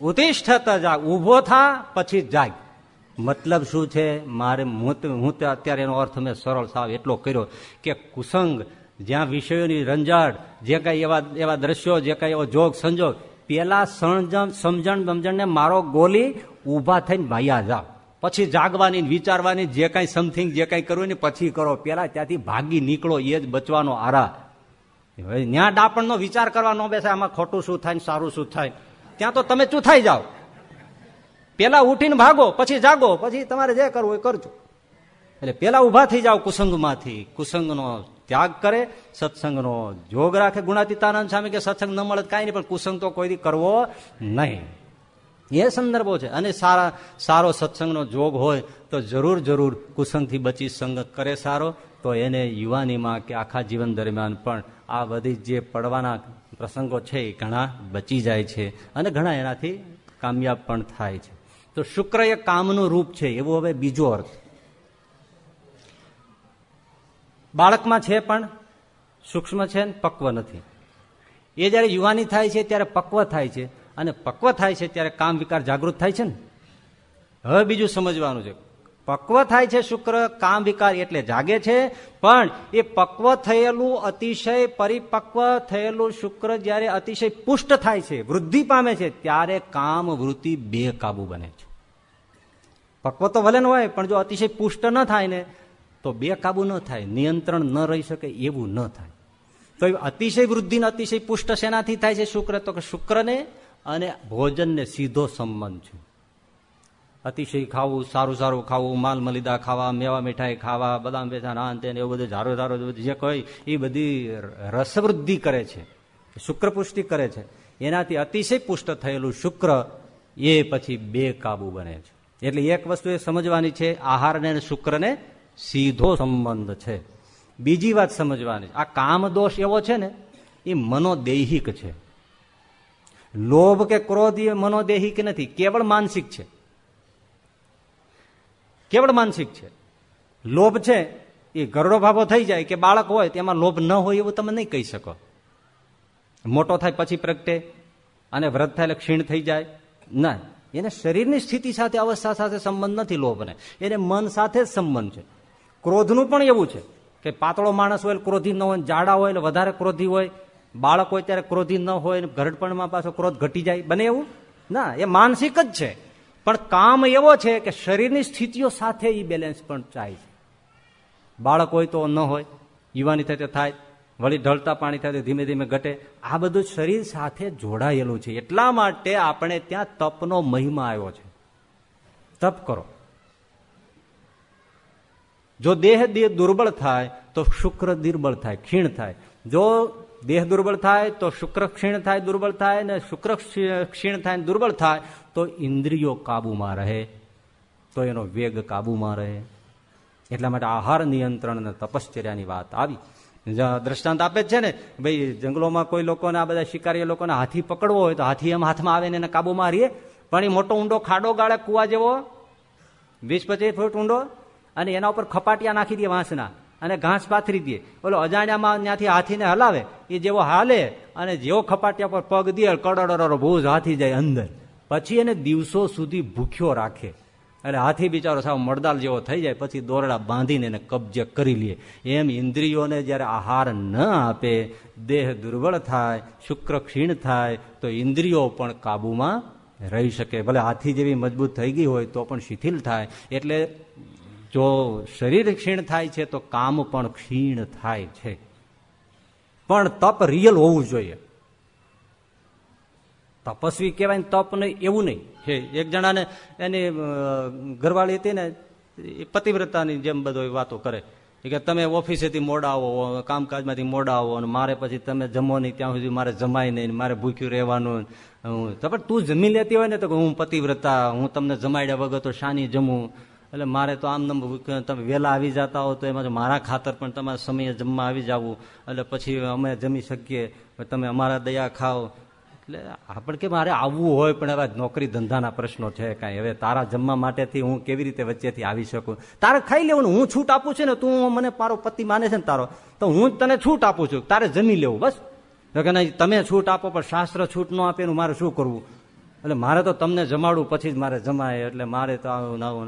ઉતિષ્ઠ જાગ ઊભો થા, પછી જાગ. મતલબ શું છે? મારે હું અત્યારે એનો અર્થ મેં સરળ સાવ એટલો કર્યો કે કુસંગ, જ્યાં વિષયોની રંજાડ, જે કઈ એવા એવા દ્રશ્યો, જે કઈ એવો જોગ, સંજોગ, પેલા સમજણ સમજણ ને મારો ગોલી ઊભા થઈને ભાયા જાઓ. પછી જાગવાની વિચારવાની, જે કાંઈ સમથિંગ જે કાંઈ કરવું ને પછી કરો. પેલા ત્યાંથી ભાગી નીકળો, એ જ બચવાનો આરા ત્યાં ડાપણનો વિચાર કરવા ન બેસે, આમાં ખોટું શું થાય સારું શું થાય. ત્યાં તો તમે ચૂથાઈ જાઓ. પેલા ઉઠીને ભાગો, પછી જાગો, પછી તમારે જે કરવું એ કરજો. એટલે પેલા ઊભા થઈ જાઓ કુસંગમાંથી. કુસંગનો ત્યાગ કરે, સત્સંગનો જોગ રાખે. ગુણાતીતાનંદ સામે કે સત્સંગ ન મળે કાંઈ નહીં, પણ કુસંગ તો કોઈ કરવો નહીં. એ સંદર્ભો છે. અને સારા, સારો સત્સંગનો જોગ હોય તો જરૂર જરૂર કુસંગથી બચી સંગત કરે સારો, તો એને યુવાનીમાં કે આખા જીવન દરમિયાન પણ આ બધી જે પડવાના પ્રસંગો છે એ ઘણા બચી જાય છે અને ઘણા એનાથી કામયાબ પણ થાય છે. તો શુક્ર એ કામનું રૂપ છે, એવો હવે બીજો અર્થ. બાળકમાં છે પણ સૂક્ષ્મ છે ને પક્વ નથી. એ જયારે યુવાની થાય છે, ત્યારે પક્વ થાય છે. અને પક્વ થાય છે ત્યારે કામ વિકાર જાગૃત થાય છે ને? હવે બીજું સમજવાનું છે. પક્વ થાય છે શુક્ર, કામ વિકાર એટલે જાગે છે, પણ એ પક્વ થયેલું અતિશય પરિપક્વ થયેલું શુક્ર જયારે અતિશય પુષ્ટ થાય છે, વૃદ્ધિ પામે છે, ત્યારે કામ વૃત્તિ બે કાબુ બને છે. પક્વ તો ભલે ન હોય, પણ જો અતિશય પુષ્ટ ન થાય ને, તો બે કાબુ ન થાય, નિયંત્રણ ન રહી શકે એવું ન થાય. તો અતિશય વૃદ્ધિ અતિશય પુષ્ટ શેનાથી થાય છે શુક્ર? તો કે શુક્રને અને ભોજનને સીધો સંબંધ છે. અતિશય ખાવું, સારું સારું ખાવું, માલ મલિદા ખાવા, મેવા મીઠાઈ ખાવા, બદામ બેસા નાન તેને, એવું બધું ઝારો ઝારો જે કહે એ બધી રસવૃદ્ધિ કરે છે. શુક્ર પુષ્ટિ કરે છે. એનાથી અતિશય પુષ્ટ થયેલું શુક્ર એ પછી બે કાબુ બને છે. એટલે એક વસ્તુ એ સમજવાની છે આહારને શુક્રને સીધો સંબંધ છે. બીજી વાત સમજવાની આ કામ દોષ એવો છે ને, એ મનોદૈહિક છે. લોભ કે ક્રોધ એ કે નથી, કેવળ માનસિક છે. કેવળ માનસિક છે. લોભ છે, એ ગરડો ભાભો થઈ જાય કે બાળક હોય તેમાં લોભ ન હોય એવું તમે નહીં કહી શકો. મોટો થાય પછી પ્રગટે, અને વ્રત થાય એટલે ક્ષીણ થઈ જાય. ના, એને શરીરની સ્થિતિ સાથે, અવસ્થા સાથે સંબંધ નથી લોભને. એને મન સાથે જ સંબંધ છે. ક્રોધનું પણ એવું છે કે પાતળો માણસ હોય ક્રોધી ન હોય, જાડા હોય એટલે વધારે ક્રોધી હોય બાળક ત્યારે ક્રોધી ન હોય ઘરડપણમાં પાછો ક્રોધ ઘટી જાય, બને એવું? ના, એ માનસિક જ છે. પણ કામ એવો છે કે શરીરની સ્થિતિઓ સાથે એ બેલેન્સ પણ ચાય છે. બાળક હોય તો ન હોય, યુવાની થાય થાય, વળી ઢળતા પાણી થાય ધીમે ધીમે ઘટે. આ બધું શરીર સાથે જોડાયેલું છે. એટલા માટે આપણે ત્યાં તપનો મહિમા આવ્યો છે. તપ કરો. જો દેહ દેહ દુર્બળ થાય, તો શુક્ર દુર્બળ થાય ક્ષીણ થાય. જો દેહ દુર્બળ થાય તો શુક્ર ક્ષીણ થાય, દુર્બળ થાય ને શુક્ર ક્ષીણ થાય દુર્બળ થાય તો ઇન્દ્રિયો કાબુમાં રહે. તો એનો વેગ કાબુમાં રહે. એટલા માટે આહાર નિયંત્રણ અને તપશ્ચર્યાની વાત આવી. દ્રષ્ટાંત આપે છે ને, ભાઈ જંગલોમાં કોઈ લોકોને આ બધા શિકારી લોકોને હાથી પકડવો હોય તો હાથી એમ હાથમાં આવે ને એને કાબુમાં રહીએ. પણ એ મોટો ઊંડો ખાડો ગાળે કુવા જેવો, વીસ પચીસ ફૂટ ઊંડો, અને એના ઉપર ખપાટિયા નાખી દે વાંસના. અને ઘાસ પાથરી દે. ઓલો અજાણ્યામાં ત્યાંથી હાથીને હલાવે. એ જેવો હાલે અને જેવો ખપાટિયા પર પગ દે કડડરો ભૂજ હાથી જાય અંદર. પછી એને દિવસો સુધી ભૂખ્યો રાખે. એટલે હાથી બિચારો સાવ મળદાલ જેવો થઈ જાય, પછી દોરડા બાંધીને એને કબજે કરી લે. એમ ઇન્દ્રિયોને જ્યારે આહાર ન આપે, દેહ દુર્બળ થાય શુક્ર ક્ષીણ થાય, તો ઇન્દ્રિયો પણ કાબુમાં રહી શકે. ભલે હાથી જેવી મજબૂત થઈ ગઈ હોય તો પણ શિથિલ થાય. એટલે જો શરીર ક્ષીણ થાય છે, તો કામ પણ ક્ષીણ થાય છે. પણ તપ રિયલ હોવું જોઈએ. તપસ્વી કહેવાય ને તપ નહીં, એવું નહીં. છે એક જણાને એની ઘરવાળી હતી ને, એ પતિવ્રતાની જેમ બધો વાતો કરે. કે તમે ઓફિસેથી મોડા આવો કામકાજમાંથી મોડા આવો અને મારે પછી તમે જમો નહીં, ત્યાં સુધી મારે જમાય નહીં, મારે ભૂખ્યું રહેવાનું. તો પણ તું જમી લેતી હોય ને, તો હું પતિવ્રતા, હું તમને જમાડ્યા વગર તો શાની જમું. એટલે મારે તો આમ તમે વહેલા આવી જતા હો તો એમાં મારા ખાતર પણ તમારા સમયે જમવા આવી જવું. એટલે પછી અમે જમી શકીએ. તમે અમારા દયા ખાઓ. એટલે આપણે કે મારે આવવું હોય પણ હવે નોકરી ધંધાના પ્રશ્નો છે કાંઈ. હવે તારા જમવા માટેથી હું કેવી રીતે વચ્ચેથી આવી શકું? તારે ખાઈ લેવું હું છૂટ આપું છું ને, તું મને મારો પતિ માને છે ને તારો. તો હું તને છૂટ આપું છું. તારે જમી લેવું, બસ. કે નહીં, તમે છૂટ આપો, પણ શાસ્ત્ર છૂટ ન આપે મારે શું કરવું? એટલે મારે તો તમને જમાડવું પછી જ મારે જમાય. એટલે મારે તો આવું આવું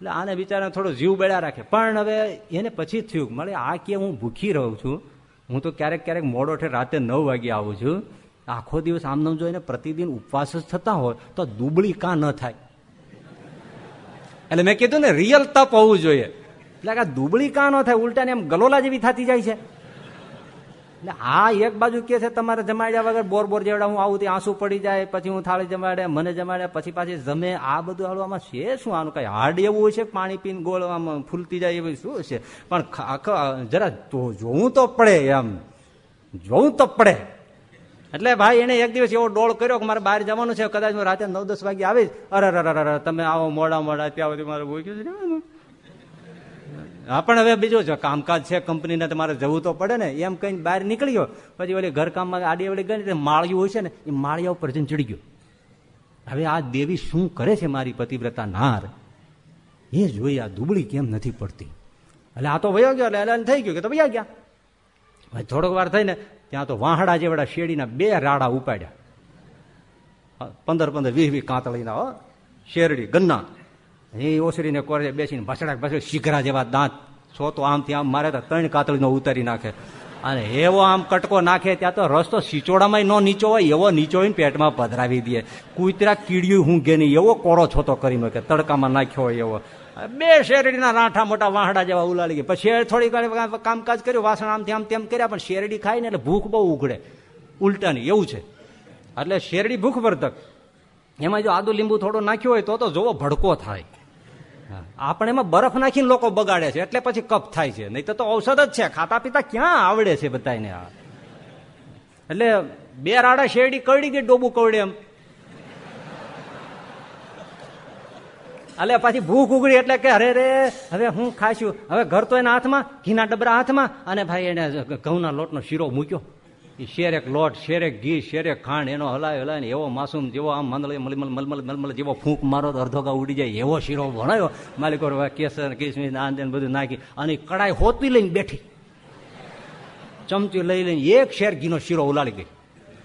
એટલે આને બિચારા થોડો જીવ બળ્યા રાખે. પણ હવે એને પછી થયું મળે આ કે હું ભૂખી રહું છું. હું તો ક્યારેક ક્યારેક મોડો ઠે રાતે નવ વાગે આવું છું. આખો દિવસ આમનામ જોઈને પ્રતિદિન ઉપવાસ જ થતા હોય તો દુબળી કા ન થાય. એટલે મેં કીધું ને રિયલ તપ હોવું જોઈએ. એટલે આ દુબળી કા ન થાય, ઉલટાને એમ ગલોલા જેવી થતી જાય છે. એટલે આ એક બાજુ કે છે, તમારે જમાડ્યા વગર બોર બોર જેવડા હું આવું ત્યાં આંસુ પડી જાય, પછી હું થાળી જમાડે મને જમાડે પછી પાછી જમે. આ બધું હાલવામાં છે શું આનું કઈ? હાર્ડ એવું હોય છે પાણી પીને ગોળ આમ ફૂલતી જાય એવું શું છે? પણ જરા જોવું તો પડે એમ. જોવું તો પડે. એટલે ભાઈ એને એક દિવસ એવો ડોળ કર્યો કે મારે બહાર જવાનું છે. કદાચ હું રાતે નવ દસ વાગે આવીશ. અરે અરે તમે આવો મોડા મોડા ત્યાં સુધી મારે ભૂખ્યું છે. હા, પણ હવે બીજું છે કામકાજ છે, કંપનીને તમારે જવું તો પડે ને, એમ કઈ બહાર નીકળી ગયો પછી ઓલી ઘરકામમાં આડી વળી ગઈ માળિયું હોય છે ને, એ માળિયા ઉપર જઈને ચડી ગયો. હવે આ દેવી શું કરે છે મારી પતિવ્રતા નાર? એ જોઈ આ દુબળી કેમ નથી પડતી? એટલે આ તો વયો ગયો, એટલે એલાન થઈ ગયું કે તો વયા ગયા. થોડોક વાર થઈને ત્યાં તો વાહડા જેવડા શેરડીના બે રાડા ઉપાડ્યા. પંદર પંદર, વીસ વીસ કાંતળીના શેરડી, ગન્ના. એ ઓસરીને કોરે બેસીને ભસડા ભસડા શીઘરા જેવા દાંત. છો તો આમથી આમ મારે તો ત્રણ કાતળીનો ઉતારી નાખે. અને એવો આમ કટકો નાખે, ત્યાં તો રસ્તો સિચોડામાં ન નીચો હોય, એવો નીચો હોય પેટમાં પધરાવી દે. કુતરા કીડિયું ગે નહીં, એવો કોરો છોતો કરી કે તડકામાં નાખ્યો હોય એવો. બે શેરડીના રાંઠા મોટા વાહડા જેવા ઉલાડી ગયા. પછી થોડી વાર કામકાજ કર્યું, વાસણ આમથી આમ તેમ કર્યા, પણ શેરડી ખાય ને એટલે ભૂખ બહુ ઉઘડે. ઉલટાની એવું છે. એટલે શેરડી ભૂખવર્ધક એમાં જો આદુ લીંબુ થોડું નાખ્યું હોય, તો તો જોવો ભડકો થાય. આપણે એમાં બરફ નાખીને લોકો બગાડે છે, એટલે પછી કફ થાય છે. નહીં તો ઔષધ જ છે. ખાતા પીતા ક્યાં આવડે છે બધાને આ? એટલે બે રાડા શેરડી કરડી ગઈ, ડોબું કવડે એમ. એટલે પછી ભૂખ ઉગડી એટલે કે, અરે રે હવે હું ખાશું. હવે ઘર તો એના હાથમાં, ઘીના ડબરા હાથમાં, અને ભાઈ એને ઘઉંના લોટનો શીરો મૂક્યો. શેરેક લોટ શેરેક ઘી શેરેક ખાંડ, એનો હલાય હલાય એવો માસૂમ જેવો આમ મંદળ મલમલ મલમલ મલમલ જેવો ફૂંક મારો તો અડધો ગા ઉડી જાય, એવો શીરો ભણાયો માલિકો કેસર, કિસમિસ આંદે બધું નાખી અને કડાઈ હોતી લઈને બેઠી. ચમચી લઈ લઈને એક શેર ઘીનો શીરો ઉલાડી ગઈ.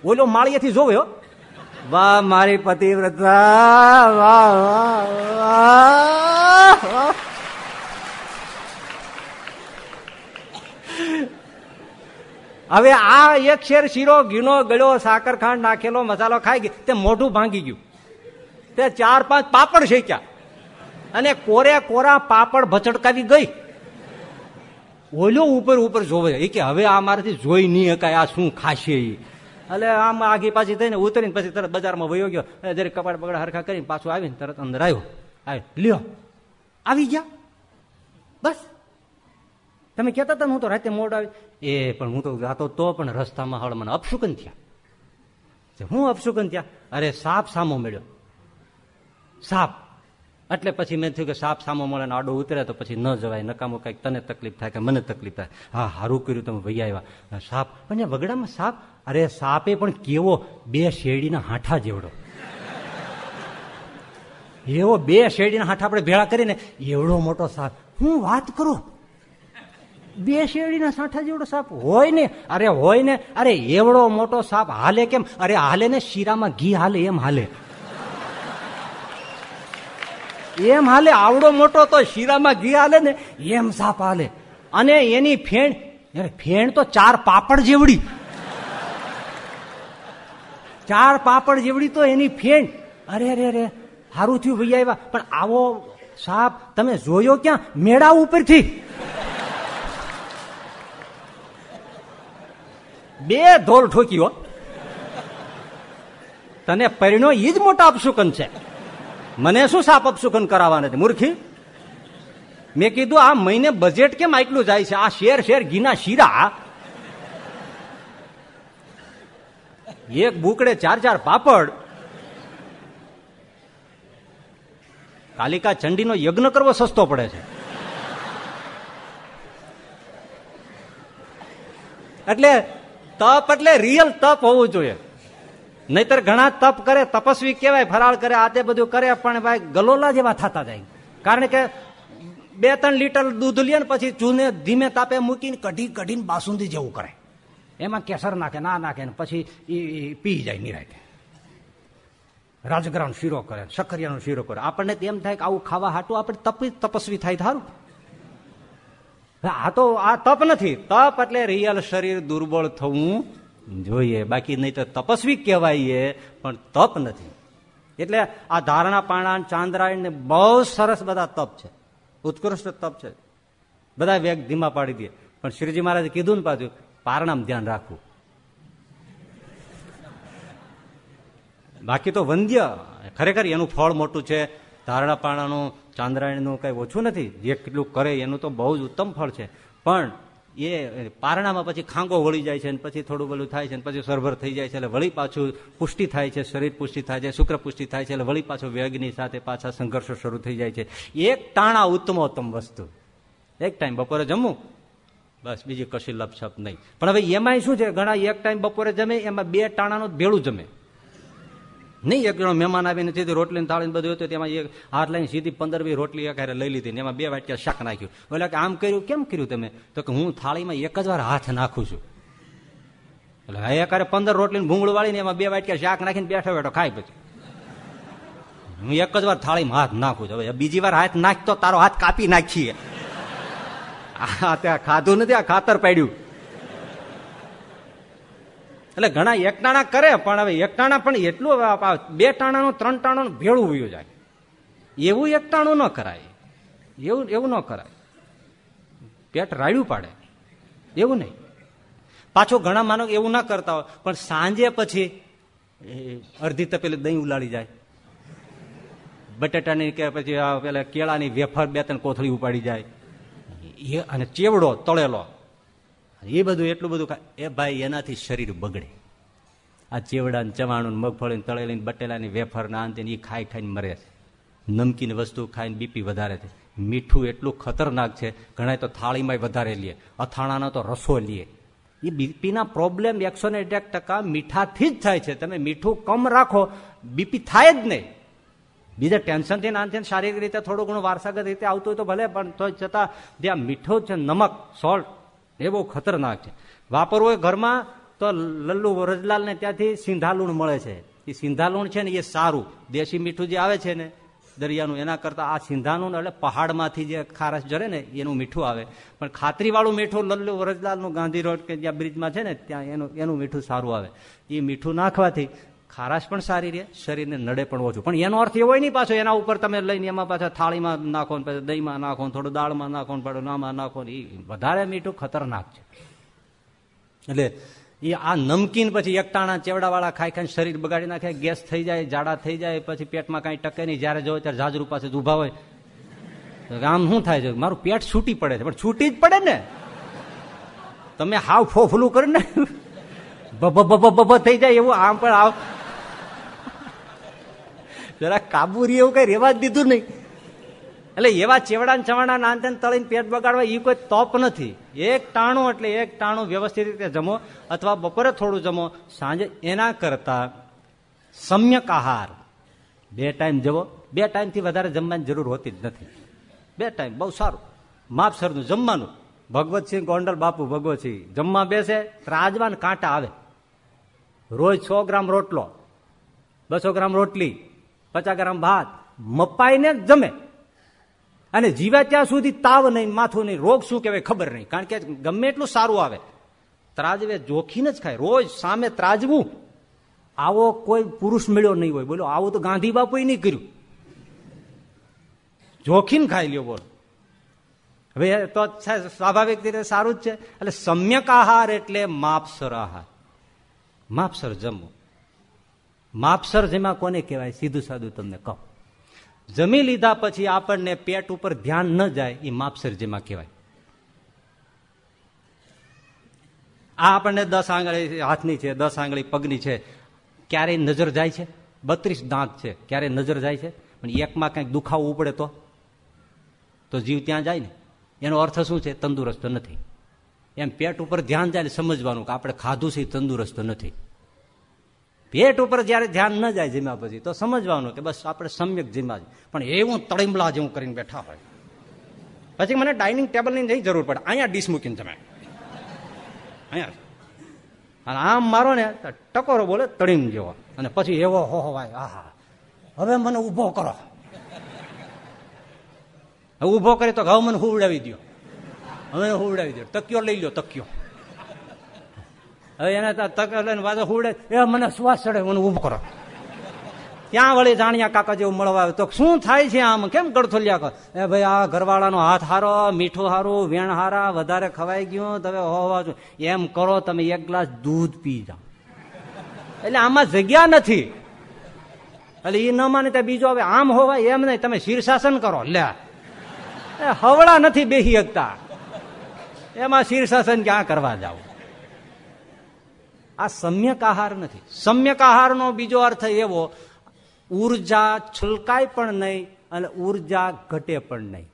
ઓલો માળીએથી જોવ્યો વાહ મારી પતિવ્રતા વાહ વાહ. હવે આ એક શેર શીરો, ઘીનો, ગળ્યો, સાકર ખાંડ નાખેલો, મસાલો ખાઈ ગઈ, તે મોઢું ભાંગી ગયું. તે ચાર પાંચ પાપડ શેક્યા. અને કોરે કોરા પાપડ ભચડકાવી ગઈ. ઓલો ઉપર ઉપર જોવે. એ કે હવે આ મારાથી જોઈ નહીં હકાય, આ શું ખાશે એ. એટલે આમ આગી પાછી થઈને ઉતરીને પછી તરત બજારમાં વયો ગયો. જયારે કપાડ બગડા હરખા કરીને પાછું આવીને તરત અંદર આવ્યો. આવ્યો લ્યો. આવી ગયા. બસ. તમે કહેતા હતા હું તો રાતે મોડ આવી એ, પણ હું તો ગાતો તો પણ રસ્તામાં હળ મને અપશુકન થયા. હું અપશુકન થયા? અરે, સાપ સામો મળ્યો. સાપ. એટલે પછી મેં થયું કે સાપ સામો મળે આડો ઉતરે તો પછી ન જવાય. નકામો કંઈક તને તકલીફ થાય કે મને તકલીફ થાય. હા સારું કર્યું તમે ભૈયા આવ્યા. સાપ. પણ વગડામાં સાપ? અરે, સાપે પણ કેવો બે શેરડીના હાંઠા જેવડો. એવો બે શેરડીના હાંઠા આપણે ભેળા કરીને એવડો મોટો સાપ. હું વાત કરું? બે શેરડીના સાંઠા જેવડો સાપ હોય ને, અરે હોય ને, અરે એવડો મોટો સાપ હાલે કેમ? અરે હાલે ને, શીરામાં ઘી હાલે, એમ હાલે. એમ હાલે, આવડો મોટો તો શીરામાં ઘી હાલે ને, એમ સાપ હાલે. અને એની ફેણ ફેણ તો ચાર પાપડ જેવડી. ચાર પાપડ જેવડી તો એની ફેણ. અરે અરે અરે સારું થયું ભાઈ આવ્યા. પણ આવો સાપ તમે જોયો ક્યાં? મેળા ઉપરથી. બે ધોલ ઠોકીઓ તને પરિણો એ જ મોટા અપશુકન છે. મને શું સાપ અપશુકન કરાવવાના છે, મૂર્ખી? મેં કીધું, આ મહિને બજેટ કેમ આટલું જાય છે? આ શેર શેર, ઘીના શીરા? એક બુકડે ચાર ચાર પાપડ. કાલિકા ચંડીનો યજ્ઞ કરવો સસ્તો પડે છે. એટલે તપ એટલે રિયલ તપ હોવું જોઈએ. નહીતર ઘણા તપ કરે, તપસ્વી કહેવાય, ફરાળ કરે, આ તે બધું કરે, પણ ભાઈ ગલોલા જેવા થતા જાય. કારણ કે બે ત્રણ લીટર દૂધ લે ને પછી ચૂને ધીમે તાપે મૂકીને કઢી કઢીને બાસુંદી જેવું કરે. એમાં કેસર નાખે, ના નાખે ને પછી એ પી જાય નિરાયતે. રાજગરાનો શીરો કરે સકરિયાનો શીરો કરે. આપણને એમ થાય કે આવું ખાવા હાટું આપણે તપી, તપસ્વી થાય થારું આ તો આ તપ નથી. તપ એટલે રિયલ શરીર દુર્બળ થવું જોઈએ. બાકી નહીં તો તપસ્વી કહેવાય પણ તપ નથી. એટલે આ ધારણા પાણા ચાંદ્રાયણ ને બહુ સરસ બધા તપ છે. ઉત્કૃષ્ટ તપ છે. બધા વેગ ધીમા પાડી દે. પણ શ્રીજી મહારાજે કીધું ને પાછું, પારણામ ધ્યાન રાખવું. બાકી તો વંદ્ય, ખરેખર એનું ફળ મોટું છે. ધારણા પાણાનું ચાંદ્રાયણનું કઈ ઓછું નથી, જે કેટલું કરે એનું તો બહુ જ ઉત્તમ ફળ છે. પણ એ પારણામાં પછી ખાંગો વળી જાય છે અને પછી થોડું બધું થાય છે પછી સરભર થઈ જાય છે એટલે વળી પાછું પુષ્ટિ થાય છે, શરીર પુષ્ટિ થાય છે, શુક્ર પુષ્ટિ થાય છે એટલે વળી પાછું વેગની સાથે પાછા સંઘર્ષો શરૂ થઈ જાય છે. એક ટાણા ઉત્તમોત્તમ વસ્તુ. એક ટાઈમ બપોરે જમવું. બસ, બીજી કશી લપછપ નહીં. પણ હવે એમાંય શું છે? ઘણા એક ટાઈમ બપોરે જમે, એમાં બે ટાણાનું ભેળું જમે. નહીં, એક જણો મહેમાન આવીને સીધી રોટલી થાળીને બધું હતું, તેમાં એક હાથ લઈને સીધી પંદર વી રોટલી એક લઈ લીધી એમાં બે વાટકા શાક નાખ્યું. એટલે કે, આમ કર્યું? કેમ કર્યું તમે? તો કે, હું થાળીમાં એક જ વાર હાથ નાખું છું. એટલે એક પંદર રોટલી ભૂંગળું વાળીને એમાં બે વાટકા શાક નાખીને બેઠો બેઠો ખાય પછી. હું એક જ વાર થાળીમાં હાથ નાખું છું. હવે બીજી વાર હાથ નાખતો, તારો હાથ કાપી નાખીએ. આ ત્યાં ખાધું નથી, આ ખાતર પાડ્યું. એટલે ઘણા એક ટાણા કરે, પણ હવે એક ટાણા પણ એટલું બે ટાણાનું, ત્રણ ટાણાનું ભેળું વયું જાય. એવું એક ટાણું ન કરાય. એવું એવું ન કરાય. પેટ રાડ્યું પાડે. એવું નહીં. પાછો ઘણા માનો એવું ના કરતા હોય, પણ સાંજે પછી અડધી તપેલી દહીં ઉલાડી જાય. બટેટાની કે પછી પેલા કેળાની વેફર બે ત્રણ કોથળી ઉપાડી જાય. એ અને ચેવડો તળેલો. એ બધું એટલું બધું એ ભાઈ એનાથી શરીર બગડે. આ ચેવડા ચવાણું મગફળી તળેલી બટેલાની વેફર ના અંતે એ ખાઈ ખાઈને મરે છે. નમકીન વસ્તુ ખાઈને બીપી વધારે છે. મીઠું એટલું ખતરનાક છે ઘણા તો થાળીમાં વધારે લે, અથાણાનો તો રસો લે. એ બીપીના પ્રોબ્લેમ એકસો ને એક ટકા મીઠાથી જ થાય છે. તમે મીઠું કમ રાખો, બીપી થાય જ નહીં. બીજા ટેન્શનથી નાનથી શારીરિક રીતે થોડું ઘણું વારસાગત રીતે આવતું હોય તો ભલે, પણ તો છતાં જ્યાં મીઠું છે, નમક, સોલ્ટ એ બહુ ખતરનાક છે. વાપરવું હોય ઘરમાં તો લલ્લુ વરજલાલને ત્યાંથી સિંધાલુણ મળે છે. એ સિંધાલુણ છે ને એ સારું. દેશી મીઠું જે આવે છે ને દરિયાનું, એના કરતાં આ સિંધાનું એટલે પહાડમાંથી જે ખારસ જરે ને એનું મીઠું આવે. પણ ખાતરીવાળું મીઠું લલ્લુ વરજલાલનું ગાંધી રોડ કે જ્યાં બ્રિજમાં છે ને, ત્યાં એનું એનું મીઠું સારું આવે. એ મીઠું નાખવાથી ખારાશ પણ સારી રહે, શરીરને નડે પણ ઓછું. પણ એનો અર્થ એવો નહીં પાછો, એના ઉપર તમે લઈને એમાં પાછા થાળીમાં નાખો પછી દહીંમાં નાખો થોડું દાળમાં નાખો પડે નામાં નાખો એ વધારે મીઠું ખતરનાક છે. એટલે એ આ નમકીન પછી એકટાણા ચેવડાવાળા ખાઈ ખાઈને શરીર બગાડી નાખે, ગેસ થઈ જાય, જાડા થઈ જાય, પછી પેટમાં કાંઈ ટકે નહીં, જ્યારે જોવે ત્યારે જાજરૂ પાસે ઊભા હોય. આમ શું થાય છે? મારું પેટ છૂટી પડે છે. પણ છૂટી જ પડે ને. તમે હાવ ફોફલું કરીને બબ બબ બબ થઈ જાય એવું આમ પણ આવ જરા કાબુરી એવું કઈ રેવા જ દીધું નહીં. એટલે એવા ચેવડા ચવાડા નાનતે તળીને પેટ બગાડવા એ કોઈ તપ નથી. એક ટાણું એટલે એક ટાણું વ્યવસ્થિત રીતે જમો અથવા બપોરે થોડું જમો, સાંજે એના કરતા સમ્યક આહાર. બે ટાઈમ જવો. બે ટાઈમથી વધારે જમવાની જરૂર હોતી જ નથી. બે ટાઈમ બહુ સારું. માપસરનું જમવાનું. ભગવતસિંહ ગોંડલ બાપુ ભગવતસિંહ જમવા બેસે રાજવાન કાંટા આવે. રોજ સો ગ્રામ રોટલો, બસો ગ્રામ રોટલી પચાસ ગ્રામ ભાત, મપાઈને જમે. અને જીવ્યા ત્યાં સુધી તાવ નહીં, માથું નહીં, રોગ શું કહેવાય ખબર નહીં. કારણ કે ગમે એટલું સારું આવે. ત્રાજવે જોખીને જ ખાય. રોજ સામે ત્રાજવું. આવો કોઈ પુરુષ મળ્યો નહીં હોય. બોલો, આવું તો ગાંધી બાપુએ નહીં કર્યું. જોખીને ખાઈ લ્યો બોલો. હવે તો સ્વાભાવિક રીતે સારું જ છે. એટલે સમ્યક આહાર એટલે માપસર આહાર. માપસર જમવું. માપસર જેમાં કોને કહેવાય? સીધું સાદું તમને કહો. જમી લીધા પછી આપણને પેટ ઉપર ધ્યાન ન જાય એ માપસર જેમાં કહેવાય. આ આપણને દસ આંગળી હાથની છે, દસ આંગળી પગની છે. ક્યારેય નજર જાય છે? બત્રીસ દાંત છે. ક્યારેય નજર જાય છે? પણ એકમાં કંઈક દુખાવું ઉપડે તો? તો જીવ ત્યાં જાય ને? એનો અર્થ શું છે? તંદુરસ્ત નથી. એમ પેટ ઉપર ધ્યાન જાય સમજવાનું કે આપણે ખાધું છે તંદુરસ્ત નથી. પેટ ઉપર જયારે ધ્યાન ન જાય જીમા પછી, તો સમજવાનું કે બસ આપણે સમ્યક જીમા પણ એવું તળીમલા જેવું કરીને બેઠા હોય. પછી મને ડાઇનિંગ ટેબલની નહીં જરૂર પડે. અહીંયા ડીશ મૂકીને તમે. અહીંયા. અને આમ મારો ને ટકોરો બોલે તળીમ જેવો. અને પછી એવો હો ભાઈ આહા. હવે મને ઊભો કરો. ઊભો કરી તો ઘઉં મને હુવડાવી દો હવે હુવડાવી દો તકિયો લઈ લો તકિયો. હવે એને તક લઈને પાછો હુવડે, એ, મને શ્વાસ ચડે મને ઉભ કરો. ત્યાં વળી જાણ્યા કાકા જેવું મળવા આવે? તો શું થાય છે આમ? કેમ ગળથોલિયા કર એ ભાઈ, આ ઘરવાળાનો હાથ હારો, મીઠું હારું, વેણ હારા, વધારે ખવાઈ ગયું, તમે હોવા એમ કરો, તમે એક ગ્લાસ દૂધ પી જાઓ. એટલે આમાં જગ્યા નથી. એટલે એ ન માને ત્યાં બીજો હવે આમ હોવાય એમ નહીં, તમે શીર્ષાસન કરો. લે. હવળા નથી બેસી શકતા. એમાં શીર્ષાસન ક્યાં કરવા જાવ? આ સમ્યક આહાર નથી. સમ્યક આહારનો બીજો અર્થ એવો, ઊર્જા છલકાય પણ નહીં અને ઊર્જા ઘટે પણ નહીં.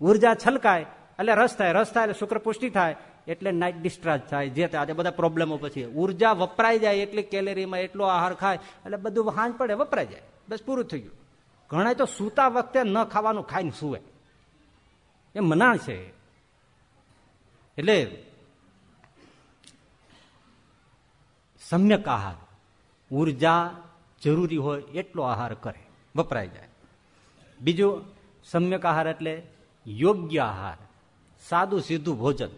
ઊર્જા છલકાય, એટલે રસ થાય. રસ થાય એટલે શુક્ર પુષ્ટિ થાય, એટલે નાઇટ ડિસ્ચાર્જ થાય. જે આજે બધા પ્રોબ્લેમો પછી. ઊર્જા વપરાઈ જાય એટલી કેલેરીમાં એટલો આહાર ખાય, એટલે બધું હાંજ પડે વપરાઈ જાય. બસ પૂરું થઈ ગયું. ઘણા તો સૂતા વખતે ન ખાવાનું ખાઈને સુવે. એ મનાણ છે. એટલે સમ્યક આહાર. ઊર્જા જરૂરી હોય એટલો આહાર કરે. વપરાઈ જાય. બીજું, સમ્યક આહાર એટલે યોગ્ય આહાર. સાદું સીધું ભોજન.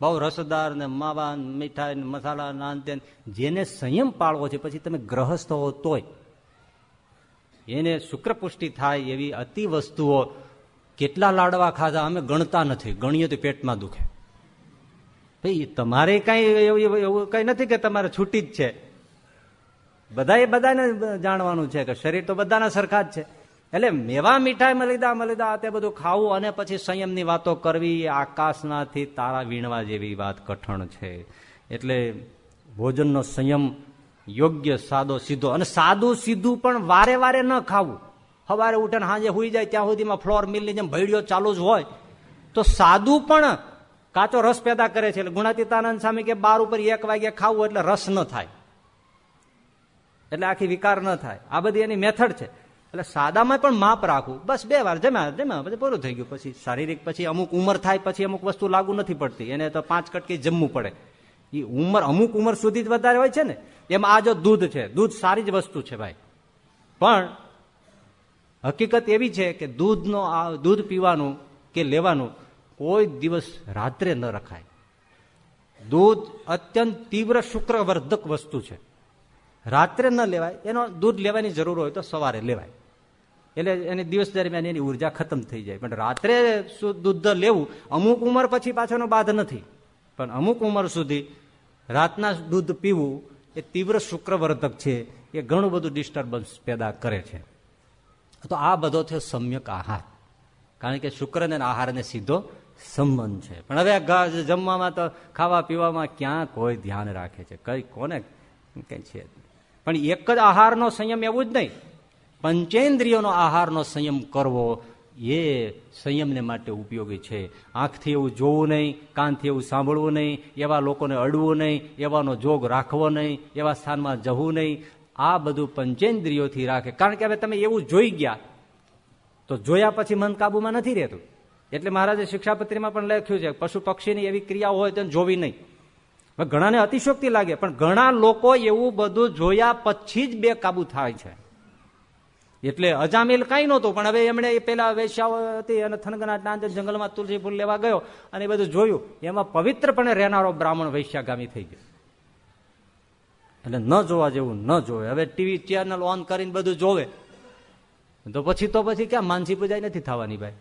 બહુ રસદાર ને માવા મીઠાઈ ને મસાલા નાન તેન જેને સંયમ પાળવો છે, પછી તમે ગ્રહસ્થ હો તોય. એને શુક્રપુષ્ટિ થાય એવી અતિ વસ્તુઓ. કેટલા લાડવા ખાધા અમે ગણતા નથી. ગણીએ તો પેટમાં દુખે. ભાઈ, તમારે કઈ એવું કઈ નથી કે તમારે છૂટી જ છે. બધા બધાને જાણવાનું છે કે શરીર તો બધાના સરખા જ છે. એટલે મેવા મીઠાઈ મલિદા મલિદા તે બધું ખાવું અને પછી સંયમની વાતો કરવી આકાશનાથી તારા વીણવા જેવી વાત કઠણ છે. એટલે ભોજનનો સંયમ યોગ્ય, સાદો, સીધો અને સાદું સીધું પણ વારે વારે ન ખાવું. સવારે ઉઠીને સાંજે હોઈ જાય, ત્યાં સુધીમાં ફ્લોર મિલની જેમ ભૈડિયો ચાલુ જ હોય. તો સાદું પણ કાચો રસ પેદા કરે છે એટલે ગુણાતીતાનંદ સામે કે બાર ઉપર એક વાગે ખાવું એટલે રસ ન થાય. એટલે આખી વિકાર ન થાય. આ બધી એની મેથડ છે. એટલે સાદામાં પણ માપ રાખવું. બસ બે વાર જમ્યા જમ્યા, પછી પૂરું થઈ ગયું. પછી શારીરિક, પછી અમુક ઉંમર થાય, પછી અમુક વસ્તુ લાગુ નથી પડતી. એને તો પાંચ કટકી જમવું પડે. એ ઉંમર, અમુક ઉંમર સુધી જ વધારે હોય છે ને, એમાં આ જો દૂધ છે, દૂધ સારી જ વસ્તુ છે ભાઈ. પણ હકીકત એવી છે કે દૂધનો આ, દૂધ પીવાનું કે લેવાનું કોઈ દિવસ રાત્રે ન રખાય. દૂધ અત્યંત તીવ્ર શુક્રવર્ધક વસ્તુ છે. રાત્રે ન લેવાય, એનો દૂધ લેવાની જરૂર હોય તો સવારે લેવાય. એટલે એની દિવસ દરમિયાન એની ઊર્જા ખતમ થઈ જાય. પણ રાત્રે દૂધ લેવું, અમુક ઉંમર પછી પાછળનો બાધ નથી. પણ અમુક ઉંમર સુધી રાતના દૂધ પીવું એ તીવ્ર શુક્રવર્ધક છે. એ ઘણું બધું ડિસ્ટર્બન્સ પેદા કરે છે. તો આ બધો થયો સમ્યક આહાર. કારણ કે શુક્રને આહારને સીધો સંબંધ છે. પણ હવે જમવામાં તો ખાવા પીવામાં ક્યાં કોઈ ધ્યાન રાખે છે? કઈ કોને કઈ છે? પણ એક જ આહારનો સંયમ એવું જ નહીં. પંચેન્દ્રિયોનો આહારનો સંયમ કરવો એ સંયમને માટે ઉપયોગી છે. આંખથી એવું જોવું નહીં, કાનથી એવું સાંભળવું નહીં, એવા લોકોને અડવું નહીં, એવાનો જોગ રાખવો નહીં, એવા સ્થાનમાં જવું નહીં. આ બધું પંચેન્દ્રિયોથી રાખે. કારણ કે હવે તમે એવું જોઈ ગયા, તો જોયા પછી મન કાબુમાં નથી રહેતું. એટલે મહારાજે શિક્ષાપત્રીમાં પણ લખ્યું છે પશુ પક્ષીની એવી ક્રિયા હોય તેને જોવી નહીં. ઘણાને અતિશોક્તિ લાગે, પણ ઘણા લોકો એવું બધું જોયા પછી જ બે કાબુ થાય છે. એટલે અજામિલ કઈ નહોતું, પણ હવે એમણે એ પેલા વેશ્યાઓ હતી અને થનગના જંગલમાં તુલસી ફૂલ લેવા ગયો અને એ બધું જોયું. એમાં પવિત્રપણે રહેનારો બ્રાહ્મણ વૈશ્યાગામી થઈ ગયો. એટલે ન જોવા જેવું ન જોવે. હવે ટીવી ચેનલ ઓન કરીને બધું જોવે. તો પછી તો પછી ક્યાં માનસી પૂજા નથી થવાની ભાઈ?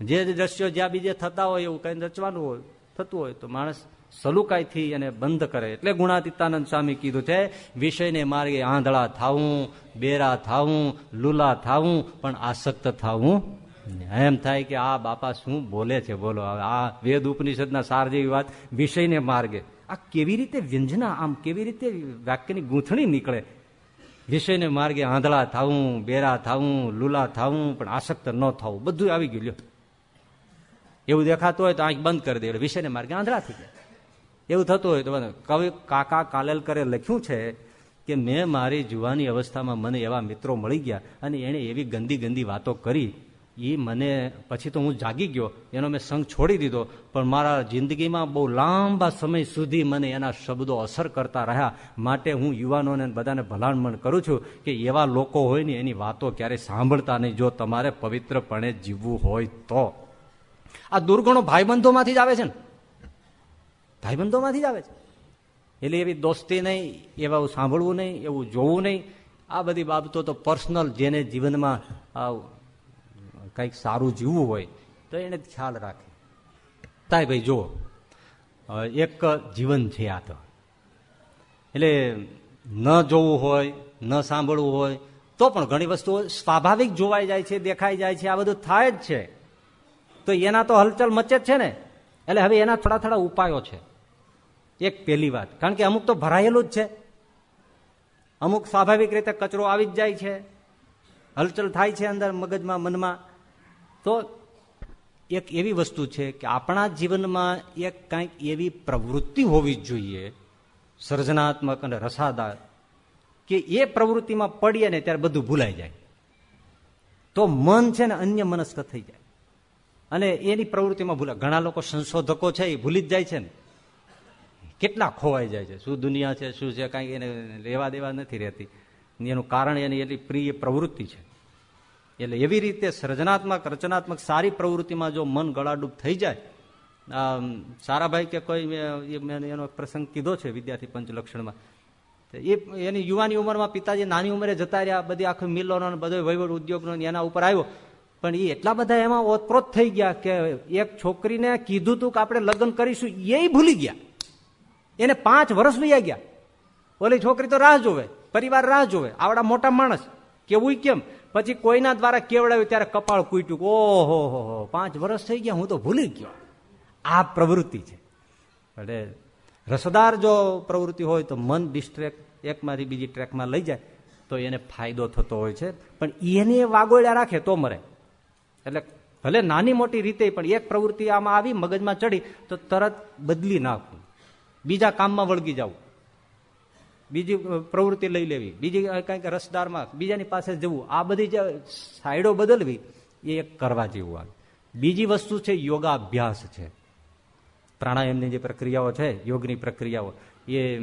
જે દ્રશ્યો જ્યાં બીજે થતા હોય એવું કઈ રચવાનું હોય, થતું હોય તો માણસ સલુકાઈથી એને બંધ કરે. એટલે ગુણાતીતાનંદ સ્વામી કીધું છે, વિષયને માર્ગે આંધળા થાવું બેરા થાવું લુલા થાવું પણ આસક્ત થાવું એમ થાય કે આ બાપા શું બોલે છે, બોલો. આ વેદ ઉપનિષદના સાર જેવી વાત, વિષયને માર્ગે. આ કેવી રીતે વ્યંજના આમ, કેવી રીતે વાક્યની ગૂંથણી નીકળે? વિષયને માર્ગે આંધળા થાવું બેરા થાવું લુલા થાવું પણ આસક્ત ન થવું બધું આવી ગયું. એવું દેખાતું હોય તો આંખ બંધ કરી દે વિષયને માર્ગે આંધળા થઈ જાય. એવું થતું હોય તો કવિ કાકા કાલેલકરે લખ્યું છે કે મેં મારી જુવાની અવસ્થામાં મને એવા મિત્રો મળી ગયા અને એણે એવી ગંદી ગંદી વાતો કરી. એ મને પછી તો હું જાગી ગયો, એનો મેં સંગ છોડી દીધો, પણ મારા જિંદગીમાં બહુ લાંબા સમય સુધી મને એના શબ્દો અસર કરતા રહ્યા. માટે હું યુવાનોને બધાને ભલામણ કરું છું કે એવા લોકો હોય ને એની વાતો ક્યારેય સાંભળતા નહીં. જો તમારે પવિત્રપણે જીવવું હોય તો. આ દુર્ગણો ભાઈબંધોમાંથી જ આવે છે ને? ભાઈબંધોમાંથી જ આવે છે? એટલે એવી દોસ્તી નહીં, એવા સાંભળવું નહીં, એવું જોવું નહીં. આ બધી બાબતો તો પર્સનલ જેને જીવનમાં કંઈક સારું જીવવું હોય, તો એને ખ્યાલ રાખે. તાય ભાઈ, જુઓ. એક જીવન છે આ તો. એટલે ન જોવું હોય, ન સાંભળવું હોય, તો પણ ઘણી વસ્તુઓ સ્વાભાવિક જોવાઈ જાય છે, દેખાઈ જાય છે, આ બધું થાય જ છે. તો એના તો હલચલ મચે જ છે ને. એટલે હવે એના થોડા થોડા ઉપાયો છે. એક પહેલી વાત, કારણ કે અમુક તો ભરાયેલું જ છે. અમુક સ્વાભાવિક રીતે કચરો આવી જ જાય છે. હલચલ થાય છે અંદર મગજમાં, મનમાં. તો એક એવી વસ્તુ છે કે આપણા જીવનમાં એક કાંઈક એવી પ્રવૃત્તિ હોવી જોઈએ, સર્જનાત્મક અને રસાદાર કે એ પ્રવૃત્તિમાં પડીએ ને ત્યારે બધું ભૂલાઈ જાય. તો મન છે ને અન્ય મનસ્ક થઈ જાય. અને એની પ્રવૃત્તિમાં ભૂલા. ઘણા લોકો સંશોધકો છે, એ ભૂલી જ જાય છે ને. કેટલા ખોવાઈ જાય છે. શું દુનિયા છે, શું છે, કાંઈ એને લેવા દેવા નથી રહેતી. એનું કારણ એની એટલી પ્રિય પ્રવૃત્તિ છે. એટલે એવી રીતે સર્જનાત્મક, રચનાત્મક સારી પ્રવૃત્તિમાં જો મન ગળાડૂબ થઈ જાય સારાભાઈ કે કોઈ મેં એનો પ્રસંગ કીધો છે વિદ્યાર્થી પંચલક્ષણમાં. એ એની યુવાની ઉંમરમાં પિતાજી નાની ઉંમરે જતા રહ્યા, બધી આખી મિલોનો બધો વહીવટ ઉદ્યોગનો એના ઉપર આવ્યો. પણ એ એટલા બધા એમાં ઓતપ્રોત થઈ ગયા કે એક છોકરીને કીધું તું કે આપણે લગ્ન કરીશું એ ભૂલી ગયા. એને પાંચ વર્ષ લઈ ગયા. ઓલી છોકરી તો રાહ જોવે, પરિવાર રાહ જોવે, આવડા મોટા માણસ. કેવું કેમ? પછી કોઈના દ્વારા કેવડાવ્યું, ત્યારે કપાળ કૂટ્યું. ઓહો, હો હો, પાંચ વર્ષ થઈ ગયા, હું તો ભૂલી ગયો. આ પ્રવૃત્તિ છે. એટલે રસદાર જો પ્રવૃત્તિ હોય તો મન ડિસ્ટ્રેક એકમાંથી બીજી ટ્રેકમાં લઈ જાય, તો એને ફાયદો થતો હોય છે. પણ એને વાગોળ્યા રાખે તો મરે. એટલે ભલે નાની મોટી રીતે પણ એક પ્રવૃત્તિ આમાં આવી, મગજમાં ચડી, તો તરત બદલી નાખવું. બીજા કામમાં વળગી જવું. બીજી પ્રવૃત્તિ લઈ લેવી. બીજી કંઈક રસદારમાં બીજાની પાસે જવું. આ બધી જે સાઈડો બદલવી, એ એક કરવા જેવું આવે. બીજી વસ્તુ છે યોગાભ્યાસ છે. પ્રાણાયામની જે પ્રક્રિયાઓ છે, યોગની પ્રક્રિયાઓ, એ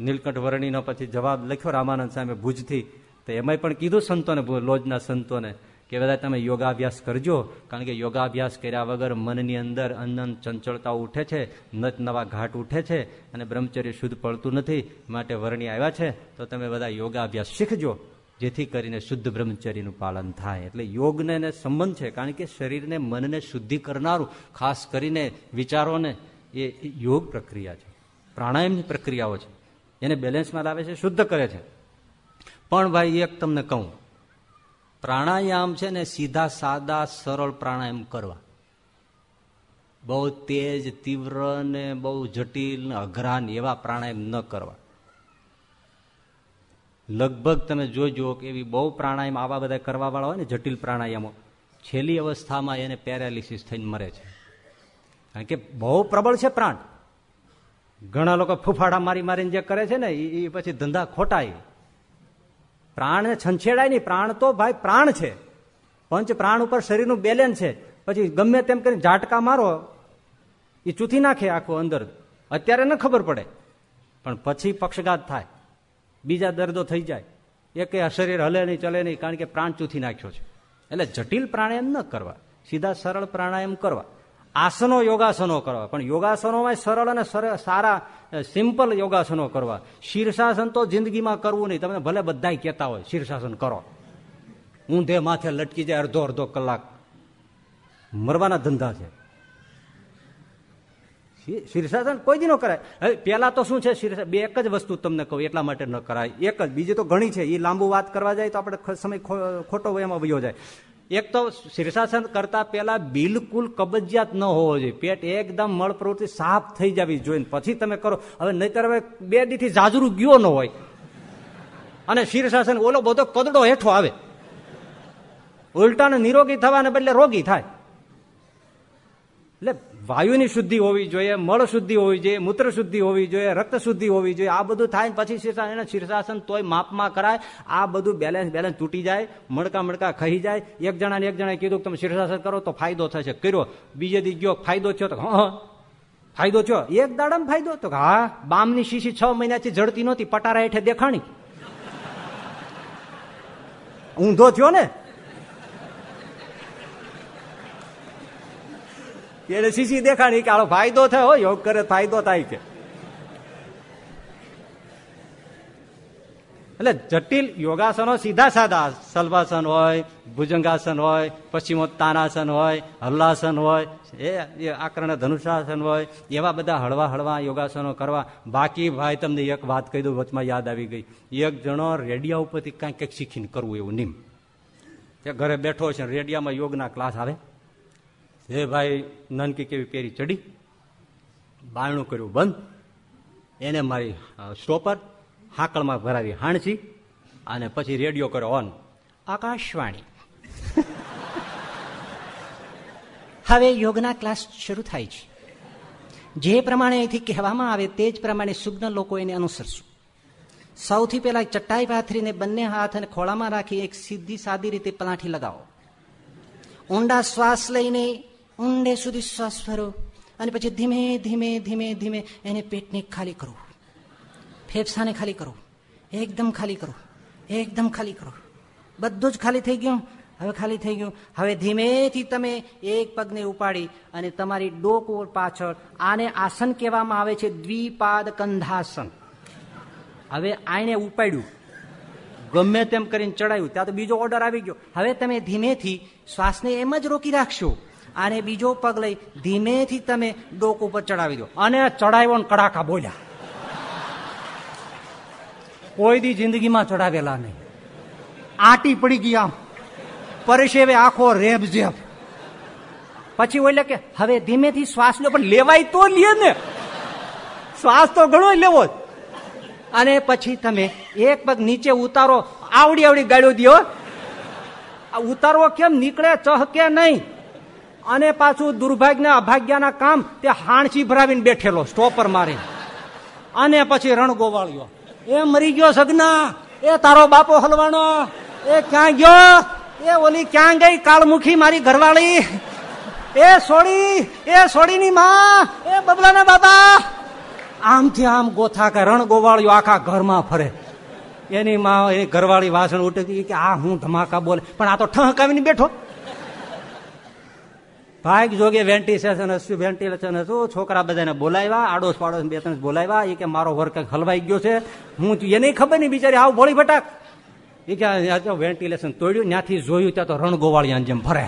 નીલકંઠ વર્ણીનો પછી જવાબ લખ્યો રામાનંદ સામે ભુજથી. તો એમાંય પણ કીધું સંતોને લોજના સંતોને. કે બધા તમે યોગાભ્યાસ કરજો, કારણ કે યોગાભ્યાસ કર્યા વગર મનની અંદર અનંત ચંચળતા ઉઠે છે, નત નવા ઘાટ ઉઠે છે અને બ્રહ્મચર્ય શુદ્ધ પડતું નથી, માટે વર્ણી આવ્યા છે. તો તમે બધા યોગાભ્યાસ શીખજો, જેથી કરીને શુદ્ધ બ્રહ્મચર્યનું પાલન થાય. એટલે યોગને સંબંધ છે, કારણ કે શરીરને મનને શુદ્ધિ કરનારું, ખાસ કરીને વિચારોને, એ યોગ પ્રક્રિયા છે. પ્રાણાયામની પ્રક્રિયાઓ છે. એને બેલેન્સમાં લાવે છે, શુદ્ધ કરે છે. પણ ભાઈ, એક તમને કહું. પ્રાણાયામ છે ને સીધા, સાદા, સરળ પ્રાણાયામ કરવા. બહુ તેજ, તીવ્ર ને બહુ જટિલ ને અઘરા એવા પ્રાણાયામ ન કરવા. લગભગ તમે જોજો કે એવી બહુ પ્રાણાયામ આવા બધા કરવા વાળા હોય ને જટિલ પ્રાણાયામો, છેલ્લી અવસ્થામાં એને પેરાલિસિસ થઈને મરે છે. કારણ કે બહુ પ્રબળ છે પ્રાણ. ઘણા લોકો ફૂફાડા મારી મારીને જે કરે છે ને એ પછી ધંધા ખોટાય. પ્રાણને છંછેડાય નહીં પ્રાણ તો ભાઈ પ્રાણ છે. પંચ પ્રાણ ઉપર શરીરનું બેલેન્સ છે. પછી ગમે તેમ કરીને ઝાટકા મારો એ ચૂથી નાખે આખું અંદર. અત્યારે ન ખબર પડે. પણ પછી પક્ષઘાત થાય. બીજા દર્દો થઈ જાય. એક શરીર હલે નહીં, ચલે નહીં, કારણ કે પ્રાણ ચૂથી નાખ્યો છે. એટલે જટિલ પ્રાણાયામ ન કરવા. સીધા સરળ પ્રાણાયામ કરવા. આસનો યોગાસનો કરવા. પણ યોગાસનોમાં સરળ અને સારા સિમ્પલ યોગાસનો કરવા. શીર્ષાસન તો જિંદગીમાં કરવું નહીં. તમે ભલે બધા કહેતા હોય, શીર્ષાસન કરો. ઊંધે માથે લટકી જાય અડધો અડધો કલાક. મરવાના ધંધા છે. શીર્ષાસન કોઈ દી ન કરાય. હવે પેલા તો શું છે? શીર્ષ બે એક જ વસ્તુ તમને કહું, એટલા માટે ન કરાય. એક જ. બીજી તો ઘણી છે. એ લાંબુ વાત કરવા જાય તો આપણે સમય ખોટો એમાં વયો જાય. એક તો શીર્ષાસન કરતા પેલા બિલકુલ કબજિયાત ન હોવો જોઈએ. પેટ એકદમ મળ પ્રવૃત્તિ સાફ થઈ જવી જોઈએ. પછી તમે કરો. હવે નહીતર હવે બે દીથી જાજરું ગયો ન હોય. અને શીર્ષાસન ઓલો બધો કદડો હેઠો આવે. ઉલટાને નિરોગી થવાને બદલે રોગી થાય. એટલે વાયુની શુદ્ધિ હોવી જોઈએ, મળ શુદ્ધિ હોવી જોઈએ, મૂત્ર શુદ્ધિ હોવી જોઈએ, રક્ત શુદ્ધિ હોવી જોઈએ, આ બધું થાય પછી શીર્ષાસન શીર્ષાસન તોય માપમાં કરાય. આ બધું બેલેન્સ બેલેન્સ તૂટી જાય, મણકા મણકા ખાઈ જાય. એક જણાને એક જણાએ કીધું તમે શીર્ષાસન કરો તો ફાયદો થશે. કર્યો. બીજે દી ગયો, ફાયદો થયો તો હા ફાયદો થયો. એક દાડામાં ફાયદો તો હા, બામની શીશી છ મહિનાથી જડતી નહોતી, પટારા હેઠે દેખાણી. ઊંધો થયો ને? એટલે શીશી દેખાણી કે આનો ફાયદો થયો, યોગ કરે, ફાયદો થાય કે. એટલે જટિલ યોગાસનો સીધા સાદા સલવાસન હોય, ભુજંગાસન હોય, પશ્ચિમોત્તાનાસન હોય, હલ્લાસન હોય, એ આકરણ ધનુષાસન હોય, એવા બધા હળવા હળવા યોગાસનો કરવા. બાકી ભાઈ તમને એક વાત કહી દઉં, વચમાં યાદ આવી ગઈ. એક જણો રેડિયા ઉપરથી કાંઈક કંઈક શીખીને કરવું એવું નિમ. તે ઘરે બેઠો છે, રેડિયામાં યોગના ક્લાસ આવે. હે ભાઈ, નાનકી કેવી પેરી ચડી બારણું કર્યું બંધ. એને મારી સ્ટોપર હાકળમાં ભરાવી હાણસી અને પછી રેડિયો કર્યો ઓન આકાશવાણી. હવે યોગના ક્લાસ શરૂ થાય છે. જે પ્રમાણે અહીંથી કહેવામાં આવે તે જ પ્રમાણે સુગ્ન લોકો એને અનુસરશું. સૌથી પહેલા ચટાઈ પાથરીને બંને હાથ અને ખોળામાં રાખી એક સીધી સાદી રીતે પલાઠી લગાવો. ઊંડા શ્વાસ લઈને ઊંડે સુધી શ્વાસ ભરો અને પછી ધીમે ધીમે ધીમે ધીમે એને પેટને ખાલી કરો. ફેફસાને ખાલી કરો. એકદમ ખાલી કરો. એકદમ ખાલી કરો. બધું જ ખાલી થઈ ગયું. હવે ખાલી થઈ ગયું. હવે ધીમેથી તમે એક પગને ઉપાડી અને તમારી ડોક પાછળ આને આસન કહેવામાં આવે છે દ્વિપાદ કંધાસન. હવે આને ઉપાડ્યું. ગમે તેમ કરીને ચડાયું. ત્યાં તો બીજો ઓર્ડર આવી ગયો. હવે તમે ધીમેથી શ્વાસને એમ જ રોકી રાખશો. અને બીજો પગ લઈ ધીમેથી તમે ડોક ઉપર ચડાવી દો. અને ચડાવ્યો કડાકા બોલ્યા. કોઈ દી જિંદગીમાં ચડાવેલા નહીં. આટી પડી આમ. પરસેવે આખો રેબ જેબ. પછી ઓલે કે, હવે ધીમેથી શ્વાસ લો પણ લેવાય તો લે ને. શ્વાસ તો ઘણો લેવો અને પછી તમે એક પગ નીચે ઉતારો, આવડી આવડી ગાળ્યો દો ઉતારો કેમ? નીકળે, ચહકે નહીં. અને પાછું દુર્ભાગ્ય અભાગ્યના કામ તે હાણસી ભરાવીને બેઠેલો, સ્ટોપર મારી. અને પછી રણ ગોવાળ્યો એ મરી ગયો સગના, એ તારો બાપો હલવાનો, એ ક્યાં ગયો, એ ઓલી ક્યાં ગઈ, કાળમુખી મારી ઘરવાળી, એ સોડી એ સોડીની માં, એ બબલાના બાબા આમથી આમ ગોથા કે રણ ગોવાળ્યો આખા ઘરમાં ફરે. એની માં એ ઘરવાળી વાસણ ઉઠી કે, આ હું ધમાકા બોલે. પણ આ તો ઠહકાવીને બેઠો. ભાગ જોગે વેન્ટિલેશન હશું વેન્ટિલેશન હશું છોકરા બધાને બોલાવ્યા આડોશ પાડોશ બે ત્રણ બોલાવ્યા. એ કે મારો વર્ક હલવાઈ ગયો છે. હું એને ખબર નહીં બિચારી, આવ ભોળી ભટાક. એ કે વેન્ટિલેશન તોડ્યું ત્યાંથી જોયું ત્યાં તો રણ ગોવાળિયા જેમ ફરે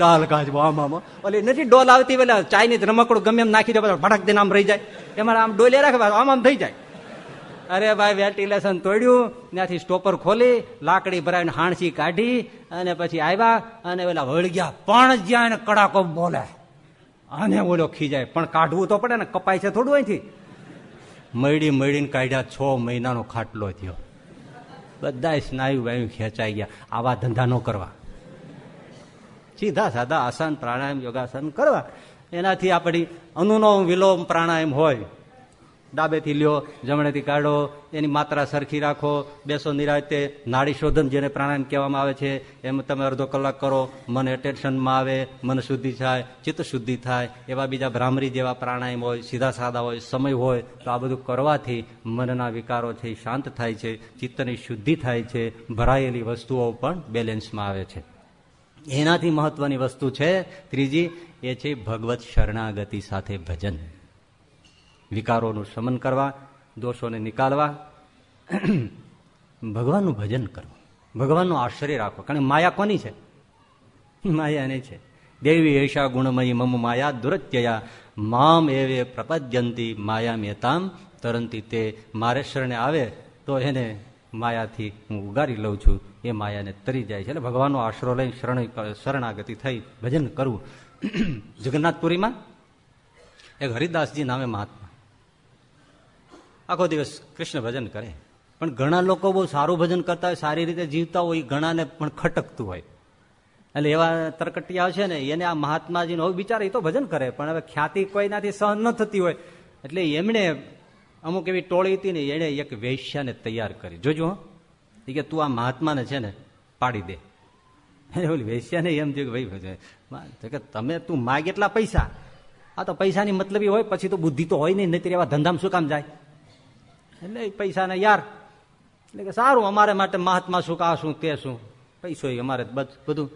દાલ કાચ આમ આમ. ઓલી નથી ડોલ આવતી, પેલા ચાઇનીઝ રમકડું ગમે એમ નાખી દે, ભટક દઈને આમ રહી જાય. એમાં આમ ડોલે રાખે આમ આમ થઈ જાય. અરે ભાઈ, વેન્ટિલેશન તોડ્યું, ત્યાંથી સ્ટોપર ખોલી, લાકડી ભરાવીને હાણસી કાઢી, અને પછી આવ્યા, અને પેલા વળગ્યા પણ જ્યાં કડાકો બોલે. અને ઓલો ખીજાય. પણ કાઢવું તો પડે ને, કપાય છે થોડું અહીંથી. મળી મળીને કાઢ્યા, છ મહિનાનો ખાટલો થયો. બધા સ્નાયુ વાયુ ખેંચાઈ ગયા. આવા ધંધા ન કરવા. સીધા સાધા આસન, પ્રાણાયામ, યોગાસન કરવા. એનાથી આપણી અનુલોમ વિલોમ પ્રાણાયામ હોય. ડાબેથી લ્યો જમણેથી કાઢો, એની માત્રા સરખી રાખો, બેસો નિરાતે નાડી શોધન જેને પ્રાણાયામ કહેવામાં આવે છે, એમ તમે અડધો કલાક કરો, મન એટેન્શનમાં આવે, મન શુદ્ધિ થાય, ચિત્ત શુદ્ધિ થાય, એવા બીજા ભ્રામરી જેવા પ્રાણાયામ હોય, સીધા સાદા હોય, સમય હોય, તો આ બધું કરવાથી મનના વિકારો છે શાંત થાય છે, ચિત્તની શુદ્ધિ થાય છે, ભરાયેલી વસ્તુઓ પણ બેલેન્સમાં આવે છે. એનાથી મહત્વની વસ્તુ છે, ત્રીજી, એ છે ભગવત શરણાગતિ સાથે ભજન. વિકારોનું શમન કરવા, દોષોને નિકાલવા, ભગવાનનું ભજન કરવું, ભગવાનનું આશ્ચર્ય રાખવો. કારણ માયા કોની છે? માયાને છે. દેવી એશા ગુણમયી મમ માયા દુરત્યયા. મામ એવે પ્રપદ્યંતી માયા મેતામ તરંતી તે મારે શરણે આવે, તો એને માયાથી હું ઉગારી લઉં છું. એ માયાને તરી જાય છે. એટલે ભગવાનનો આશરો લઈ શરણ શરણાગતિ થઈ, ભજન કરવું. જગન્નાથપુરીમાં એક હરિદાસજી નામે મહાત્મા આખો દિવસ કૃષ્ણ ભજન કરે. પણ ઘણા લોકો બહુ સારું ભજન કરતા હોય, સારી રીતે જીવતા હોય ઘણાને પણ ખટકતું હોય. એટલે એવા તરકટિયા છે ને, એને આ મહાત્માજીનો હવે બિચારા એ તો ભજન કરે, પણ હવે ખ્યાતિ કોઈનાથી સહન ન થતી હોય. એટલે એમણે અમુક એવી ટોળી હતી ને, એણે એક વેશ્યાને તૈયાર કરી. જોજો એ કે તું આ મહાત્માને છે ને, પાડી દે. ઓલી વેશ્યાને એમ થયું કે, ભાઈ કે તમે તું માગ એટલા પૈસા. આ તો પૈસાની મતલબી હોય, પછી તો બુદ્ધિ તો હોય નહીં નહીં એવા ધંધામાં શું કામ જાય? એટલે પૈસાને યાર, એટલે કે સારું, અમારે માટે મહાત્મા શું, કા શું તે શું. પૈસો અમારે બધું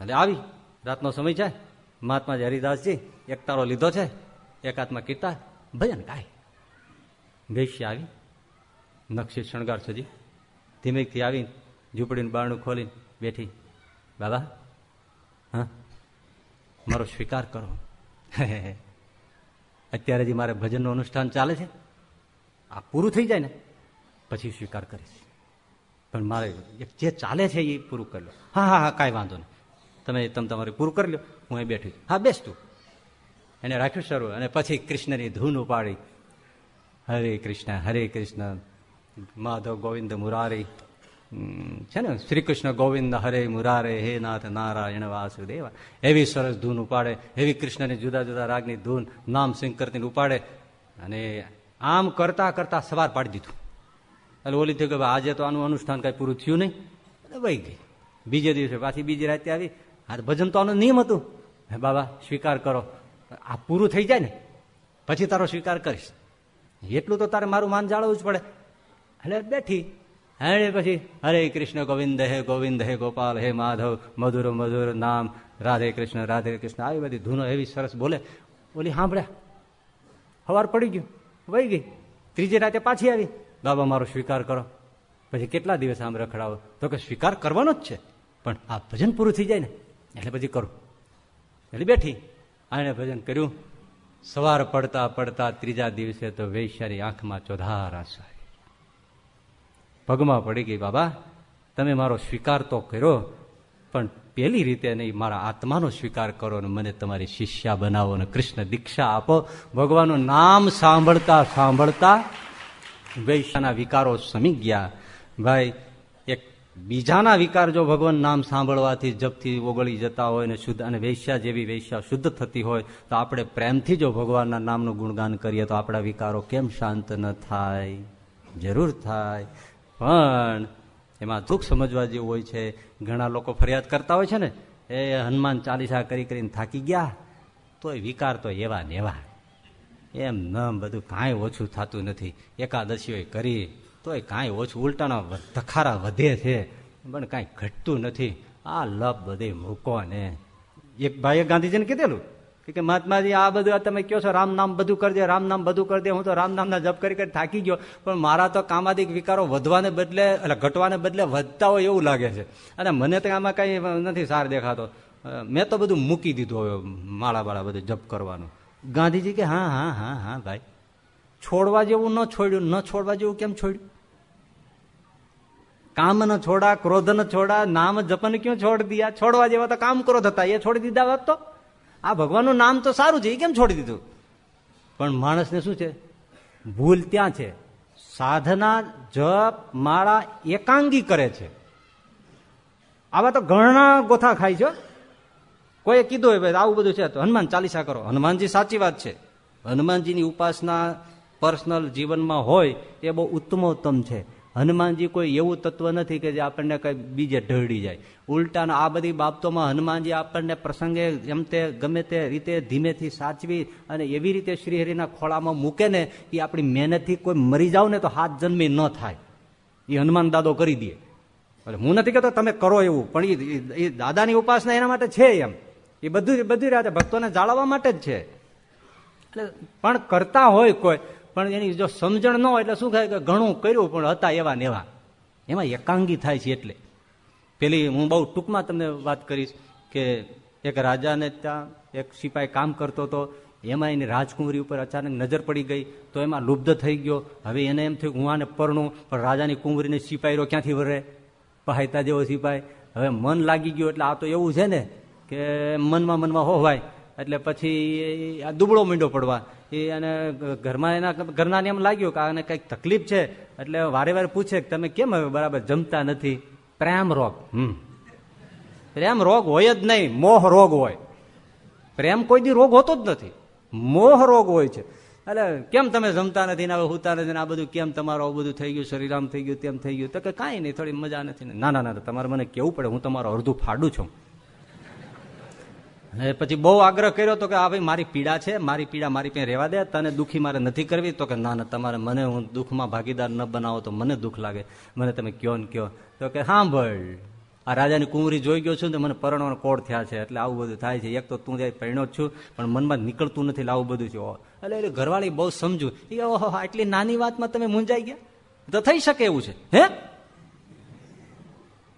એટલે આવી, રાતનો સમય છે મહાત્માજી હરિદાસજી, એક તારો લીધો છે એકાત્મા કીર્તા, ભજન ગાય. વેશ્ય આવી નક્ષી શણગાર સુધી ધીમેકથી આવીને ઝૂંપડીનું બારણું ખોલીને બેઠી. બાબા, હા, મારો સ્વીકાર કરો. અત્યારે જે મારે ભજનનું અનુષ્ઠાન ચાલે છે આ પૂરું થઈ જાય ને, પછી સ્વીકાર કરીશ પણ મારે જે ચાલે છે એ પૂરું કરી લો. હા હા હા, કાંઈ વાંધો નહીં. તમે તમે તમારે પૂરું કરી લો. હું અહીં બેઠી હા, બેસ એને રાખ્યું શરૂ. અને પછી કૃષ્ણની ધૂન ઉપાડી. હરે કૃષ્ણ હરે કૃષ્ણ. માધવ ગોવિંદ મુરારી. છે ને શ્રી કૃષ્ણ ગોવિંદ હરે મુરારે. હે નાથ નારાયણ વાસુદેવ. એવી સરસ ધૂન ઉપાડે. એવી કૃષ્ણની જુદા જુદા રાગની ધૂન નામ સિંહ કરતી ઉપાડે. અને આમ કરતા કરતા સવાર પાડી દીધું. એટલે ઓલી થયું કે આજે તો આનું અનુષ્ઠાન કઈ પૂરું થયું નહીં. વહી ગઈ. બીજે દિવસે પાછી બીજી રાતે આવી. આ ભજન તો આનો નિયમ હતું. હે બાબા, સ્વીકાર કરો. આ પૂરું થઈ જાય ને, પછી તારો સ્વીકાર કરીશ. એટલું તો તારે મારું માન જાળવવું જ પડે. એટલે બેઠી. હે પછી, હરે કૃષ્ણ ગોવિંદ, હે ગોવિંદ, હે ગોપાલ, હે માધવ, મધુર મધુર નામ, રાધે કૃષ્ણ રાધે કૃષ્ણ. આવી બધી ધૂનો એવી સરસ બોલે. ઓલી સાંભળ્યા. સવાર પડી ગયું. વહી ગઈ. ત્રીજી રાતે પાછી આવી. બાબા, મારો સ્વીકાર કરો. પછી કેટલા દિવસ આમ રખડાવો? તો કે સ્વીકાર કરવાનો જ છે. પણ આ ભજન પૂરું થઈ જાય ને, એટલે પછી કરું. એટલે બેઠી. આને ભજન કર્યું. સવાર પડતા પડતા ત્રીજા દિવસે તો વૈશ્યાની આંખમાં ચોધાર આશા પગમાં પડી ગઈ, બાબા, તમે મારો સ્વીકાર તો કર્યો, પણ પેલી રીતે નહીં મારા આત્માનો સ્વીકાર કરો ને મને તમારી શિષ્યા બનાવો ને કૃષ્ણ દીક્ષા આપો. ભગવાનનું નામ સાંભળતા સાંભળતા વૈશ્યાના વિકારો સમી ગયા. ભાઈ, એક બીજાના વિકાર જો ભગવાન નામ સાંભળવાથી જપથી ઓગળી જતા હોય ને શુદ્ધ અને વૈશ્યા જેવી વૈશ્યા શુદ્ધ થતી હોય, તો આપણે પ્રેમથી જો ભગવાનના નામનું ગુણગાન કરીએ તો આપણા વિકારો કેમ શાંત ન થાય? જરૂર થાય. પણ એમાં દુઃખ સમજવા જેવું હોય છે. ઘણા લોકો ફરિયાદ કરતા હોય છે ને, એ હનુમાન ચાલીસા કરી કરીને થાકી ગયા. તોય વિકાર તો એવા ને એવા. એમ ન બધું કાંઈ ઓછું થતું નથી. એકાદશીઓ કરી, તોય કાંઈ ઓછું. ઉલટાના ધખારા વધે છે. પણ કાંઈ ઘટતું નથી. આ લપ બધે મૂકો ને. એક ભાઈએ ગાંધીજીને કીધેલું કે મહાત્માજી, આ બધું તમે કહો છો, રામ નામ બધું કરી દે, રામ નામ બધું કરી દે, હું તો રામ નામના જપ કરી કરી થાકી ગયો. પણ મારા તો કામાદિક વિકારો વધવાને બદલે, એટલે ઘટવાને બદલે વધતા હોય એવું લાગે છે. અને મને તો આમાં કઈ નથી સાર દેખાતો. મેં તો બધું મૂકી દીધું હવે માળા બાળા બધું જપ કરવાનું. ગાંધીજી કે, હા હા હા હા, ભાઈ. છોડવા જેવું ન છોડ્યું, ન છોડવા જેવું કેમ છોડ્યું? કામ ન છોડા, ક્રોધ ન છોડા, નામ જપન ક્यों છોડ દિયા? છોડવા જેવા તો કામ ક્રોધ હતા એ છોડી દીધા વાત તો? આ ભગવાનનું નામ તો સારું છે એ કેમ છોડી દીધું? પણ માણસને શું છે? ભૂલ ત્યાં છે. સાધના, જપ, માળા એકાંગી કરે છે. આવા તો ઘણા ગોથા ખાય છે કોઈએ કીધું હોય, ભાઈ, આવું બધું છે તો હનુમાન ચાલીસા કરો. હનુમાનજી સાચી વાત છે. હનુમાનજીની ઉપાસના પર્સનલ જીવનમાં હોય, એ બહુ ઉત્તમોત્તમ છે. હનુમાનજી કોઈ એવું તત્વ નથી કે જે આપણને કઈ બીજે ઢળી જાય. ઉલટાના આ બધી બાબતોમાં હનુમાનજી આપણને પ્રસંગે એમ તે ગમે તે રીતે ધીમેથી સાચવી અને એવી રીતે શ્રીહરિના ખોળામાં મૂકે ને એ આપણી મહેનતથી કોઈ મરી જાવ ને તો હાથ જન્મી ન થાય. એ હનુમાન દાદો કરી દે. એટલે હું નથી કહેતો તમે કરો એવું પણ એ દાદાની ઉપાસના એના માટે છે એમ. એ બધું બધી રાતે ભક્તોને જાળવવા માટે જ છે. એટલે પણ કરતા હોય કોઈ પણ એની જો સમજણ ન હોય એટલે શું થાય કે ઘણું કર્યું પણ હતા એવા ને એવા. એમાં એકાંગી થાય છે એટલે. પેલી હું બહુ ટૂંકમાં તમને વાત કરીશ કે એક રાજાને ત્યાં એક સિપાઈ કામ કરતો હતો, એમાં એની રાજકુંવરી ઉપર અચાનક નજર પડી ગઈ, તો એમાં લુબ્ધ થઈ ગયો. હવે એને એમ થયું હું આને પરણું, પણ રાજાની કુંવરીને સિપાહીરો ક્યાંથી વરે? પહાયતા જેવો સિપાઈ. હવે મન લાગી ગયું એટલે આ તો એવું છે ને કે મનમાં મનમાં હોવાય. એટલે પછી આ દુબળો મીંડો પડવા. એ અને ઘરમાં એના ઘરના એમ લાગ્યું કે આને કંઈક તકલીફ છે, એટલે વારે વારે પૂછે કે તમે કેમ હવે બરાબર જમતા નથી? પ્રેમ રોગ. હમ. પ્રેમ રોગ હોય જ નહીં, મોહ રોગ હોય. પ્રેમ કોઈ દી રોગ હોતો જ નથી. મોહ રોગ હોય છે. એટલે કેમ તમે જમતા નથી ને હવે હુતા નથી આ બધું કેમ તમારું આવું બધું થઈ ગયું શરીરામ થઈ ગયું, તેમ થઈ ગયું? તો કે કાંઈ નહીં, થોડી મજા નથી ના. ના ના તમારે મને કેવું પડે, હું તમારો અડધું ફાડું છું. પછી બહુ આગ્રહ કર્યો તો કે આ ભાઈ મારી પીડા છે, મારી પીડા મારી પાસે રહેવા દે, તને દુઃખી મારે નથી કરવી. તો કે ના ના, તમારે મને હું દુઃખમાં ભાગીદાર ન બનાવો તો મને દુઃખ લાગે. મને તમે કયો ને કયો. તો કે સાંભળ, આ રાજાની કુંવરી જોઈ ગયો છું ને મને પરણવાનો કોડ થયા છે, એટલે આવું બધું થાય છે. એક તો તું જાય પરિણો છું, પણ મનમાં નીકળતું નથી આવું બધું છે. એટલે એટલે ઘરવાળી બહુ સમજુ. એ ઓહો, આટલી નાની વાતમાં તમે મૂંઝાઈ ગયા? તો થઈ શકે એવું છે. હે?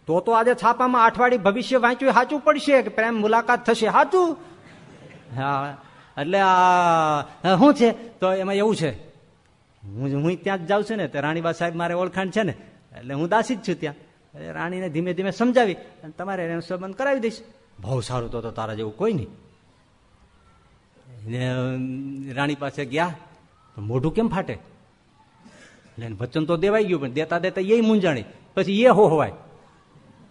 તો તો આજે છાપામાં અઠવાડિયે ભવિષ્ય વાંચ્યું, સાચું પડશે કે પ્રેમ મુલાકાત થશે? સાચું? હા, એટલે આ શું છે? તો એમાં એવું છે. હું હું ત્યાં જ જાઉં છું ને, તે રાણીબા સાહેબ મારે ઓળખાણ છે ને, એટલે હું દાસી જ છું ત્યાં. રાણીને ધીમે ધીમે સમજાવી અને તમારે એને સંબંધ કરાવી દઈશ. બહુ સારું, તો તારા જેવું કોઈ નહીં. રાણી પાસે ગયા મોઢું કેમ ફાટે? એટલે વચન તો દેવાઈ ગયું, પણ દેતા દેતા એ મૂંઝાણી. પછી એ હો હોવાય.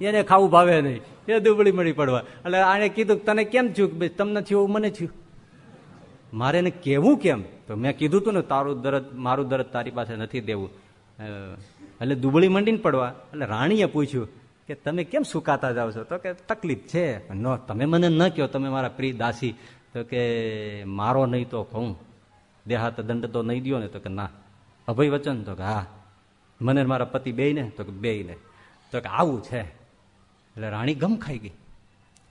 એને ખાવું ભાવે નહીં. એ દુબળી મળી પડવા. એટલે આને કીધું તને કેમ થયું? તમને થયું, મને થયું. મારે એને કેવું કેમ? તો મેં કીધું તું ને, તારું દરદ, મારું દરદ તારી પાસે નથી દેવું. એટલે દુબળી મંડીને પડવા. એટલે રાણીએ પૂછ્યું કે તમે કેમ સુકાતા જાઓ છો? તો કે તકલીફ છે. ન, તમે મને ન કહો, તમે મારા પ્રિય દાસી. તો કે મારો નહીં તો કહું. દેહાત દંડ તો નહીં દો ને. તો કે ના. અભય વચન તો કે હા. મને મારા પતિ બે ને તો કે બે ને તો કે આવું છે. એટલે રાણી ગમ ખાઈ ગઈ.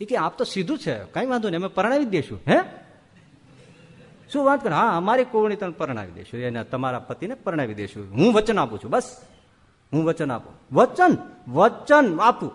એ કે, આપ તો સીધું છે. કઈ વાંધો નહીં. અમે પરણાવી દઈશું હે? શું વાત કરે? હા, અમારી કોવણી તમે પરણાવી દઈશું એને તમારા પતિને પરણાવી દઈશું હું વચન આપું છું. બસ. હું વચન આપું. વચન? વચન આપું.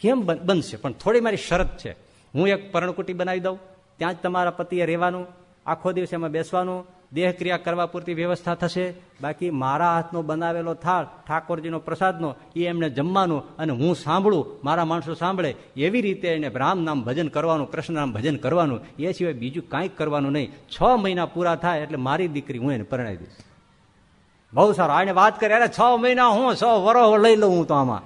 કેમ બનશે? પણ થોડી મારી શરત છે. હું એક પરણકુટી બનાવી દઉં. ત્યાં જ તમારા પતિએ રહેવાનું. આખો દિવસ એમાં બેસવાનું. દેહ ક્રિયા કરવા પૂરતી વ્યવસ્થા થશે. બાકી મારા હાથનો બનાવેલો થાળ, ઠાકોરજીનો પ્રસાદનો, એ એમને જમવાનું અને હું સાંભળું, મારા માણસો સાંભળે. એવી રીતે એને રામ નામ ભજન કરવાનું, કૃષ્ણ નામ ભજન કરવાનું. એ સિવાય બીજું કાંઈક કરવાનું નહીં. છ મહિના પૂરા થાય એટલે મારી દીકરી હું એને પરણાવી દઈશ. બહુ સારું. આને વાત કરે, અરે છ મહિના હું છ વરો લઈ લઉં હું તો આમાં.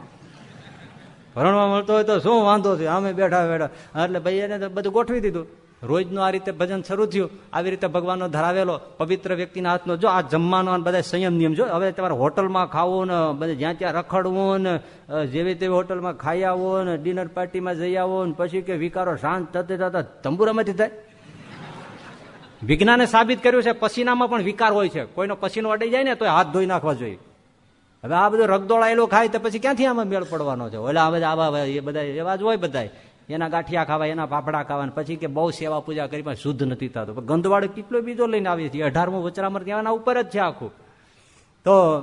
ભરણવા મળતો હોય તો શું વાંધો છે? અમે બેઠા બેઠા. એટલે ભાઈ એને બધું ગોઠવી દીધું. રોજનું આ રીતે ભજન શરૂ થયું, આવી રીતે ભગવાનનો ધરાવેલો પવિત્ર વ્યક્તિના હાથનો જો આ જમવાનો બધા સંયમ નિયમ જો, હવે તમારે હોટલમાં ખાવું ને બધે જ્યાં ત્યાં રખડવું ને જેવી તેવી હોટલમાં ખાઈ આવો ને, ડિનર પાર્ટીમાં જઈ આવો ને, પછી કે વિકારો શાંત થતા થતા તંબુરામાંથી થાય. વિજ્ઞાને સાબિત કર્યું છે, પસીનામાં પણ વિકાર હોય છે. કોઈનો પસીનો અડી જાય ને તો હાથ ધોઈ નાખવા જોઈએ. હવે આ બધું રગદોળાયેલું ખાય તો પછી ક્યાંથી આમાં મેળ પડવાનો છે? ઓલા આ બધા આવા એ બધા એવા જ હોય બધા એના ગાંઠિયા ખાવા, એના પાપડા ખાવા પછી કે બહુ સેવા પૂજા કરી શુદ્ધ નથી થતું. ગંદવાડો કેટલો બીજો લઈને આવીએ છીએ. અઢારમું વચરામર ત્યાંના ઉપર જ છે આખું. તો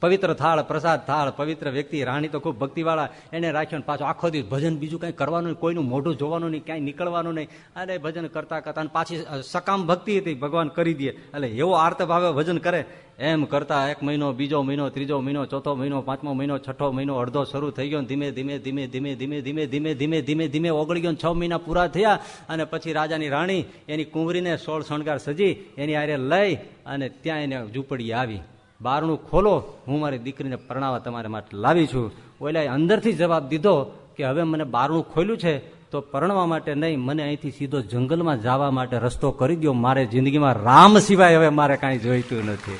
પવિત્ર થાળ, પ્રસાદ થાળ, પવિત્ર વ્યક્તિ, રાણી તો ખૂબ ભક્તિવાળા. એને રાખ્યો ને પાછો આખો દિવસ ભજન બીજું કંઈ કરવાનું, કોઈનું મોઢું જોવાનું નહીં, ક્યાંય નીકળવાનું નહીં. અને ભજન કરતા કરતા પાછી સકામ ભક્તિ હતી, ભગવાન કરી દે. એટલે એવો આર્ત ભાવે ભજન કરે. એમ કરતા એક મહિનો, બીજો મહિનો, ત્રીજો મહિનો, ચોથો મહિનો, પાંચમો મહિનો, છઠ્ઠો મહિનો, અડધો શરૂ થઈ ગયો ધીમે ધીમે ધીમે ધીમે ધીમે ધીમે ધીમે ધીમે ધીમે ધીમે ઓગળી ગયો છ મહિના પૂરા થયા. અને પછી રાજાની રાણી એની કુંવરીને સોળ શણગાર સજી, એની આરે લઈ અને ત્યાં એને ઝૂંપડી આવી. બારણું ખોલો, હું મારી દીકરીને પરણાવવા તમારા માટે લાવી છું. ઓલા અંદરથી જવાબ દીધો કે હવે મને બારણું ખોલ્યું છે, તો પરણવા માટે નહીં, મને અહીંથી સીધો જંગલમાં જવા માટે રસ્તો કરી દો મારે જિંદગીમાં રામ સિવાય હવે મારે કાંઈ જોઈતું નથી.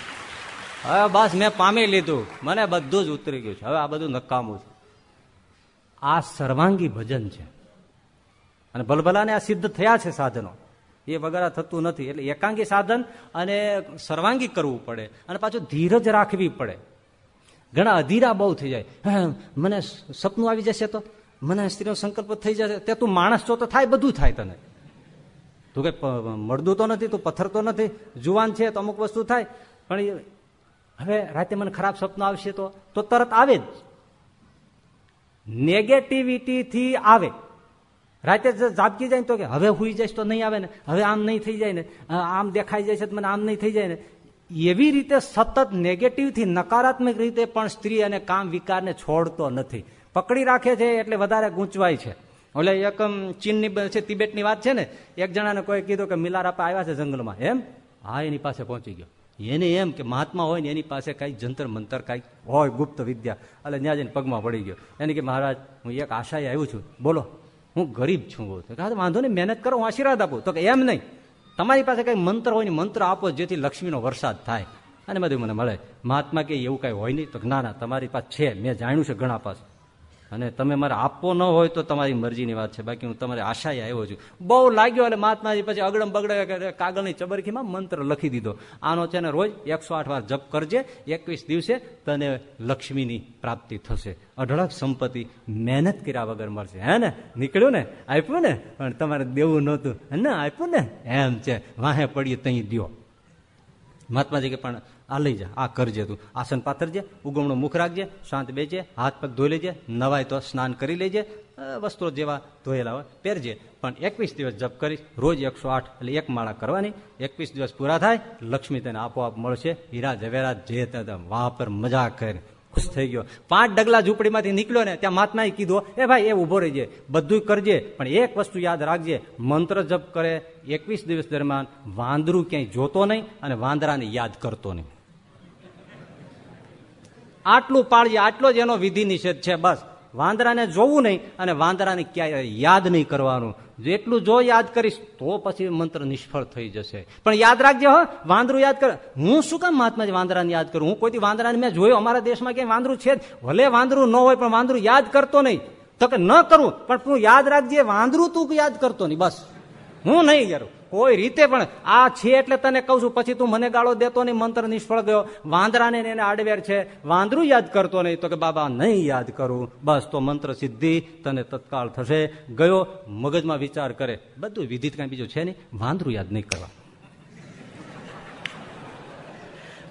હવે બસ મેં પામી લીધું. મને બધું જ ઉતરી ગયું છે. હવે આ બધું નકામું છે. આ સર્વાંગી ભજન છે. અને ભલભલાને આ સિદ્ધ થયા છે સાધનો. એ વગર થતું નથી. એટલે એકાંગી સાધન અને સર્વાંગી કરવું પડે અને પાછું ધીરજ રાખવી પડે. ઘણા અધીરા બહુ થઈ જાય. મને સપનું આવી જશે તો? મને સ્ત્રીનો સંકલ્પ થઈ જશે? તે તું માણસ છો તો થાય, બધું થાય તને. તું કઈ મળદું તો નથી, તું પથ્થર તો નથી, જુવાન છે તો અમુક વસ્તુ થાય. પણ હવે રાતે મને ખરાબ સપનું આવશે તો? તરત આવે જ. નેગેટિવિટીથી આવે. રાતે જાપકી જાય તો કે, હવે હુઈ જઈશ તો નહીં આવે ને, હવે આમ નહીં થઈ જાય ને આમ દેખાઈ જાય છે મને આમ નહીં થઈ જાય ને. એવી રીતે સતત નેગેટિવથી નકારાત્મક રીતે પણ સ્ત્રી અને કામ વિકારને છોડતો નથી. પકડી રાખે છે એટલે વધારે ગૂંચવાય છે. એટલે એક ચીનની છે, તિબેટની વાત છે ને, એક જણાને કોઈ કીધું કે મિલારાપા આવ્યા છે જંગલમાં. એમ? હા, એની પાસે પહોંચી ગયો. એને એમ કે, મહાત્મા હોય ને, એની પાસે કઈ જંતર મંતર કઈ હોય, ગુપ્ત વિદ્યા. એટલે ત્યાં જઈને પગમાં પડી ગયો. એને કે, મહારાજ, હું એક આશાએ આવ્યું છું. બોલો. હું ગરીબ છું બહુ. વાંધો નહીં, મહેનત કરો, હું આશીર્વાદ આપું. તો કે એમ નહીં. તમારી પાસે કંઈ મંત્ર હોય ને મંત્ર આપો, જેથી લક્ષ્મીનો વરસાદ થાય. અને બધું મને મળે. મહાત્મા કે એવું કાંઈ હોય નહીં. તો ના ના, તમારી પાસે છે. મેં જાણ્યું છે ઘણા પાસે. અને તમે મારે આપવો ન હોય તો તમારી મરજીની વાત છે. બાકી હું તમારી આશાએ આવ્યો છું. બહુ લાગ્યો અને મહાત્માજી પછી અગડમ બગડે કાગળની ચબરખીમાં મંત્ર લખી દીધો. આનો છે રોજ એકસો આઠ વાર જપ કરજે, એકવીસ દિવસે તને લક્ષ્મીની પ્રાપ્તિ થશે. અઢળક સંપત્તિ મહેનત કર્યા વગર મળશે. હે ને? નીકળ્યું ને? આપ્યું ને? પણ તમારે દેવું નહોતું. ને? આપ્યું ને? એમ છે. વાહે પડીએ તહીં દો મહાત્માજી કે પણ આ લઈ જા, આ કરજે તું. આસન પાથરજે, ઉગમણું મુખ રાખજે, શાંત બેજે હાથ પગ ધોઈ લેજે, નવાય તો સ્નાન કરી લેજે વસ્ત્રો જેવા ધોયેલા હોય, પહેરજે. પણ એકવીસ દિવસ જપ કરી, રોજ એકસો આઠ એટલે એક માળા કરવાની. એકવીસ દિવસ પૂરા થાય, લક્ષ્મી તેને આપોઆપ મળશે. હીરા ઝવેરા જે વાહ પર મજા કરે. ખુશ થઈ ગયો. પાંચ ડગલા ઝૂંપડીમાંથી નીકળ્યો ને, ત્યાં મહાત્માએ કીધું, એ ભાઈ, એ ઊભો રહીજે. બધું કરજે, પણ એક વસ્તુ યાદ રાખજે. મંત્ર જપ કરે, એકવીસ દિવસ દરમિયાન વાંદરું ક્યાંય જોતો નહીં અને વાંદરાને યાદ કરતો નહીં. આટલું પાળજે આટલો જ એનો વિધિ નિષેધ છે, બસ. વાંદરાને જોવું નહીં અને વાંદરાને ક્યાંય યાદ નહીં કરવાનું. જેટલું જો યાદ કરીશ, તો પછી મંત્ર નિષ્ફળ થઈ જશે. પણ યાદ રાખજે હો, વાંદરું યાદ કર. હું શું કામ મહાત્માજી વાંદરાને યાદ કરું? હું કોઈથી વાંદરાને, મેં જોયો, અમારા દેશમાં ક્યાંય વાંદરું છે ભલે વાંદરું ન હોય, પણ વાંદરું યાદ કરતો નહીં. તો કે ન કરું, પણ તું યાદ રાખજે, વાંદરું તું યાદ કરતો નહીં, બસ. હું નહીં યાર કોઈ રીતે પણ આ છે એટલે તને કહું છું, પછી તું મને ગાળો દેતો નહીં, મંત્ર નિષ્ફળ ગયો. વાંદરાને એને આડવેર છે. વાંદરું યાદ કરતો નહીં, તો કે, બાબા, નહીં યાદ કરું. બસ, તો મંત્ર સિદ્ધિ તને તત્કાળ થશે. ગયો, મગજમાં વિચાર કરે. બધું વિધિત કઈ બીજું છે નહીં. વાંદરું યાદ નહીં કરવા.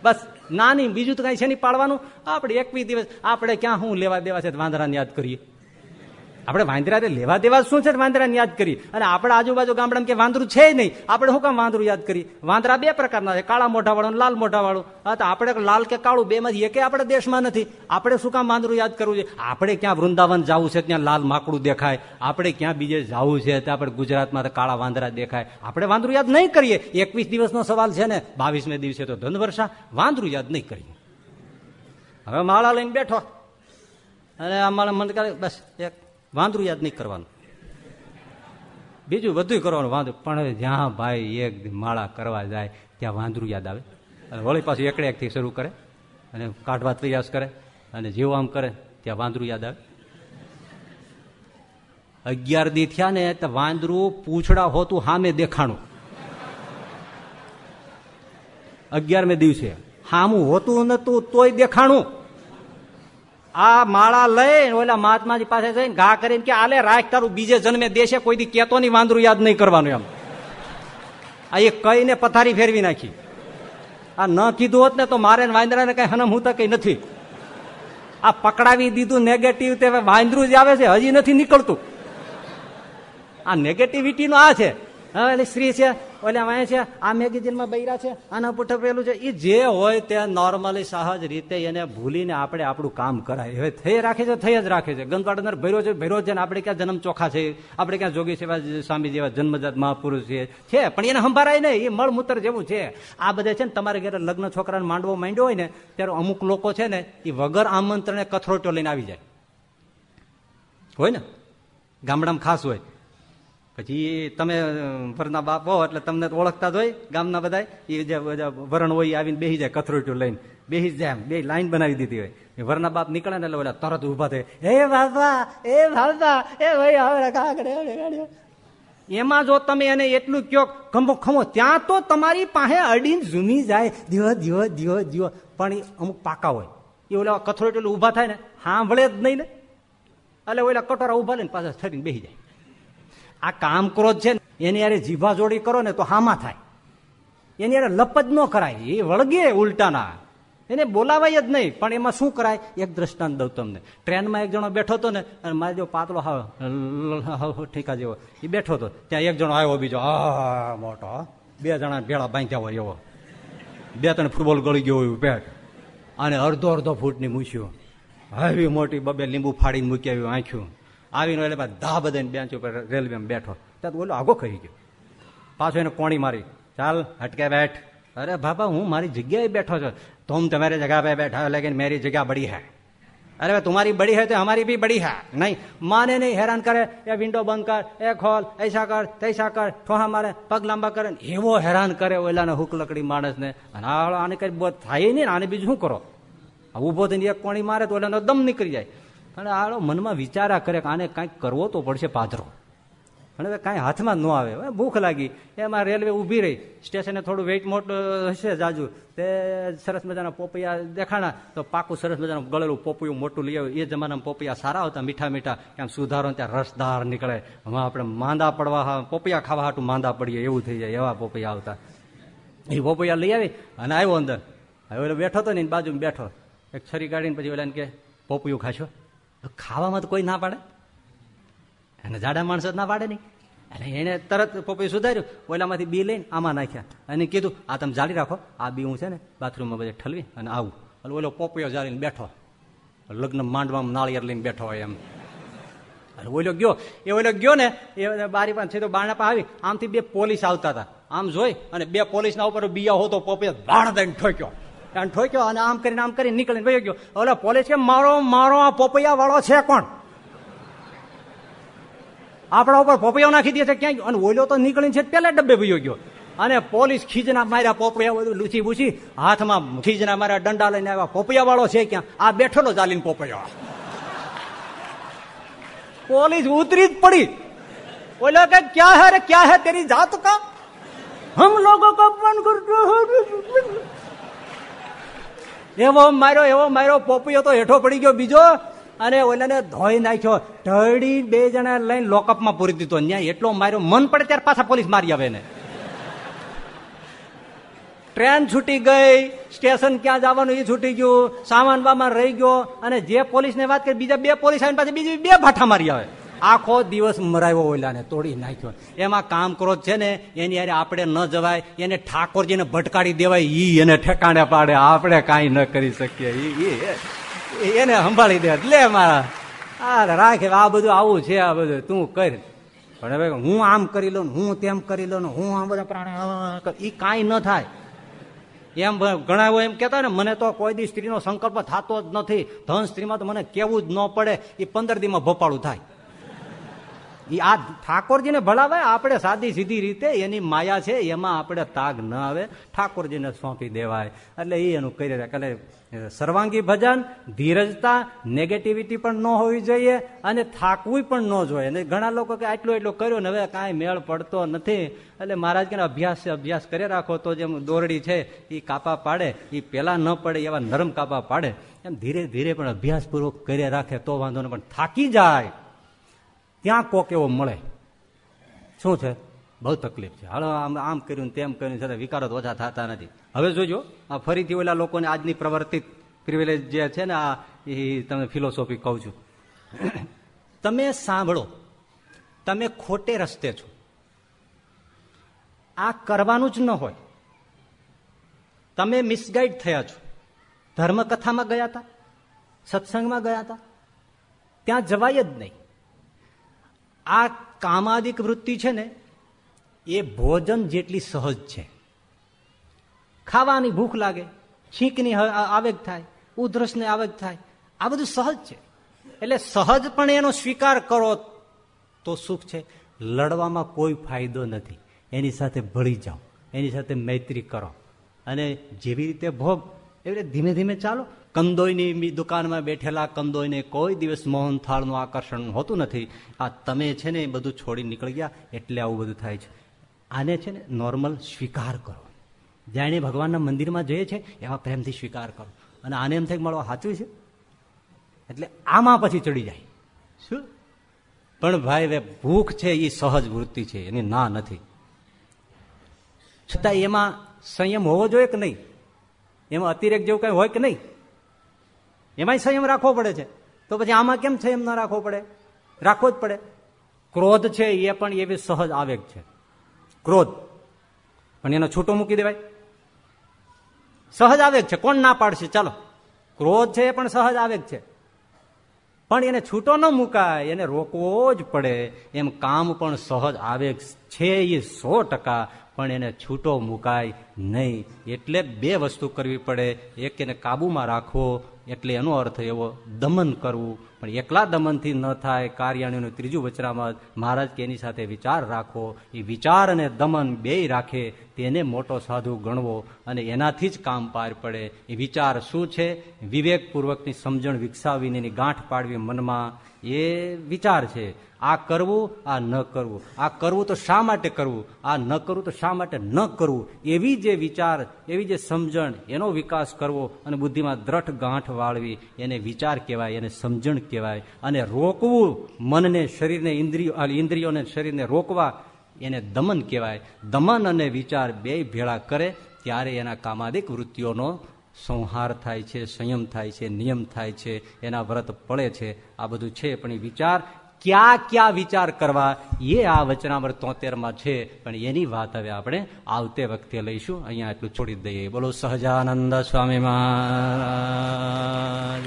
બસ, નાની બીજું તો કઈ છે નહીં પાડવાનું. આપણે એકવીસ દિવસ, આપણે ક્યાં શું લેવા દેવા છે, વાંદરાને યાદ કરીએ? આપણે વાંદરા લેવા દેવા શું છે વાંદરાને યાદ કરી? અને આપણે આજુબાજુ ગામડામાં કે વાંદરું છે નહીં. આપણે શું કામ વાંદરું યાદ કરી? વાંદરા બે પ્રકારના છે. કાળા મોઢા વાળું લાલ મોઢા વાળું તો આપણે લાલ કે કાળું બે માંથી એકે આપણે દેશમાં નથી. આપણે શું કામ વાંદરું યાદ કરવું છે? આપણે ક્યાં વૃંદાવન જવું છે ત્યાં લાલ માકડું દેખાય. આપણે ક્યાં બીજે જવું છે ત્યાં આપણે ગુજરાતમાં કાળા વાંદરા દેખાય. આપણે વાંદરું યાદ નહીં કરીએ. એકવીસ દિવસનો સવાલ છે ને. બાવીસમે દિવસે તો ધન વર્ષા. વાંદરું યાદ નહીં કરીએ. હવે માળા લઈને બેઠો. અને આ માળા મને કરે બસ, એક વાંદરું યાદ નહીં કરવાનું. બીજું બધું કરવાનું વાંધો પણ જ્યાં ભાઈ એક માળા કરવા જાય, ત્યાં વાંદરું યાદ આવે. અને વળી પાછું એકડે એકથી શરૂ કરે અને કાઢવા પ્રયાસ કરે અને જેવું આમ કરે, ત્યાં વાંદરું યાદ આવે. અગિયાર દી થયા ને તો વાંદરું પૂછડા હોતું સામે દેખાણું. અગિયારમે દિવસે હામું હોતું નતું તોય દેખાણું. આ માળા લઈ ઓલા મહાત્માજી પાસે જઈને ઘા કરીને કે આલે રાખ તારું બીજે જન્મે દેશે કોઈ દી કેતો નહીં, વાંદરું યાદ નહીં કરવાનું એમ. આ એ કઈને પથારી ફેરવી નાખી. આ ન કીધું હોત ને તો મારે વાંદરાને કઈ હનમ હું કઈ નથી. આ પકડાવી દીધું નેગેટિવ તે વાંદરું જ આવે છે, હજી નથી નીકળતું. આ નેગેટિવિટી નો આ છે. હવે સ્ત્રી છે ઓલા વાય છે, આ મેગેઝિનમાં બૈરા છે, આના પુઠ પેલું છે. એ જે હોય તે નોર્મલી સહજ રીતે એને ભૂલીને આપણે આપણું કામ કરાય. હવે થઈ રાખે છે, થઈ જ રાખે છે. ગંદવાડનર ભૈરો છે ભૈરો છે આપણે ક્યાં જન્મ ચોખા છે, આપણે ક્યાં જોગી સેવા સ્વામી જેવા જન્મજાત મહાપુરુષ છે. પણ એને સંભારાય નહીં. એ મળમૂત્ર જેવું છે. આ બધા છે ને તમારે ઘરે લગ્ન છોકરાને માંડવો માંડ્યો હોય ને, ત્યારે અમુક લોકો છે ને એ વગર આમંત્રણે કથરોટો લઈને આવી જાય. હોય ને? ગામડામાં ખાસ હોય. પછી તમે વરના બાપ હો એટલે તમને ઓળખતા જ હોય ગામના બધા એ જે વરણ હોય આવીને બેસી જાય કથરોટીઓ લઈને. બેસી જાય બે લાઈન બનાવી દીધી હોય. વરના બાપ નીકળે ને એટલે ઓલા તરત ઊભા થાય. હે બાપા, એ બાપા, એ ભાઈ હવે કાકડે એમાં જો તમે એને એટલું કયો ખંભો ખમો ત્યાં તો તમારી પાસે અડીને ઝૂમી જાય. દિવો દિવો દિવો દિવો. પણ અમુક પાકા હોય. એ ઓલા કથરોટી ઊભા થાય ને સાંભળે જ નહીં ને. એટલે ઓલા કટોરા ઊભા લઈને પાછા ઠરીને બેસી જાય. આ કામ ક્રોધ છે એની યારે જીભા જોડી કરો ને તો હામાં થાય. એની યારે લપ જ ન કરાય. એ વળગે ઉલટાના. એને બોલાવાય જ નહીં. પણ એમાં શું કરાય? એક દ્રષ્ટાંત દઉં તમને. ટ્રેનમાં એક જણો બેઠો હતો ને, અને મારે જો પાતળો હાવ ઠીકા જેવો, એ બેઠો હતો. ત્યાં એક જણો આવ્યો બીજો, હા મોટો બે જણા ભેળા બાંધ્યા હોય એવો. બે ત્રણ ફૂટબોલ ગળી ગયો હોય પેટ. અને અડધો અડધો ફૂટની મૂછ્યું. આવી મોટી બબે લીંબુ ફાડીને મૂકી આવ્યું આંખ્યું. આવીને એટલે દાહ બધાને બેન્ચ ઉપર રેલવે બેઠો. ત્યાં બોલો આગો ખરી ગયો. પાછો એને કોણી મારી, ચાલ, હટકે બેઠ. અરે બાપા, હું મારી જગ્યાએ બેઠો છું. તુમ તમારી જગા પે બેઠા લેકિન મારી જગ્યા બળી હે. અરે તમારી બળી હે તો અમારી બી બળી હે. નહીં. માને નહીં, હેરાન કરે. એ વિન્ડો બંધ કર, એ ખોલ, એસા કર, તૈસા કર, ઠોહા મારે, પગ લાંબા કરે. એવો હેરાન કરે ઓલાને હુક લકડી માણસને. અને આને કઈ થાય નહીં આને બીજું શું કરો? ઊભો થઈને એક કોણી મારે તો ઓલાનો દમ નીકળી જાય. અને આડો મનમાં વિચારા કરે કે આને કાંઈક કરવો તો પડશે પાધરો અને હવે કાંઈ હાથમાં ન આવે. ભૂખ લાગી. એમાં રેલવે ઊભી રહી. સ્ટેશને થોડું વેઇટ મોટું હશે જાજુ. તે સરસ મજાના પોપૈયા દેખાણા. તો પાકું સરસ મજાનું ગળેલું પોપૈયું મોટું લઈ આવ્યું. એ જમાનામાં પોપૈયા સારા હતા, મીઠા મીઠા. એમ સુધારો ત્યાં રસદાર નીકળે. હવે આપણે માંદા પડવા પોપૈયા ખાવા હાટું માંદા પડીએ. એવું થઈ જાય એવા પોપૈયા આવતા. એ પોપૈયા લઈ આવી અને આવ્યો અંદર. હવે બેઠો હતો ને બાજુમાં બેઠો. એક છરી કાઢીને પછી ઓલાને કે પોપૈયું ખાશો? ખાવામાં તો કોઈ ના પાડે? અને જાડા માણસો ના પાડે નહીં. એટલે એને તરત પોપે સુધાર્યું, ઓલામાંથી બી લઈને આમાં નાખ્યા. અને કીધું, આ તમે જાળી રાખો, આ બી હું છે ને બાથરૂમમાં બધે ઠલવી અને આવું. એટલે ઓલો પોપિયો જાળીને બેઠો. લગ્ન માંડવામાં નાળિયેર લઈને બેઠો હોય એમ. અને ઓલો ગયો. એ ઓલો ગયો ને, એ બારી પાસે તો બારણા પાસે આવી, આમથી બે પોલીસ આવતા હતા. આમ જોઈ અને બે પોલીસના ઉપર બીયા હોતો પોપૈયો બાણ દઈને ઠોક્યો. અને ઠોક્યો અને આમ કરીને આમ કરીને નીકળીને વયો ગયો. ઓલો પોલીસ કે, મારો મારો આ પોપૈયા વાળો છે કોણ? આપણા ઉપર પોપૈયા નાખી દે છે, ક્યાં ગયો? અને ઓલ્યો તો નીકળીને છે, પેલા ડબ્બે વયો ગયો. અને પોલીસ ખીજના માર્યા પોપૈયા લૂછી બૂછી, હાથમાં ખીજના માર્યા ડંડા લઈને આવ્યા. પોપૈયા વાળો છે ક્યાં? આ બેઠેલો ચાલીને પોપૈયો. પોલીસ ઉતરી જ પડી. ઓલો કે, ક્યાં હે ક્યાં હે? તેની જાત કા? હમ લોકો કો પણ એવો માર્યો એવો માર્યો પોપિયો તો હેઠો પડી ગયો બીજો, અને ઓલાને ધોઈ નાખ્યો. ઢળી બે જણા લઈને લોકઅપમાં પૂરી દીધો. ન્યાય એટલો માર્યો, મન પડે ત્યારે પાછા પોલીસ મારી આવે ને ટ્રેન છૂટી ગઈ, સ્ટેશન ક્યાં જવાનું એ છૂટી ગયું, સામાન બામાન રહી ગયો, અને જે પોલીસને વાત કરી, બીજા બે પોલીસ આવીને પાછી બીજી બે ભાઠા મારી આવે. આખો દિવસ મરાયો ઓલાને તોડી નાખ્યો. એમાં કામ કરો છે ને, એની યારે આપણે ન જવાય, એને ઠાકોરજીને ભટકાડી દેવાય, ઈ એને ઠેકાણે પાડે, આપણે કાંઈ ન કરી શકીએ એને સંભાળી દે, લે મારા, આ રાખે, આ બધું આવું છે, આ બધું, તું કર. પણ હવે હું આમ કરી લઉં હું તેમ કરી લઉં હું આ બધા પ્રાણી એ કાંઈ ન થાય. એમ ઘણા એમ કેતા ને, મને તો કોઈ દી સ્ત્રીનો સંકલ્પ થતો જ નથી. ધન સ્ત્રીમાં તો મને કેવું જ ન પડે એ પંદર દીમાં ભોપાળું થાય. આ ઠાકોરજીને ભળાવાય આપણે સાદી સીધી રીતે એની માયા છે, એમાં આપણે તાગ ન આવે. ઠાકોરજીને સોંપી દેવાય. એટલે એ એનું કરી એટલે સર્વાંગી ભજન, ધીરજતા નેગેટિવિટી પણ ન હોવી જોઈએ અને થાકવું પણ ન જોઈએ. અને ઘણા લોકો કે આટલું એટલું કર્યું ને હવે કાંઈ મેળ પડતો નથી. એટલે મહારાજ કે અભ્યાસ અભ્યાસ કરી રાખો તો જેમ દોરડી છે એ કાપા પાડે. એ પહેલાં ન પડે, એવા નરમ કાપા પાડે. એમ ધીરે ધીરે પણ અભ્યાસપૂર્વક કરી રાખે તો વાંધો નહીં, પણ થાકી જાય. ત્યાં કોક એવો મળે. શું છે? બહુ તકલીફ છે. હાલો, આમ આમ કર્યું તેમ કર્યું છતાં વિકારો તો ઓછા થતા નથી. હવે જોજો, આ ફરીથી ઓલા લોકોને આજની પ્રવર્તિત પ્રિવિલેજ જે છે ને આ એ તમે ફિલોસોફી કહું છું. તમે સાંભળો. તમે ખોટે રસ્તે છો. આ કરવાનું જ ન હોય. તમે મિસગાઈડ થયા છો. ધર્મકથામાં ગયા હતા સત્સંગમાં ગયા હતા ત્યાં જવાય જ નહીં. આ કામાદિક વૃત્તિ છે ને, એ ભોજન જેટલી સહજ છે. ખાવાની ભૂખ લાગે, છીંકની આવેગ થાય, ઉધરસને આવેગ થાય, આ બધું સહજ છે. એટલે સહજ પણ એનો સ્વીકાર કરો તો સુખ છે. લડવામાં કોઈ ફાયદો નથી. એની સાથે ભળી જાઓ, એની સાથે મૈત્રી કરો. અને જેવી રીતે ભોગ, એવી ધીમે ધીમે ચાલો. કંદોઈની દુકાનમાં બેઠેલા કંદોઈને કોઈ દિવસ મોહન થાળનું આકર્ષણ હોતું નથી. આ તમે છે ને એ બધું છોડી નીકળી ગયા, એટલે આવું બધું થાય છે. આને છે ને નોર્મલ સ્વીકાર કરો. જાણે ભગવાનના મંદિરમાં જઈએ છે, એવા પ્રેમથી સ્વીકાર કરો. અને આને એમ થાય મળવા સાચું છે? એટલે આમાં પછી ચડી જાય. શું? પણ ભાઈ ભૂખ છે એ સહજ વૃત્તિ છે, એની ના નથી. છતાં એમાં સંયમ હોવો જોઈએ કે નહીં? એમાં અતિરેક જેવું કઈ હોય કે નહીં? એમાંય સંયમ રાખવો પડે છે. તો પછી આમાં કેમ સંયમ ના રાખવો પડે? રાખવો જ પડે. ક્રોધ છે એ પણ એવી સહજ આવેગ છે. ક્રોધ. પણ એનો છૂટો મૂકી દેવાય. સહજ આવેગ છે. કોણ ના પાડશે? ચાલો. ક્રોધ છે એ પણ સહજ આવેગ છે. પણ એને છૂટો ન મુકાય. એને રોકવો જ પડે. એમ કામ પણ સહજ આવેગ છે એ સો ટકા. પણ એને છૂટો મુકાય નહીં. એટલે બે વસ્તુ કરવી પડે. એક એને કાબુમાં રાખવો એટલે એનો અર્થ એવો, દમન કરવું. પણ એકલા દમનથી ન થાય કાર્યાણીનું ત્રીજું વચરામાં મહારાજ કે એની સાથે વિચાર રાખો. એ વિચાર અને દમન બે રાખે, તેને મોટો સાધુ ગણવો અને એનાથી જ કામ પાર પડે. એ વિચાર શું છે? વિવેકપૂર્વકની સમજણ વિકસાવીને એની ગાંઠ પાડવી મનમાં. એ વિચાર છે. આ કરવું, આ ન કરવું. આ કરવું તો શા માટે કરવું? આ ન કરવું તો શા માટે ન કરવું? એવી જે વિચાર, એવી જે સમજણ, એનો વિકાસ કરવો અને બુદ્ધિમાં દ્રઢ ગાંઠ વાળવી, એને વિચાર કહેવાય, એને સમજણ કહેવાય. અને રોકવું મનને, શરીરને, ઇન્દ્રિયો ઇન્દ્રિયોને, શરીરને રોકવા, એને દમન કહેવાય. દમન અને વિચાર બે ભેળા કરે, ત્યારે એના કામાદિક વૃત્તિઓનો સંહાર થાય છે, સંયમ થાય છે, નિયમ થાય છે, એના વ્રત પડે છે, આ બધું છે. પણ એ વિચાર ક્યાં ક્યાં વિચાર કરવા? એ આ વચનામૃત તોતેરમાં છે. પણ એની વાત હવે આપણે આવતે વખતે લઈશું. અહીંયા એટલું છોડી દઈએ. બોલો, સહજાનંદ સ્વામી મહારાજ.